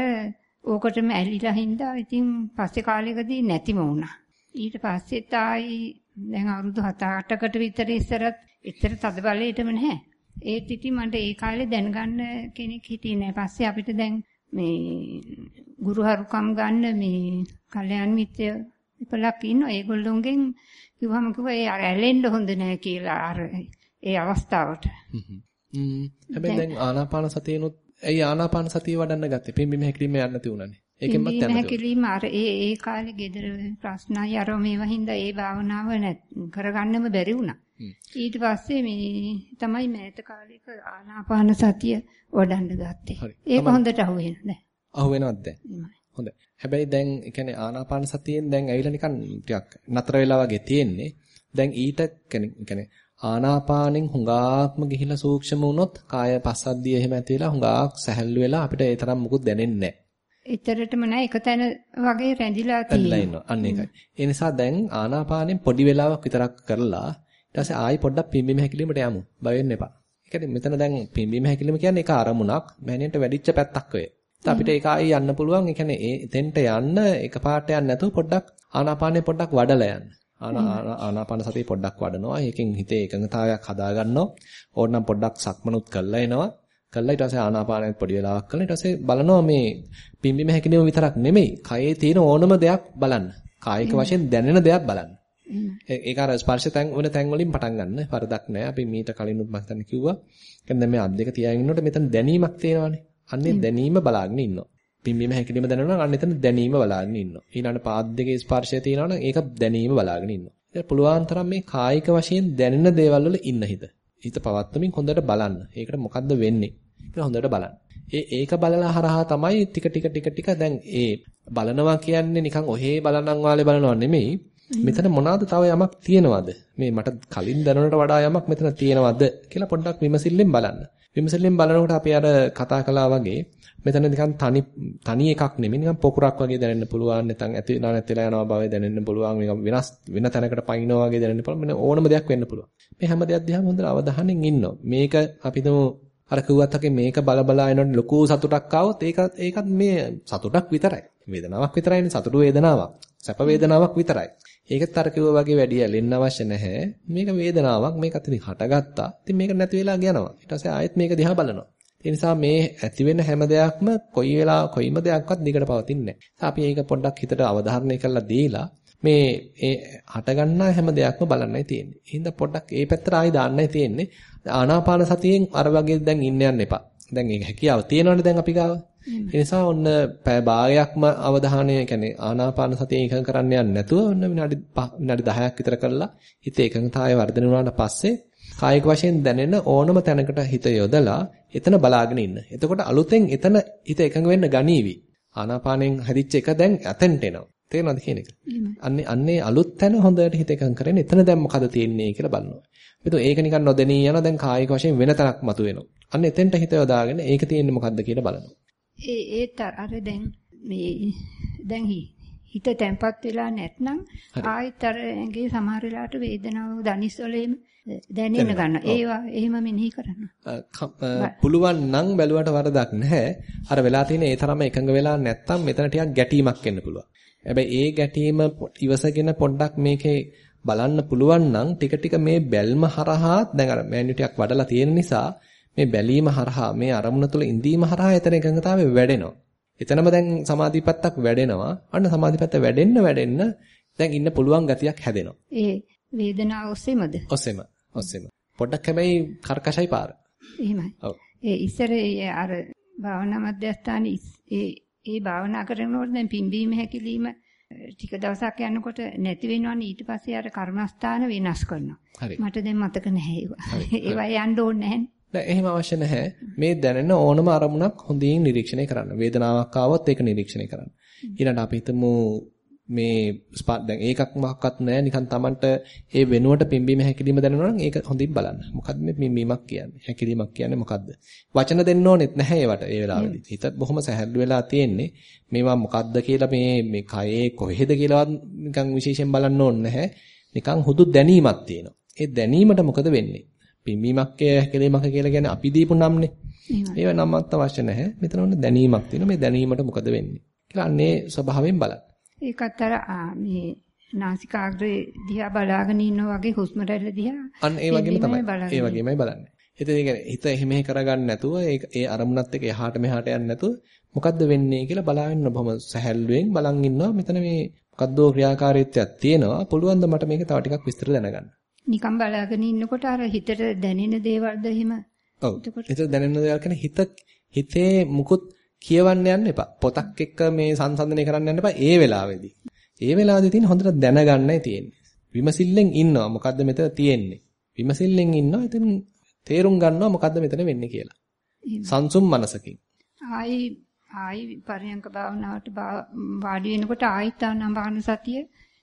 S8: ඕකටම ඇලිලා හින්දා ඉතින් පස්සේ කාලෙකදී නැතිම වුණා. ඊට පස්සෙත් ආයි දැන් අවුරුදු 7-8කට විතර ඉස්සරත් එච්චර තද බලයටම නැහැ. ඒත් ඉතින් මට ඒ කාලේ දැනගන්න කෙනෙක් හිටියේ නැහැ. පස්සේ අපිට දැන් මේ ගුරුහරුකම් ගන්න මේ කල්යාණ මිත්‍ය ඉපලක් ඉන්නවා. ඒගොල්ලොන්ගෙන් කිව්වම කිව්වා ඒ අර ඇලෙන්න හොඳ නැහැ කියලා අර ඒ අවස්ථාවට.
S1: හ්ම්. හැබැයි දැන් ආනාපාන සතියනොත් ඇයි ආනාපාන සතිය වඩන්න ගත්තේ? පිම්බිම හැකිලිම යන්න තියුණානේ. ඒකෙන්මත් යන්න
S8: තියුණා. හැකිලිම අර ඒ ඒ කාලේ ගෙදර ප්‍රශ්නයි අර මේවා හින්දා ඒ භාවනාව කරගන්නම බැරි වුණා. ඊට පස්සේ මේ තමයි මෑත කාලේක ආනාපාන සතිය වඩන්න ගත්තේ. ඒක හොඳට අහුවෙන දැන්.
S1: අහුවෙනවද දැන්? හොඳයි. හැබැයි දැන් ඒ කියන්නේ ආනාපාන සතියෙන් දැන් ඇවිල්ලා නිකන් ටිකක් නතර වෙලා වගේ තියෙන්නේ. දැන් ඊට කියන්නේ ආනාපානෙන් හුඟාක්ම ගිහිලා සූක්ෂම වුණොත් කාය පස්සද්ධිය එහෙම ඇති වෙලා හුඟාක් සැහැල්ලු වෙලා අපිට ඒ තරම් මුකුත් දැනෙන්නේ නැහැ.
S8: එතරටම නෑ එක තැන වගේ රැඳිලා
S1: තියෙනවා. අන්න ඒකයි. ඒ නිසා දැන් ආනාපානෙන් පොඩි වෙලාවක් විතරක් කරලා ඊට පස්සේ ආයි පොඩ්ඩක් පිම්බීම හැකිලිමට යමු. බය වෙන්න එපා. ඒ කියන්නේ මෙතන දැන් පිම්බීම හැකිලිම කියන්නේ ඒක අරමුණක්. මෑනියන්ට වැඩිච්ච පැත්තක් ඔය. අපිට ඒක ආයි යන්න පුළුවන්. ඒ කියන්නේ එතෙන්ට යන්න එකපාරට යන්න නැතුව පොඩ්ඩක් ආනාපානෙ පොඩ්ඩක් වඩලා යන්න. ආනාපාන සතිය පොඩ්ඩක් වඩනවා. ඒකෙන් හිතේ එකඟතාවයක් හදාගන්නවා. ඕනනම් පොඩ්ඩක් සක්මනුත් කරලා එනවා. කළා ඊට පස්සේ ආනාපානයත් පොඩි වෙලාවක් කළා. ඊට පස්සේ බලනවා මේ පිම්බිම හැකිනීම විතරක් නෙමෙයි. කයේ තියෙන ඕනම දෙයක් බලන්න. කායික වශයෙන් දැනෙන දෙයක් බලන්න. ඒක අර ස්පර්ශ තැන් වෙන තැන් වලින් පටන් ගන්න. වරදක් නැහැ. අපි මීට කලිනුත් මම හිතන්නේ කිව්වා. කියන්නේ මේ අත් දෙක තියාගෙන ඉන්නකොට මෙතන දැනීමක් තියෙනවානේ. අන්නේ දැනීම බලාගෙන ඉන්නවා. පිම්බීම හැකිලිම දැනෙනවා නම් අන්න එතන දැනීම බලාගෙන ඉන්නවා. ඊළඟ පාද දෙකේ ස්පර්ශය තියෙනවා නම් ඒක දැනීම බලාගෙන ඉන්නවා. පුළුවන් තරම් මේ කායික වශයෙන් දැනෙන දේවල් වල ඉන්න හිත. හිත පවත්වමින් හොඳට බලන්න. ඒකට මොකද්ද වෙන්නේ? කියලා හොඳට බලන්න. ඒ ඒක බලලා හරහා තමයි ටික ටික ටික ටික දැන් ඒ බලනවා කියන්නේ නිකන් ඔහේ බලනන් වාලේ බලනවා නෙමෙයි. මෙතන මොනවාද තව යමක් තියෙනවද? මේ මට කලින් දැනුණට වඩා යමක් මෙතන තියෙනවද කියලා පොඩ්ඩක් විමසිල්ලෙන් බලන්න. විමසිල්ලෙන් බලනකොට අපි අර කතා කළා වගේ මෙතන නිකන් තනි තනි එකක් නෙමෙයි නිකන් පොකුරක් වගේ දැනෙන්න පුළුවන් නැත්නම් ඇති නැතිලා යනවා බවයි දැනෙන්න පුළුවන් නිකන් වෙනස් වෙන තැනකට පයින්නවා වගේ දැනෙන්න පුළුවන් මෙන්න ඕනම දෙයක් වෙන්න පුළුවන් මේ හැම දෙයක් දිහාම හොඳට අවධානයෙන් ඉන්නවා මේක අපි හිතමු අර කිව්වත් අකේ මේක බල බලා එනකොට ලොකු සතුටක් ආවොත් ඒක ඒකත් මේ සතුටක් විතරයි. වේදනාවක් විතරයිනේ සතුටු වේදනාවක්. සැප වේදනාවක් විතරයි. ඒකත් අර කිව්වා වගේ වැඩි ඇලෙන්න අවශ්‍ය නැහැ. මේක වේදනාවක් මේකත් ඉතින් හටගත්තා. ඉතින් මේක නැති වෙලා යනවා. ඊට පස්සේ ආයෙත් මේක දිහා බලනවා. ඒ නිසා මේ ඇති වෙන හැම දෙයක්ම කොයි වෙලා කොයිම දෙයක්වත් දිගට පවතින්නේ නැහැ. අපි ඒක පොඩ්ඩක් හිතට අවධාරණය කරලා දීලා මේ ඒ හටගන්නා හැම දෙයක්ම බලන්නයි තියෙන්නේ. එහෙනම් පොඩ්ඩක් ඒ පැත්තට ආයි දාන්නයි තියෙන්නේ. ආනාපාන සතියෙන් අර වගේ දැන් ඉන්න යන්න එපා. දැන් ඒක හැකියාව තියෙනවනේ දැන් අපි ගාව. ඒ නිසා ඔන්න පැය භාගයක්ම අවධානය කියන්නේ ආනාපාන සතිය එකඟ කරන්න යන්නේ නැතුව ඔන්න විනාඩි විනාඩි 10ක් විතර කරලා හිත එකඟතාවය වර්ධනය වුණාට පස්සේ කායික වශයෙන් දැනෙන ඕනම තැනකට හිත යොදලා එතන බලාගෙන ඉන්න. එතකොට අලුතෙන් එතන හිත එකඟ වෙන්න ගනීවි. ආනාපානෙන් හැදිච්ච එක දැන් අතෙන්ට එනවා. තේරෙනවද කියන එක? අන්නේ අන්නේ අලුත් තැන හොඳට හිත එකඟ කරගෙන එතන දැන් මොකද තියෙන්නේ කියලා බලනවා. ඒතකොට ඒක නිකන් නොදෙනී යන දැන් කායික වශයෙන් වෙන තැනක් මතුවෙනවා. අන්න එතෙන්ට හිත යොදාගෙන ඒක තියෙන්නේ මොකද්ද කියලා බලනවා.
S8: ඒ ඒත් අර දැන් මේ දැන් හිත තැම්පත් වෙලා නැත්නම් ආයෙත් අර ඇඟේ සමහර වෙලාවට වේදනාව දනිස්වලේම දැනෙන්න ගන්නවා. ඒවා එහෙම මෙනෙහි කරනවා.
S1: පුළුවන් නම් බැලුවට වරදක් නැහැ. අර වෙලා තියෙන ඒ තරම එකඟ වෙලා නැත්නම් මෙතන ටිකක් ගැටීමක් එන්න පුළුවන්. හැබැයි ඒ ගැටීම ඉවසගෙන පොඩ්ඩක් මේකේ බලන්න පුළුවන් නම් ටික ටික මේ බැල්ම හරහා දැන් අර මෑන්යු ටිකක් වඩලා තියෙන නිසා මේ බැලීම හරහා මේ අරමුණ තුළ ඉඳීම හරහා එතන එකඟතාවය වැඩෙනවා. එතනම දැන් සමාධිපත්තක් වැඩෙනවා. අන්න සමාධිපත්ත වැඩෙන්න වැඩෙන්න දැන් ඉන්න පුළුවන් ගතියක් හැදෙනවා.
S8: ඒ වේදනාව ඔස්සේමද?
S1: ඔස්සේම. ඔස්සේම. පොඩ්ඩක් හැබැයි කර්කශයි පාර.
S8: එහෙමයි. ඔව්. ඒ ඉස්සර අර භාවනා මධ්‍යස්ථානයේ ඒ ඒ භාවනා කරනකොට දැන් පිම්බීම හැකිලිම ටික දවසක් යනකොට නැති වෙනවනේ ඊට පස්සේ අර කර්මස්ථාන වෙනස් කරනවා. මට දැන් මතක නැහැ ඒවා. ඒවා යන්න ඕනේ නැහැ.
S1: නෑ එහෙම අවශ්‍ය නැහැ. මේ දැනෙන ඕනම අරමුණක් හොඳින් නිරීක්ෂණය කරන්න. වේදනාවක් ආවොත් ඒක නිරීක්ෂණය කරන්න. ඊළඟට අපි හිතමු මේ දැන් ඒකක් මොකක්වත් නැහැ නිකන් Tamanට ඒ වෙනුවට පිම්බීම හැකිලිම දැනෙනවා නම් ඒක හොඳින් බලන්න. මොකද්ද මේ පිම්බීමක් කියන්නේ? හැකිලිමක් කියන්නේ මොකද්ද? වචන දෙන්න ඕනෙත් නැහැ ඒවට ඒ වෙලාවෙදි. හිත බොහොම සැහැල්ලු වෙලා තියෙන්නේ. මේවා මොකද්ද කියලා මේ මේ කයේ කොහෙද කියලාවත් නිකන් විශේෂයෙන් බලන්න ඕනේ නැහැ. නිකන් හුදු දැනීමක් තියෙනවා. ඒ දැනීමට මොකද වෙන්නේ? පිම්බීමක් හැකිලීමක් කියලා කියන්නේ අපි දීපු නම්නේ. ඒව නමත් අවශ්‍ය නැහැ. මෙතන ඔන්න දැනීමක් තියෙනවා. මේ දැනීමට මොකද වෙන්නේ? කියලා අන්නේ ස්වභාවයෙන් බලන්න.
S8: ඒකත් අර මේ නාසිකාග්‍රේ දිහා බලාගෙන ඉන්නා වගේ හුස්ම රැල්ල දිහා
S1: අන්න ඒ වගේම තමයි. ඒ වගේමයි බලන්නේ. හිත හිත එහෙම කරගන්න නැතුව ඒ ඒ අරමුණත් එක්ක එහාට මෙහාට යන්නේ නැතුව මොකද්ද වෙන්නේ කියලා බලාගෙන බොහොම සැහැල්ලුවෙන් බලන් ඉන්නවා. මෙතන මේ මොකද්දෝ ක්‍රියාකාරීත්වයක් තියෙනවා. පුළුවන් ද මට මේක තව ටිකක් විස්තර දැනගන්න.
S8: නිකන් බලාගෙන ඉන්නකොට අර හිතට දැනෙන දේවල්ද එහෙම?
S1: ඔව්. හිතට දැනෙන දේවල් කියන්නේ හිත හිතේ මුකුත් කියවන්න යන්න එපා. පොතක් එක්ක මේ සංසන්දනය කරන්න යන්න එපා. ඒ වෙලාවේදී. ඒ වෙලාවේදී තියෙන හොඳට දැනගන්නයි තියෙන්නේ. විමසිල්ලෙන් ඉන්නවා මොකද්ද මෙතන තියෙන්නේ. විමසිල්ලෙන් ඉන්නවා ඉතින් තේරුම් ගන්නවා මොකද්ද මෙතන වෙන්නේ කියලා. සංසුම් මනසකින්.
S8: ආයි ආයි පරියංක භාවනාවට වාඩි වෙනකොට ආයිත් ආනාපාන සතිය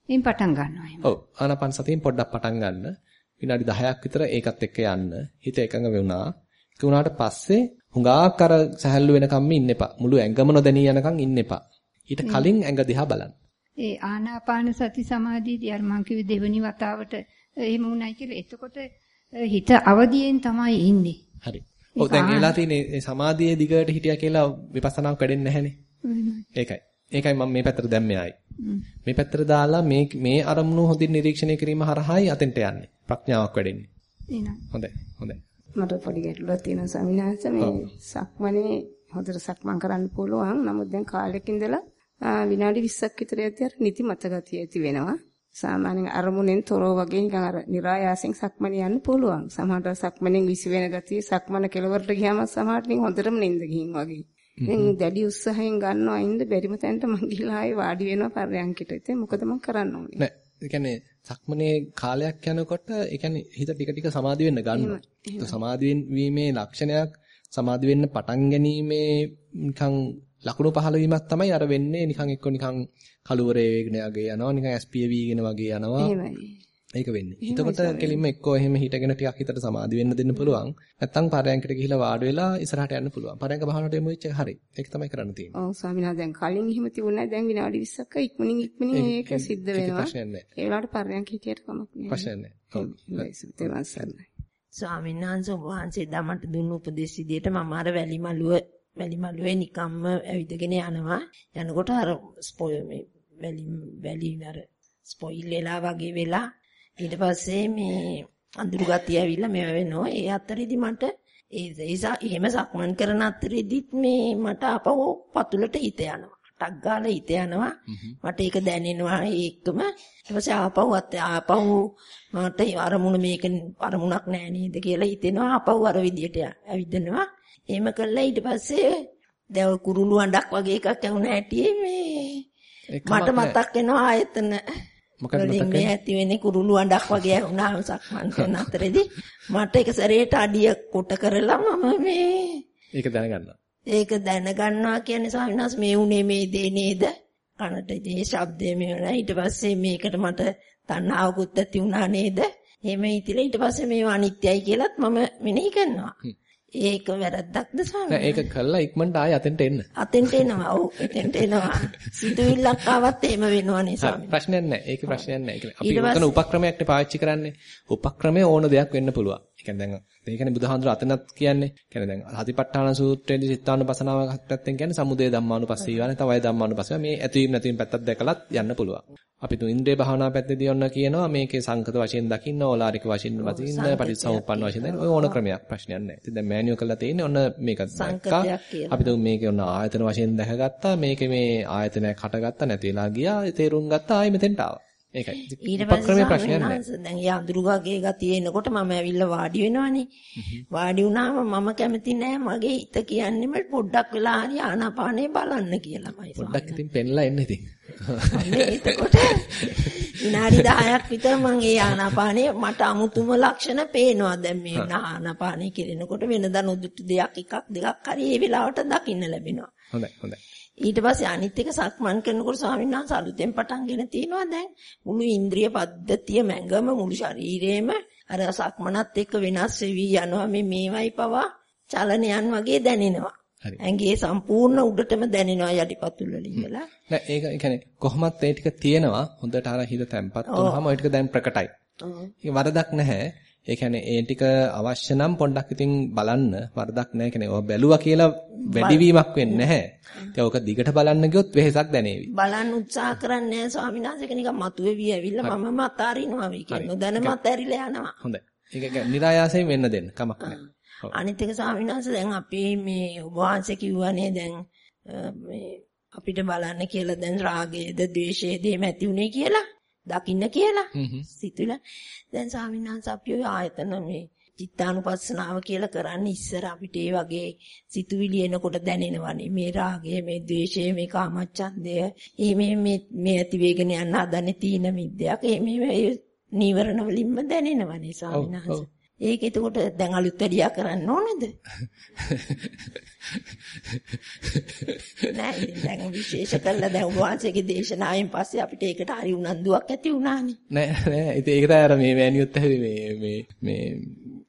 S8: ඉන් පටන් ගන්නවා එහෙම.
S1: ඔව් ආනාපාන සතියෙන් පොඩ්ඩක් පටන් ගන්න. විනාඩි 10ක් විතර ඒකත් එක්ක යන්න. හිත එකඟ වුණා. ඒක වුණාට පස්සේ හුඟාක් අර සැහැල්ලු වෙනකම්ම ඉන්න එපා. මුළු ඇඟම නොදැනී යනකම් ඉන්න එපා. ඊට කලින් ඇඟ දිහා බලන්න.
S8: ඒ ආනාපාන සති සමාධියදී අර මං කිව්වේ දෙවෙනි වතාවට එහෙම වුණයි කියලා. එතකොට හිත අවදියෙන් තමයි ඉන්නේ.
S1: හරි. ඔව් දැන් ඒලා තියෙන්නේ සමාධියේ දිගට හිටියා කියලා විපස්සනාවක් වැඩෙන්නේ නැහනේ. ඒකයි. ඒකයි මම මේ පැත්තට දැම්මේ ආයි. මේ පැත්තට දාලා මේ මේ අරමුණු හොඳින් නිරීක්ෂණය කිරීම හරහායි අතෙන්ට යන්නේ. ප්‍රඥාවක් වැඩෙන්නේ.
S2: එහෙනම්.
S1: හොඳයි. හොඳයි.
S2: මට පොඩි ගැටලුවක් තියෙනවා ස්වාමිනාංශ මේ සක්මනේ හොඳට සක්මන් කරන්න පුළුවන්. නමුත් දැන් කාලෙක ඉඳලා විනාඩි 20ක් විතර යද්දී අර නිදිමත ගතිය ඇති වෙනවා. සාමාන්‍යයෙන් අරමුණෙන් තොරව වගේ නිකන් අර નિરાයාසයෙන් සක්මන යන්න පුළුවන්. සමහරවිට සක්මනෙන් විසි වෙන ගතිය සක්මන කෙලවරට ගියාම සමහරට හොඳටම නිින්ද ගිහින් වගේ. ඉතින් දැඩි උත්සාහයෙන් ගන්නවා අයින්ද බැරිම තැනට මං ගිහලා ආයේ වාඩි වෙනවා පර්යංකිට. ඉතින් මොකද මං කරන්න ඕනේ?
S1: නෑ ඒ කියන්නේ සක්මනේ කාලයක් යනකොට ඒ කියන්නේ හිත ටික ටික සමාධි වෙන්න ගන්නවා. ඒක සමාධි වීමේ ලක්ෂණයක් සමාධි වෙන්න පටන් ගැනීමේ නිකන් ලකුණු පහළ වීමක් තමයි අර වෙන්නේ නිකන් එක්ක නිකන් කලුවරේ වේගන යගේ යනවා නිකන් වීගෙන වගේ යනවා.
S2: එහෙමයි.
S1: ඒක වෙන්නේ. එතකොට කෙලින්ම එක්කෝ එහෙම හිටගෙන ටිකක් හිතට සමාධි වෙන්න දෙන්න පුළුවන්. නැත්තම් පරයන්කට ගිහිලා වාඩි වෙලා ඉස්සරහට යන්න පුළුවන්. පරයන්ක භාවනාවට එමු වෙච්ච එක හරි. ඒක තමයි කරන්න තියෙන්නේ.
S2: ඔව් ස්වාමීන් වහන්සේ දැන් කලින් එහෙම තිබුණා දැන් විනාඩි 20ක් ඉක්මනින් ඉක්මනින් ඒක සිද්ධ වෙනවා.
S1: ප්‍රශ්නයක් නැහැ.
S2: ඒ වෙලාවට පර්යංක හිටියට කමක් නෑ.
S1: ප්‍රශ්නයක් නැහැ.
S9: ස්වාමීන් වහන්සේ ඔබ වහන්සේ දමට දුන්නු උපදේශ විදියට මම අර වැලි මලුව වැලි මලුවේ නිකම්ම ඇවිදගෙන යනවා. යනකොට අර ස්පොයිල් මේ වැලි වැලි අර ස්පොයිල් වෙලා වගේ වෙලා ඊට පස්සේ මේ අඳුරු ගතිය ඇවිල්ලා මේව වෙනවා. ඒ අතරෙදි මට ඒ එහෙම සක්මන් කරන අතරෙදිත් මේ මට අපව පතුලට හිත යනවා. ටක් ගාලා හිත යනවා. මට ඒක දැනෙනවා ඒකම. ඊට පස්සේ ආපහු ආපහු මට අරමුණ මේක අරමුණක් නෑ නේද කියලා හිතෙනවා. ආපහු අර විදියට ඇවිදිනවා. එහෙම කළා ඊට පස්සේ දැන් කුරුළු අඬක් වගේ එකක් ඇහුණ හැටියේ මේ මට මතක් වෙනවා ආයතන
S1: මොකක්ද මතක
S9: මේ ඇති වෙන්නේ කුරුළු අඬක් වගේ වුණාම සක්මන් කරන අතරේදී මට ඒක සැරේට අඩිය කොට කරලා මම මේ
S1: ඒක දැනගන්නවා.
S9: ඒක දැනගන්නවා කියන්නේ ස්වාමීන් වහන්සේ මේ උනේ මේ දේ නේද? කනට මේ ශබ්දය මේ වුණා. ඊට පස්සේ මේකට මට තණ්හාවකුත් ඇති වුණා නේද? එහෙම හිතලා ඊට පස්සේ මේව අනිත්‍යයි කියලාත් මම මෙනෙහි කරනවා. ඒක වැරද්දක්ද ස්වාමීන්
S1: නෑ ඒක කළා ඉක්මනට ආයෙ අතෙන්ට එන්න.
S9: අතෙන්ට එනවා. ඔව් එතෙන්ට එනවා. සිතුවිල්ලක් ආවත් එහෙම වෙනවනේ ස්වාමීන්
S1: ප්‍රශ්නයක් නෑ. ඒකේ ප්‍රශ්නයක් නෑ. අපි උතන උපක්‍රමයක් නේ පාවිච්චි කරන්නේ. උපක්‍රමයේ ඕන දෙයක් වෙන්න පුළුවන්. කියන්නේ දැන් ඒ කියන්නේ බුදුහාඳුර අතනත් කියන්නේ. කියන්නේ දැන් හතිපට්ඨාන සූත්‍රයේදී සිතානුපසනාව පැත්තෙන් කියන්නේ සමුදය ධම්මානුපස්සීවා නැත්නම් වය ධම්මානුපස්සීවා මේ ඇතුවීම නැතිවීම පැත්තක් දැකලත් යන්න පුළුවන්. අපි තු ඉන්ද්‍රිය භාවනා පැත්තේදී ඔන්න කියනවා මේකේ සංකත වශයෙන් දකින්න ඕලාරික වශයෙන් වදින්න පටිච්චසමුප්පන්න වශයෙන් දැන් ඔය ඕන ක්‍රමයක් ප්‍රශ්නයක් නැහැ. ඉතින් දැන් මෑනියෝ කරලා තියෙන්නේ ඔන්න මේක දැක්කා. අපි තු මේකේ ඔන්න ආයතන වශයෙන් දැකගත්තා. මේකේ මේ ආයතනයක් හටගත්තා නැති වෙලා ගියා. තේරුම් ගත්තා ආයෙ මෙතෙන්ට ආවා. ඒකයි.
S9: පස්සේ ප්‍රශ්නයක් නැහැ. දැන් යා අඳුරුගාගේ ගතිය එනකොට මම ඇවිල්ලා වාඩි වෙනවනේ. වාඩි වුණාම මම කැමති නෑ මගේ හිත කියන්නේම පොඩ්ඩක් වෙලා හරි ආනාපානේ බලන්න කියලාමයි.
S1: පොඩ්ඩක් ඉතින් පෙන්ලා එන්න ඉතින්.
S9: එතකොට විනාඩි 10ක් විතර මම ඒ ආනාපානේ මට අමුතුම ලක්ෂණ පේනවා. දැන් මේ ආනාපානේ කිරෙනකොට වෙනදා නොදුටු දෙයක් එකක් දෙකක් හරි ඒ වෙලාවට දකින්න ලැබෙනවා.
S1: හොඳයි හොඳයි.
S9: ඊට පස්සේ අනිත් එක සක්මන් කරනකොට ස්වාමීන් වහන්සේ අලුතෙන් පටන්ගෙන තිනවා දැන් මුළු ඉන්ද්‍රිය පද්ධතිය මැංගම මුළු ශරීරේම අර සක්මනත් එක්ක වෙනස් වෙවි යනවා මේ මේවයි පවා චලනයන් වගේ දැනෙනවා. ඇඟේ සම්පූර්ණ උඩටම දැනෙනවා යටිපතුල් වෙලා.
S1: නෑ ඒක කියන්නේ කොහොමත් ඒ ටික තියෙනවා හොඳට අර හිත තැම්පත් වුනහම ওই ටික දැන් ප්‍රකටයි. ඒක වරදක් නැහැ. ඒ කියන්නේ ඒ ටික අවශ්‍ය නම් පොඩ්ඩක් ඉතින් බලන්න වරදක් නැහැ. කියන්නේ ඔය බැලුවා කියලා වැඩිවීමක් වෙන්නේ නැහැ. ඉතින් ඔක දිගට බලන්න ගියොත් වෙහෙසක් දැනේවි.
S9: බලන්න උත්සාහ කරන්නේ නැහැ ස්වාමීන් වහන්සේ කෙනෙක් මතුවේවි ඇවිල්ලා මමම අතාරිනවා වෙයි කියන්නේ. දැනමත් ඇරිලා යනවා.
S1: හොඳයි. ඒක නිරායාසයෙන් වෙන්න දෙන්න කමක් නැහැ.
S9: අනිත් එක ස්වාමීන් වහන්සේ දැන් අපි මේ ඔබ වහන්සේ කිව්වනේ දැන් මේ අපිට බලන්න කියලා දැන් රාගයේද ද්වේෂයේද එහෙම ඇති උනේ කියලා දකින්න කියලා සිතුවිලා. දැන් ස්වාමීන් වහන්සේ අපි ඔය ආයතන මේ චිත්තානුපස්සනාව කියලා කරන්නේ ඉස්සර අපිට ඒ වගේ සිතුවිලි එනකොට දැනෙනවනේ. මේ රාගය මේ ද්වේෂය මේ කාමච්ඡන්දය. මේ මේ මේ ඇති වේගන යන හදන්නේ තීන මිද්දයක්. මේ නීවරණ වලින්ම දැනෙනවනේ ස්වාමීන් වහන්සේ ඒක එතකොට දැන් අලුත් වැඩියා කරන්න ඕනද? නෑ දැන් විශේෂ කළා දැන් වහන්සේගේ දේශනාවෙන් පස්සේ අපිට ඒකට හරි උනන්දුවක් ඇති වුණානේ.
S1: නෑ නෑ ඉතින් ඒක තමයි අර මේ මෑනියොත් ඇහුවේ මේ මේ මේ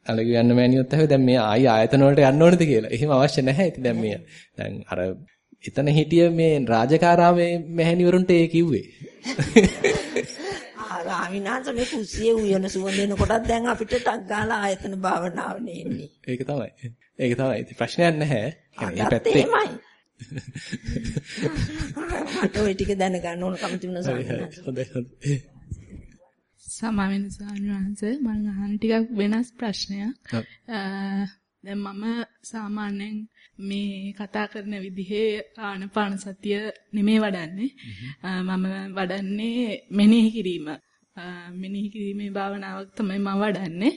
S1: අලග යන්න මෑනියොත් ඇහුවේ දැන් මේ ආයි ආයතන වලට යන්න ඕනද කියලා. එහෙම අවශ්‍ය නැහැ. ඉතින් දැන් මේ දැන් අර එතන හිටිය මේ රාජකාරාමේ මෑණිවරුන්ට ඒ කිව්වේ.
S9: ආවිනාස මේ කුස්සියේ උයන සුවඳ එනකොටත් දැන් අපිට ටක් ගාලා ආයතන භාවනාව නෙන්නේ.
S1: ඒක තමයි. ඒක තමයි. ඉතින් ප්‍රශ්නයක් නැහැ.
S9: ඒ පැත්තේ. මට ওই ටික දැනගන්න ඕන කම තිබුණා සාමාන්‍යයෙන්.
S1: හොඳයි හොඳයි.
S10: සමාවෙන සාමාන්‍යයෙන් මම අහන ටිකක් වෙනස් ප්‍රශ්නයක්. දැන් මම සාමාන්‍යයෙන් මේ කතා කරන විදිහේ ආනපාන සතිය නෙමෙයි වඩන්නේ. මම වඩන්නේ මෙනෙහි කිරීම. මෙනෙහි කිරීමේ භාවනාවක් තමයි මම වඩන්නේ.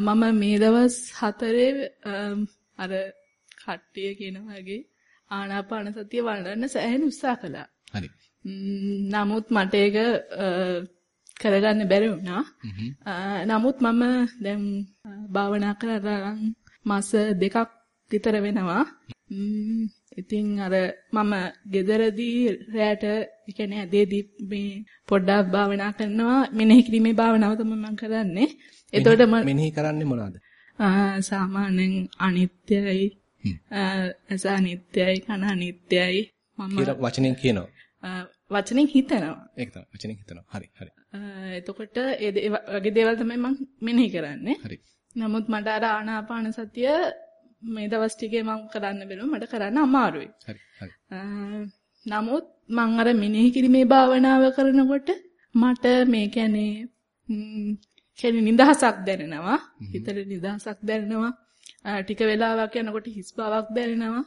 S10: මම මේ දවස් හතරේ අර කට්ටිය කියන වගේ ආනාපාන සතිය වඩන්න සෑහෙන උත්සාහ කළා.
S1: හරි.
S10: නමුත් මට ඒක කරගන්න බැරි වුණා. නමුත් මම දැන් භාවනා කරලා මාස දෙකක් විතර වෙනවා. ඉතින් අර මම ගෙදරදී රැට කියන්නේ ඇදේදී මේ පොඩ්ඩක් භාවනා කරනවා මෙනෙහි කිරීමේ භාවනාව තමයි මම කරන්නේ. එතකොට මම
S1: මෙනෙහි කරන්නේ මොනවද?
S10: සාමාන්‍යයෙන් අනිත්‍යයි අස අනිත්‍යයි කන අනිත්‍යයි
S1: මම වචනෙන් කියනවා.
S10: වචනෙන් හිතනවා.
S1: ඒක තමයි වචනෙන් හිතනවා. හරි හරි.
S10: එතකොට ඒ වගේ දේවල් තමයි මම මෙනෙහි කරන්නේ.
S1: හරි.
S10: නමුත් මට අර ආනාපාන සතිය මේ දවස් ටිකේ මම කරන්න බැලුවා මට කරන්න අමාරුයි.
S1: හරි හරි.
S10: නමුත් මම අර මෙනෙහි කිරීමේ භාවනාව කරනකොට මට මේ කියන්නේ කියන්නේ නිදහසක් දැනෙනවා. හිතට නිදහසක් දැනෙනවා. ටික වෙලාවක් යනකොට හිස් බවක් දැනෙනවා.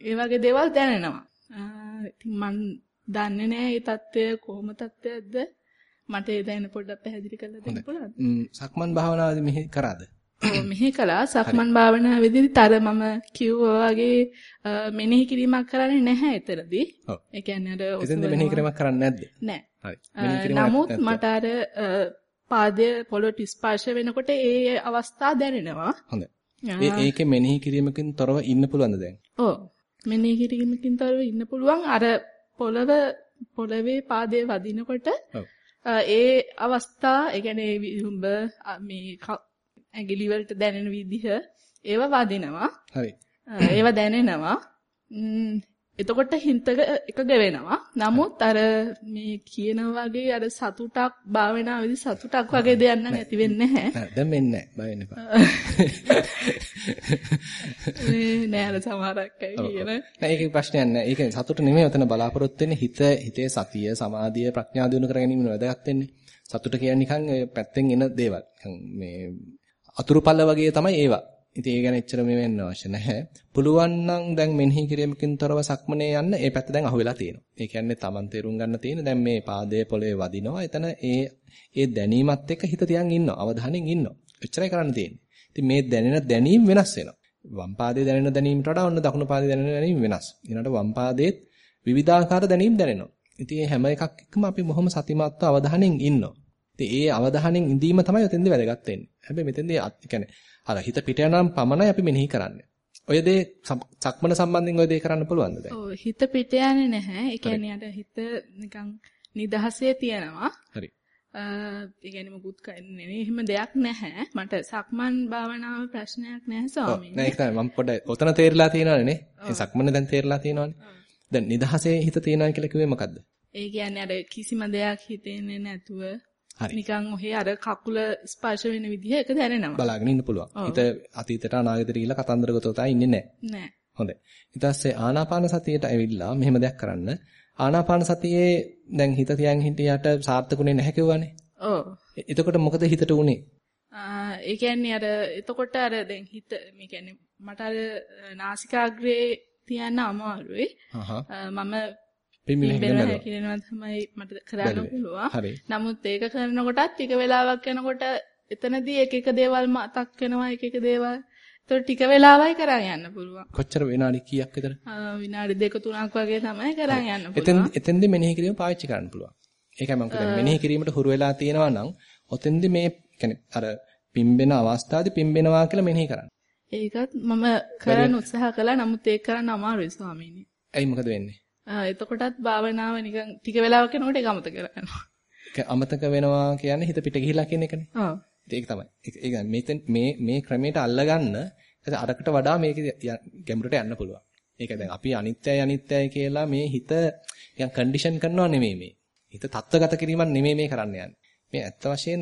S10: ඒ වගේ දේවල් දැනෙනවා. ඉතින් මම දන්නේ නැහැ මේ தත්ත්වය කොහොම தත්ත්වයක්ද? මට ඒ දැන පොඩ්ඩක් පැහැදිලි කරලා දෙන්න පුළුවන්ද?
S1: සක්මන් භාවනාවේදී මෙහි කරාද?
S10: මෙහි කළා. සක්මන් භාවනාවේදී තර මම කිව්වා වගේ මෙනෙහි කිරීමක් කරන්නේ නැහැ එතරදී.
S1: ඔව්.
S10: ඒ කියන්නේ අර
S1: එතෙන්ද මෙනෙහි කිරීමක් කරන්නේ නැද්ද?
S10: නැහැ. හරි. නමුත් මට අර පාදයේ පොළොට ස්පර්ශ වෙනකොට ඒ අවස්ථා දැනෙනවා.
S1: හොඳයි. ඒ ඒකේ මෙනෙහි කිරීමකින් තොරව ඉන්න පුළුවන්ද දැන්?
S10: ඔව්. මෙනෙහි කිරීමකින් තොරව ඉන්න පුළුවන්. අර පොළව පොළවේ පාදයේ වදිනකොට ඒ අවස්ථා, ඒ කියන්නේ මේ ඇඟිලි වලට දැනෙන විදිහ ඒව වදිනවා.
S1: හරි.
S10: ඒව දැනෙනවා. එතකොට හිතක එකග වෙනවා. නමුත් අර මේ කියන වගේ අර සතුටක් භාවනාවේදී සතුටක් වගේ දෙයක් නම් ඇති වෙන්නේ නැහැ.
S1: දැන් වෙන්නේ නැහැ. බය වෙන්න එපා.
S10: මේ නෑ අර සමහරක් අය කියන.
S1: නෑ ඒකේ ප්‍රශ්නයක් නෑ. ඒක සතුට නෙමෙයි උතන බලාපොරොත්තු වෙන්නේ හිත හිතේ සතිය සමාධිය ප්‍රඥා දිනු කර ගැනීම වැදගත් වෙන්නේ. සතුට කියන්නේ නිකන් පැත්තෙන් එන දේවල්. මේ අතුරුපල්ල වගේ තමයි ඒවා. ඉතින් ඒ ගැන එච්චර මේ වෙන්න අවශ්‍ය නැහැ. පුළුවන් නම් දැන් මෙනෙහි කිරීමකින් තොරව සක්මනේ යන්න ඒ පැත්ත දැන් අහුවෙලා තියෙනවා. ඒ කියන්නේ Taman තේරුම් ගන්න තියෙන දැන් මේ පාදයේ පොළවේ වදිනවා. එතන ඒ ඒ දැනීමත් එක්ක හිත තියන් ඉන්නවා. අවධානයෙන් ඉන්නවා. එච්චරයි කරන්න තියෙන්නේ. ඉතින් මේ දැනෙන දැනීම වෙනස් වෙනවා. වම් පාදයේ දැනෙන දැනීමට වඩා ඔන්න දකුණු පාදයේ දැනෙන දැනීම වෙනස්. ඊළඟට වම් පාදයේත් විවිධාකාර දැනීම් දැනෙනවා. ඉතින් මේ හැම එකක් එක්කම අපි බොහොම සතිමත්ව අවධානයෙන් ඉන්නවා. ඉතින් ඒ අවධානයෙන් ඉඳීම තමයි උතෙන්දී වැදගත් වෙන්නේ. හැබැයි මෙතෙන්දී කියන්නේ අර හිත පිට යනම් පමණයි අපි මෙනෙහි කරන්නේ. ඔය දේ සක්මන සම්බන්ධයෙන් ඔය දේ කරන්න පුළුවන්ද දැන්?
S10: ඔව් හිත පිට යන්නේ නැහැ. ඒ කියන්නේ අර හිත නිකන් නිදහසේ තියෙනවා.
S1: හරි.
S10: ඒ කියන්නේ මොකුත් කරන්නේ නෙවෙයි. එහෙම දෙයක් නැහැ. මට සක්මන් භාවනාව ප්‍රශ්නයක් නැහැ ස්වාමීනි.
S1: නෑ ඒක තමයි මම පොඩ්ඩක් ඔතන තේරලා තියෙනවනේ නේ. ඒ සක්මන දැන් තේරලා තියෙනවනේ. දැන් නිදහසේ හිත තියෙනවා කියලා කිව්වේ මොකද්ද?
S10: ඒ කියන්නේ අර කිසිම දෙයක් හිතෙන්නේ නැතුව නිකන් ඔහේ අර කකුල ස්පර්ශ වෙන විදිහ එක දැනෙනවා.
S1: බලාගෙන ඉන්න පුළුවන්. හිත අතීතයට අනාගතයට ගිහිල්ලා කතන්දර ගොතවතා ඉන්නේ නැහැ.
S10: නැහැ.
S1: හොඳයි. ඊට පස්සේ ආනාපාන සතියට ඇවිල්ලා මෙහෙම දෙයක් කරන්න. ආනාපාන සතියේ දැන් හිත තියන් හිටියට සාර්ථකුනේ නැහැ කිව්වනේ.
S10: ඔව්.
S1: එතකොට මොකද හිතට උනේ?
S10: ඒ කියන්නේ අර එතකොට අර දැන් හිත මේ කියන්නේ මට අර නාසිකාග්‍රේ තියන්න අමාරුයි. මම පිම්බෙනවා කියනවා තමයි මට කරන්න පුළුවන්. නමුත් ඒක කරනකොටත් ටික වෙලාවක් යනකොට එතනදී එක එක දේවල් මතක් වෙනවා එක එක දේවල්. ඒතකොට ටික වෙලාවයි කරන් යන්න පුළුවන්.
S1: කොච්චර විනාඩි කීයක් විතර?
S10: විනාඩි දෙක තුනක් වගේ තමයි කරන් යන්න පුළුවන්.
S1: එතෙන් එතෙන්දී මෙනෙහි කිරීම පාවිච්චි කරන්න පුළුවන්. ඒකයි මම කියන්නේ මෙනෙහි කිරීමට හුරු වෙලා තියෙනවා නම් ඔතෙන්දී මේ කියන්නේ අර පිම්බෙන අවස්ථාවේදී පිම්බෙනවා කියලා මෙනෙහි කරන්න.
S10: ඒකත් මම කරන්න උත්සාහ කළා නමුත් ඒක කරන්න අමාරුයි ස්වාමීනි.
S1: ඇයි මොකද වෙන්නේ?
S10: එතකොටත් භාවනාව නිකන් ටික වෙලාවක් යනකොට ඒක අමතක
S1: කරනවා. අමතක වෙනවා කියන්නේ හිත පිට ගිහිලා කියන එකනේ.
S10: ආ.
S1: ඒක තමයි. ඒ කියන්නේ මේ මේ ක්‍රමයට අල්ලගන්න අරකට වඩා මේක ගැඹුරට යන්න පුළුවන්. ඒක දැන් අපි අනිත්‍යයි අනිත්‍යයි කියලා මේ හිත නිකන් කන්ඩිෂන් කරනවා නෙමෙයි මේ. හිත தත්වගත කිරීමක් නෙමෙයි මේ කරන්න යන්නේ. මේ ඇත්ත වශයෙන්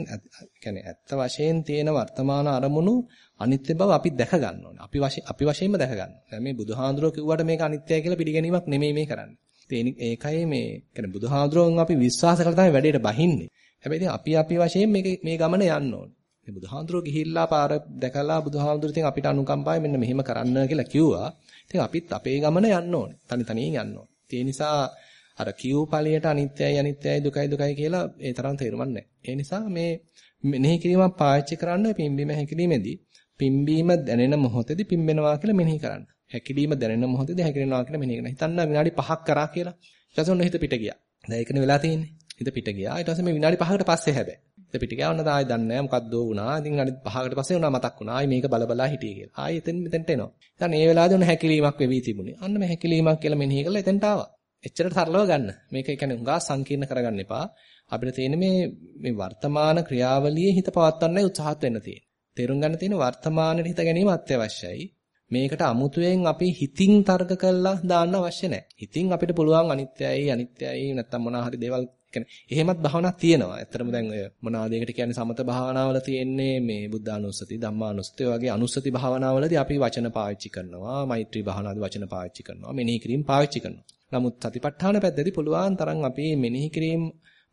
S1: කියන්නේ ඇත්ත වශයෙන් තියෙන වර්තමාන අරමුණු අනිත්‍ය බව අපි දැක ගන්න ඕනේ. අපි වශයෙන් අපි වශයෙන්ම දැක ගන්න. දැන් මේ බුදුහාඳුරෝ කිව්වට මේක අනිත්‍යයි කියලා පිළිගැනීමක් නෙමෙයි මේ කරන්නේ. ඒකයි මේ කියන්නේ බුදුහාඳුරෝන් අපි විශ්වාස කරලා තමයි වැඩේට බහින්නේ. හැබැයි ඉතින් අපි අපි වශයෙන් මේක මේ ගමන යන්න ඕනේ. ඉතින් බුදුහාඳුරෝ ගිහිල්ලා පාර දැකලා බුදුහාඳුර ඉතින් අපිට අනුකම්පාවෙන් මෙන්න මෙහෙම කරන්න කියලා කිව්වා. ඉතින් අපිත් අපේ ගමන යන්න ඕනේ. තනි තනියෙන් යන්න ඕනේ. ඒ නිසා අර කියූ ඵලයට අනිත්‍යයි අනිත්‍යයි දුකයි දුකයි කියලා ඒ තරම් තේරුමක් නැහැ. ඒ නිසා මේ මෙනෙහි කිරීමක් පාවිච්චි කරන්න පිම්බීම හැකිරීමේදී පිම්බීම දැනෙන මොහොතේදී පිම්බෙනවා කියලා මෙනෙහි කරන්න. හැකිලිම දැනෙන මොහොතේදී හැකිලෙනවා කියලා මෙනෙහි කරනවා. හිතන්න විනාඩි 5ක් කරා කියලා. ඊට පස්සේ ඔන්න හිත පිට ගියා. දැන් ඒකනේ වෙලා තියෙන්නේ. හිත පිට ගියා. ඊට පස්සේ මේ විනාඩි 5කට පස්සේ හැබැයි. හිත පිට ගියා. ඔන්න තායි දන්නේ නැහැ මොකක්ද වුණා. ඉතින් විනාඩි 5කට පස්සේ උනා මතක් වුණා. ආයි මේක බල බලා හිටියේ කියලා. ආයි එතෙන් මෙතෙන්ට එනවා. දැන් මේ වෙලාවේදී ඔන්න හැකිලීමක් වෙවි තිබුණේ. අන්න මේ හැකිලීමක් කියලා මෙනෙහි කරලා එතෙන්ට ආවා. එච්චරට සරලව ගන්න. මේක කියන්නේ හුඟා සංකීර්ණ කරගන්න එපා. අපිට තියෙන්නේ මේ මේ වර්තමාන ක්‍රියාවලියේ හිත පවත්වන්නයි උත්සාහත් වෙන්න තියෙන්නේ. තේරුම් ගන්න තියෙන වර්තමානයේ හිත ගැනීම අත්‍යවශ්‍යයි. මේකට අමුතුවෙන් අපි හිතින් තර්ක කළා දාන්න අවශ්‍ය නැහැ. හිතින් අපිට පුළුවන් අනිත්‍යයි අනිත්‍යයි නැත්තම් මොනවා හරි දේවල් කියන්නේ එහෙමත් භාවනාවක් තියෙනවා. ඇත්තටම දැන් ඔය මොනවාද ඒකට කියන්නේ සමත භාවනාවල තියෙන්නේ මේ බුද්ධානුස්සති, ධම්මානුස්සති වගේ අනුස්සති භාවනාවලදී අපි වචන පාවිච්චි කරනවා. මෛත්‍රී භාවනාවේදී වචන පාවිච්චි කරනවා. මෙනෙහි කිරීම පාවිච්චි කරනවා. නමුත් සතිපට්ඨාන පැත්තේදී පුළුවන් තරම් අපි මෙනෙහි කිරීම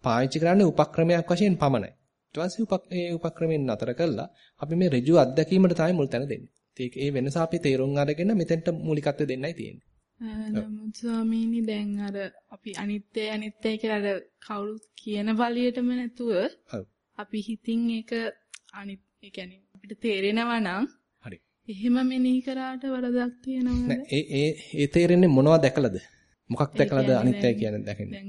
S1: පාවිච්චි කරන්නේ උපක්‍රමයක් වශයෙන් පමණයි. ඊට පස්සේ උපක් ඒ උපක්‍රමෙන් නතර කළා අපි මේ ඍජු අත්දැකීමට තමයි මුල් තැන දෙන්නේ. ඒක ඒ වෙනස අපි තේරුම් අරගෙන මෙතෙන්ට මූලිකත්වය දෙන්නයි තියෙන්නේ.
S10: නමුත් ස්වාමීනි දැන් අර අපි අනිත්‍ය අනිත්‍ය කියලා අර කවුරුත් කියන බලියටම නැතුව අපි හිතින් ඒක අනිත් ඒ කියන්නේ අපිට තේරෙනවා නම්
S1: හරි.
S10: එහෙම මෙනෙහි කරාට වරදක් තියෙනවද?
S1: ඒ ඒ ඒ තේරෙන්නේ මොනවද දැකලාද? මොකක් දැකලාද අනිත්‍යයි කියන්නේ දැකන්නේ?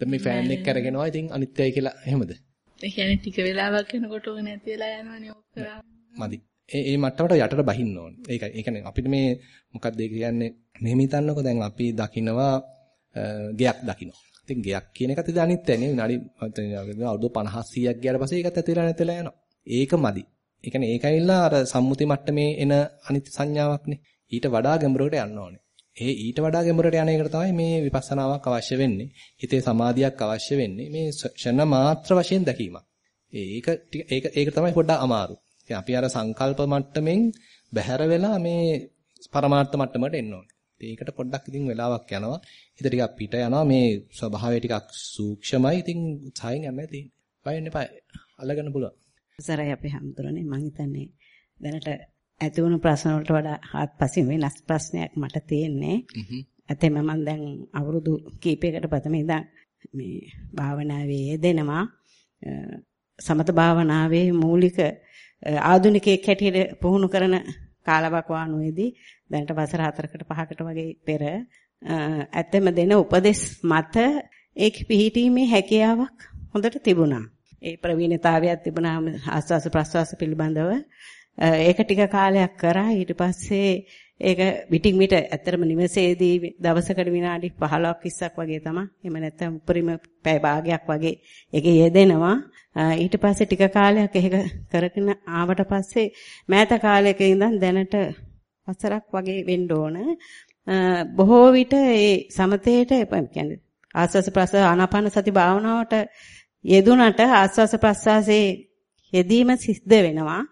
S1: දැන් මේ ෆෑන් එක කරගෙනවා ඉතින් අනිත්‍යයි කියලා එහෙමද?
S10: ඒ කියන්නේ ටික වෙලාවක් යනකොට ඕක නැති වෙලා යනවනේ ඕක කරා.
S1: මදි. ඒ ඒ මට්ටමට යටට බහින්න ඕනේ. ඒකයි. ඒ කියන්නේ අපිට මේ මොකක්ද ඒ කියන්නේ මෙහෙම හිතන්නකෝ දැන් අපි දකිනවා ගයක් දකිනවා. ඉතින් ගයක් කියන එකත් ඉතින් අනිත්‍යනේ. විනාඩි අවුරුදු 50 100ක් ගියාට පස්සේ ඒකත් ඇතිලා නැතිලා යනවා. ඒක මදි. ඒ කියන්නේ ඒකයිලා අර සම්මුති මට්ටමේ එන අනිත්‍ය සංඥාවක්නේ. ඊට වඩා ගැඹුරට යන්න ඕනේ. ඒ ඊට වඩා ගැඹුරට යන එකට තමයි මේ විපස්සනාවක් අවශ්‍ය වෙන්නේ. හිතේ සමාධියක් අවශ්‍ය වෙන්නේ. මේ ෂණ මාත්‍ර වශයෙන් දැකීමක්. ඒක ඒක ඒක තමයි පොඩ්ඩක් අමාරු. ඉතින් අපි අර සංකල්ප මට්ටමින් බැහැර වෙලා මේ පරමාර්ථ මට්ටමට එන්න ඕනේ. ඒකට පොඩ්ඩක් ඉතින් වෙලාවක් යනවා. හිත ටිකක් පිට යනවා. මේ ස්වභාවය ටිකක් සූක්ෂමයි. ඉතින් උත්සාහයෙන් යන්න තියෙන්නේ. බයින්න එපා. අල්ලගන්න පුළුවන්.
S11: සරයි අපි හම්දුරනේ මං හිතන්නේ දැනට ඇති වුණු ප්‍රශ්න වලට වඩා හත්පසින් වෙනස් ප්‍රශ්නයක් මට තියෙන්නේ. ඇතෙම මම දැන් අවුරුදු කීපයකට පතම ඉඳන් මේ භාවනාවේ යෙදෙනවා. සමත භාවනාවේ මූලික ආධුනිකයෙක් හැටියට පුහුණු කරන කාලවකවානුවේදී දැනට වසර 4කට 5කට වගේ පෙර ඇත්තම දෙන උපදෙස් මත ඒක පිළිහිටීමේ හැකියාවක් හොඳට තිබුණා. ඒ ප්‍රවීණතාවයක් තිබුණා ආස්වාස ප්‍රස්වාස පිළිබඳව ඒක ටික කාලයක් කරා ඊට පස්සේ ඒක විටින් විට ඇත්තටම නිවසේදී දවසකට විනාඩි 15ක් 20ක් වගේ තමයි. එහෙම නැත්නම් උපරිම පැය භාගයක් වගේ ඒකේ යෙදෙනවා. ඊට පස්සේ ටික කාලයක් ඒක කරගෙන ආවට පස්සේ මෑත කාලයක ඉඳන් දැනට වසරක් වගේ වෙන්න ඕන. බොහෝ විට ඒ සමතේට කියන්නේ ආස්වාස ප්‍රසවාස ආනාපාන සති භාවනාවට යෙදුනට ආස්වාස ප්‍රසවාසයේ යෙදීම සිද්ධ වෙනවා.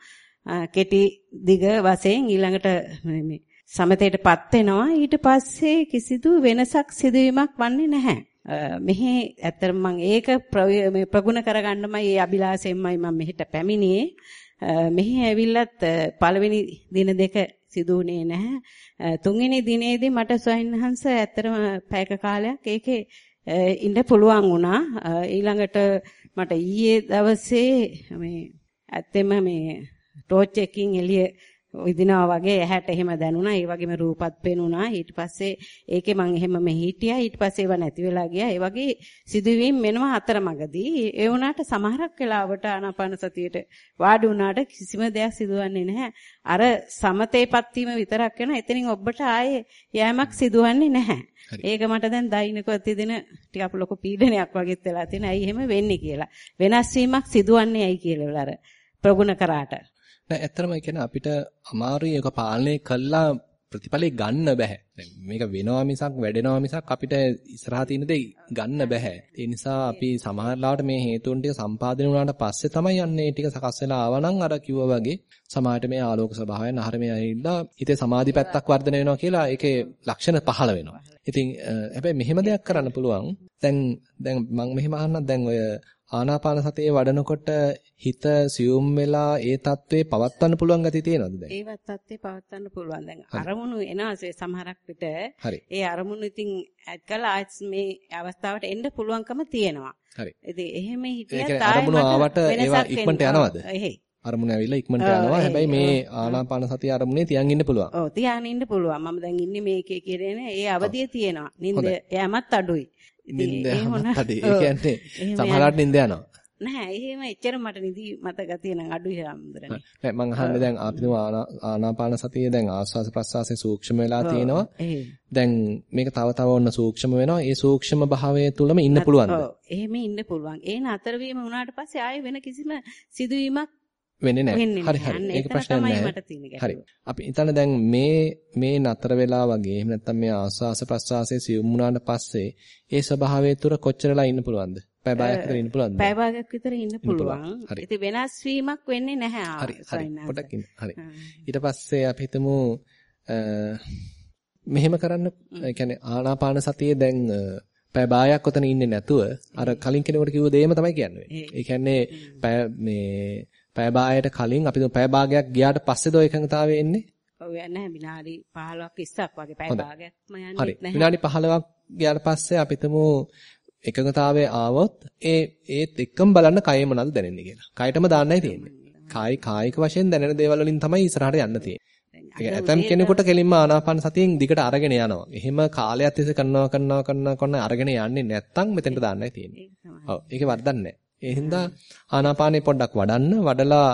S11: කෙටි දිග වශයෙන් ඊළඟට මේ සමතේටපත් වෙනවා ඊට පස්සේ කිසිදු වෙනසක් සිදුවීමක් වන්නේ නැහැ. මෙහි ඇත්තටම මම ඒක මේ ප්‍රගුණ කරගන්නමයි මේ අභිලාෂයෙන්මයි මම මෙහෙට පැමිණියේ. මෙහි ඇවිල්ලත් පළවෙනි දින දෙක සිදුුනේ නැහැ. තුන්වෙනි දිනේදී මට ස්වයන්හංශ ඇත්තටම පැයක කාලයක් ඒකේ ඉන්න පුළුවන් වුණා. ඊළඟට මට ඊයේ දවසේ මේ ඇත්තෙම මේ ටෝච් එකකින් එළිය විදිනවා වගේ ඇහැට එහෙම දැනුණා. ඒ වගේම රූපත් පේනුණා. ඊට පස්සේ ඒකේ මං එහෙම මෙහි හිටියා. ඊට පස්සේ ඒව නැති වෙලා ගියා. ඒ වගේ සිදුවීම් මෙනවා අතරමඟදී. ඒ වුණාට සමහරක් වෙලාවට ආනාපාන සතියේට වාඩි වුණාට කිසිම දෙයක් සිදුවන්නේ නැහැ. අර සමතේපත් වීම විතරක් වෙනවා. එතනින් ඔබට ආයේ යෑමක් සිදුවන්නේ නැහැ. ඒක මට දැන් දෛනිකව තිදෙන ටිකක් ලොකු පීඩනයක් වගේත් වෙලා තියෙන. ඇයි එහෙම වෙන්නේ කියලා. වෙනස් වීමක් සිදුවන්නේ ඇයි කියලා අර ප්‍රගුණ කරාට.
S1: නෑ ඇත්තටම කියන්නේ අපිට අමාරුයි ඒක පාලනය කළා ප්‍රතිඵලෙ ගන්න බෑ. දැන් මේක වෙනවා මිසක් වැඩෙනවා මිසක් අපිට ඉස්සරහා තියෙන දේ ගන්න බෑ. ඒ නිසා අපි සමහරලාට මේ හේතුන් ටික සම්පාදනය වුණාට පස්සේ තමයි යන්නේ ටික සකස් වෙලා ආවනම් අර කිව්වා වගේ සමාජයට මේ ආලෝක ස්වභාවයන් අහර මේ ඇවිල්ලා හිතේ සමාධි පැත්තක් වර්ධනය වෙනවා කියලා ඒකේ ලක්ෂණ පහළ වෙනවා. ඉතින් හැබැයි මෙහෙම දෙයක් කරන්න පුළුවන්. දැන් දැන් මම මෙහෙම අහන්නම් දැන් ඔය ආනාපාන සතිය වඩනකොට හිත සියුම් වෙලා ඒ தત્ත්වේ පවත්වන්න පුළුවන් ගතිය තියෙනවද දැන්?
S11: ඒවත් தત્ත්වේ පවත්වන්න පුළුවන් දැන්. අරමුණු එනවාසේ සමහරක් විට ඒ අරමුණු ඉතින් ඇඩ් කළා මේ අවස්ථාවට එන්න පුළුවන්කම තියෙනවා.
S1: හරි.
S11: ඉතින් එහෙම හිටියත්
S1: අරමුණු ආවට ඒවා ඉක්මනට යනවද?
S11: එහෙයි.
S1: අරමුණ ඇවිල්ලා ඉක්මනට යනවා. හැබැයි මේ ආනාපාන සතිය අරමුණේ තියන් ඉන්න පුළුවන්.
S11: ඔව් තියාගෙන ඉන්න පුළුවන්. මම දැන් ඉන්නේ මේකේ කියන්නේ ඒ අවදිය තියෙනවා. නින්ද යෑමත් අඩුයි.
S1: නින්ද අඩුයි. ඒ කියන්නේ සමහරවිට නින්ද යනවා.
S11: නෑ එහෙම එච්චර මට නිදි මතක තියෙන අඩුයි හැමදෙරනේ.
S1: නෑ මං අහන්නේ දැන් අපිටම ආනාපාන සතිය දැන් ආස්වාස ප්‍රස්වාසයේ සූක්ෂම වෙලා තියෙනවා. දැන් මේක තව තව ඔන්න සූක්ෂම වෙනවා. ඒ සූක්ෂම භාවය තුලම ඉන්න පුළුවන්ද?
S11: ඔව් එහෙම ඉන්න පුළුවන්. ඒ නතර වීම වුණාට පස්සේ ආයෙ වෙන කිසිම සිදුවීමක්
S1: වෙන්නේ නැහැ. හරි හරි. ඒක ප්‍රශ්නයක් නැහැ. හරි. අපි හිතන්න දැන් මේ මේ නතර වෙලා වගේ එහෙම නැත්නම් මේ ආස්වාස ප්‍රස්වාසයේ සියුම් වුණාට පස්සේ ඒ ස්වභාවය තුර කොච්චරලා ඉන්න පුළුවන්ද? පැය භාගයක් විතර ඉන්න පුළුවන්ද?
S11: පැය භාගයක් විතර ඉන්න පුළුවන්. ඉතින් වෙනස් වීමක් වෙන්නේ නැහැ
S1: හරි හරි පොඩක් ඉන්න. හරි. ඊට පස්සේ අපි හිතමු මෙහෙම කරන්න කියන්නේ ආනාපාන සතියේ දැන් පැය භාගයක් ඔතන ඉන්නේ නැතුව අර කලින් කෙනෙකුට කිව්ව දේම තමයි කියන්නේ. ඒ කියන්නේ මේ පැය භාගයට කලින් අපි පැය භාගයක් ගියාට පස්සේද ඔය එකඟතාවය එන්නේ?
S11: ඔව් නැහැ විනාඩි 15ක් 20ක් වගේ පැය භාගයක්ම යන්නේ
S1: නැහැ. හරි. විනාඩි 15ක් ගියාට පස්සේ අපි හිතමු එකඟතාවයේ ආවොත් ඒ ඒත් එක්කම බලන්න කයෙ මොනවද දැනෙන්නේ කියලා. කයටම දාන්නයි තියෙන්නේ. කායි කායික වශයෙන් දැනෙන දේවල් වලින් තමයි ඉස්සරහට යන්න තියෙන්නේ. ඇතම් කෙනෙකුට කෙලින්ම ආනාපාන සතියෙන් දිගට අරගෙන යනවා. එහෙම කාලයක් තිස්සේ කරනවා කරනවා කරනවා කරන අරගෙන යන්නේ නැත්තම් මෙතෙන්ට දාන්නයි තියෙන්නේ. ඔව් ඒකේ වරදක් නැහැ. ඒ හින්දා ආනාපානේ පොඩ්ඩක් වඩන්න වඩලා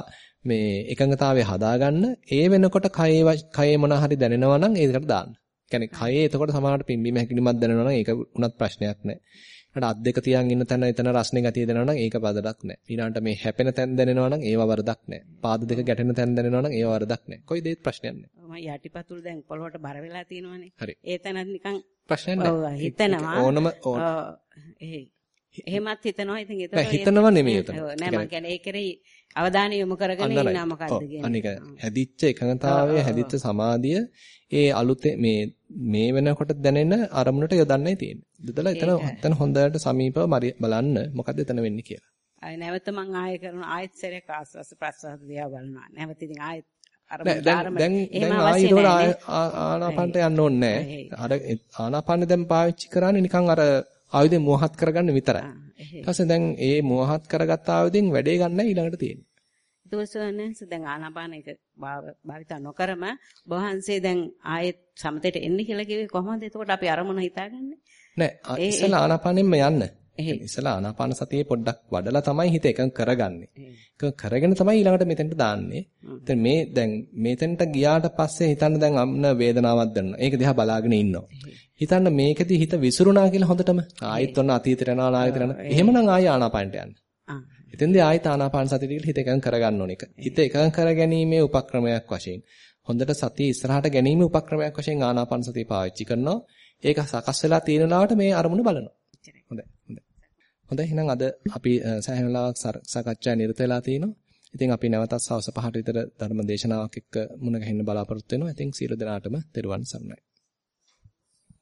S1: මේ එකඟතාවය හදාගන්න ඒ වෙනකොට කයේ කයේ මොන හරි දැනෙනවා නම් ඒකට දාන්න. කියන්නේ කයේ එතකොට සමහරවිට පිම්බීම හැකිලිමත් දැනෙනවා නම් ඒක උනත් ප්‍රශ්නයක් නැහැ. ඊට අත් දෙක තියන් ඉන්න තැන එතන රස්නේ ගතිය දෙනවා නම් ඒක වරදක් නැහැ. ඊළඟට මේ හැපෙන තැන් දැනෙනවා නම් ඒව වරදක් නැහැ. පාද දෙක ගැටෙන තැන් දැනෙනවා නම් ඒව වරදක් නැහැ. කොයි දෙයක් ප්‍රශ්නයක් නැහැ.
S11: මම යටිපතුල් දැන් පොළොවට බර වෙලා තියෙනවානේ. ඒ තැනත් නිකන්
S1: ප්‍රශ්නයක් නැහැ.
S11: හිතනවා.
S1: ඕනම
S11: එහෙමත් හිතනවා. ඉතින් ඒතකොට
S1: හිතනවා නෙමෙයි උතන.
S11: නෑ මම කියන්නේ ඒ කෙරෙහි අවධානය යොමු කරගෙන ඉන්නා මොකද්ද කියන්නේ.
S1: අනික හැදිච්ච එකඟතාවය හැදිච්ච සමාධිය ඒ අලුතේ මේ මේ වෙනකොට දැනෙන අරමුණට යොදන්නයි තියෙන්නේ. යොදලා එතන එතන හොඳට සමීපව බලන්න මොකද්ද එතන වෙන්නේ කියලා.
S11: ආය නැවත මං ආයෙ කරන ආයෙත් සැරයක් ආස්වාස ප්‍රසවාස දිහා බලනවා. නැවත ඉතින් ආයෙත්
S1: දැන් දැන් දැන් ආයෙත් ආනාපානට යන්න ඕනේ නැහැ. අර ආනාපාන දැන් පාවිච්චි කරන්නේ නිකන් අර ආයුධේ මෝහත් කරගන්න විතරයි. ඊට පස්සේ දැන් ඒ මෝහත් කරගත්ත ආයුධෙන් වැඩේ ගන්න ඊළඟට තියෙන්නේ.
S11: දෝසවනස දැන් ආනාපාන එක භාවිත නොකරම වහන්සේ දැන් ආයෙත් සමතේට එන්න කියලා කිව්වේ කොහොමද? එතකොට අපි අරමුණ හිතාගන්නේ?
S1: නෑ ඉස්සලා ආනාපානෙන්ම යන්න. ඉස්සලා ආනාපාන සතියේ පොඩ්ඩක් වඩලා තමයි හිත එකඟ කරගන්නේ. එකඟ කරගෙන තමයි ඊළඟට මෙතෙන්ට දාන්නේ. දැන් මේ දැන් මෙතෙන්ට ගියාට පස්සේ හිතන්න දැන් අම්න වේදනාවක් දැනෙනවා. ඒක දිහා බලාගෙන ඉන්නවා. හිතන්න මේකෙදි හිත විසිරුණා කියලා හොඳටම ආයෙත් ඔන්න අතීතයට යනවා අනාගතයට යනවා. එහෙමනම් ආයෙ ආනාපානට යන්න. එතෙන්දී ආයෙත් ආනාපාන සතියට හිත එකඟ කරගන්න ඕන එක. හිත එකඟ කරගැනීමේ උපක්‍රමයක් වශයෙන් හොඳට සතිය ඉස්සරහට ගැනීමේ උපක්‍රමයක් වශයෙන් ආනාපාන සතිය පාවිච්චි කරනවා. ඒක සකස් වෙලා තියෙන ලාවට මේ අරමුණ බලනවා. හොඳයි. හොඳයි. හොඳයි එහෙනම් අද අපි සෑහෙන වෙලාවක් සාකච්ඡා නිරත වෙලා තිනවා. ඉතින් අපි නැවතත් සවස් 5ට විතර ධර්ම දේශනාවක් එක්ක මුණ ගැහෙන්න බලාපොරොත්තු වෙනවා. ඉතින් සියලු දෙනාටම තෙරුවන් සරණයි.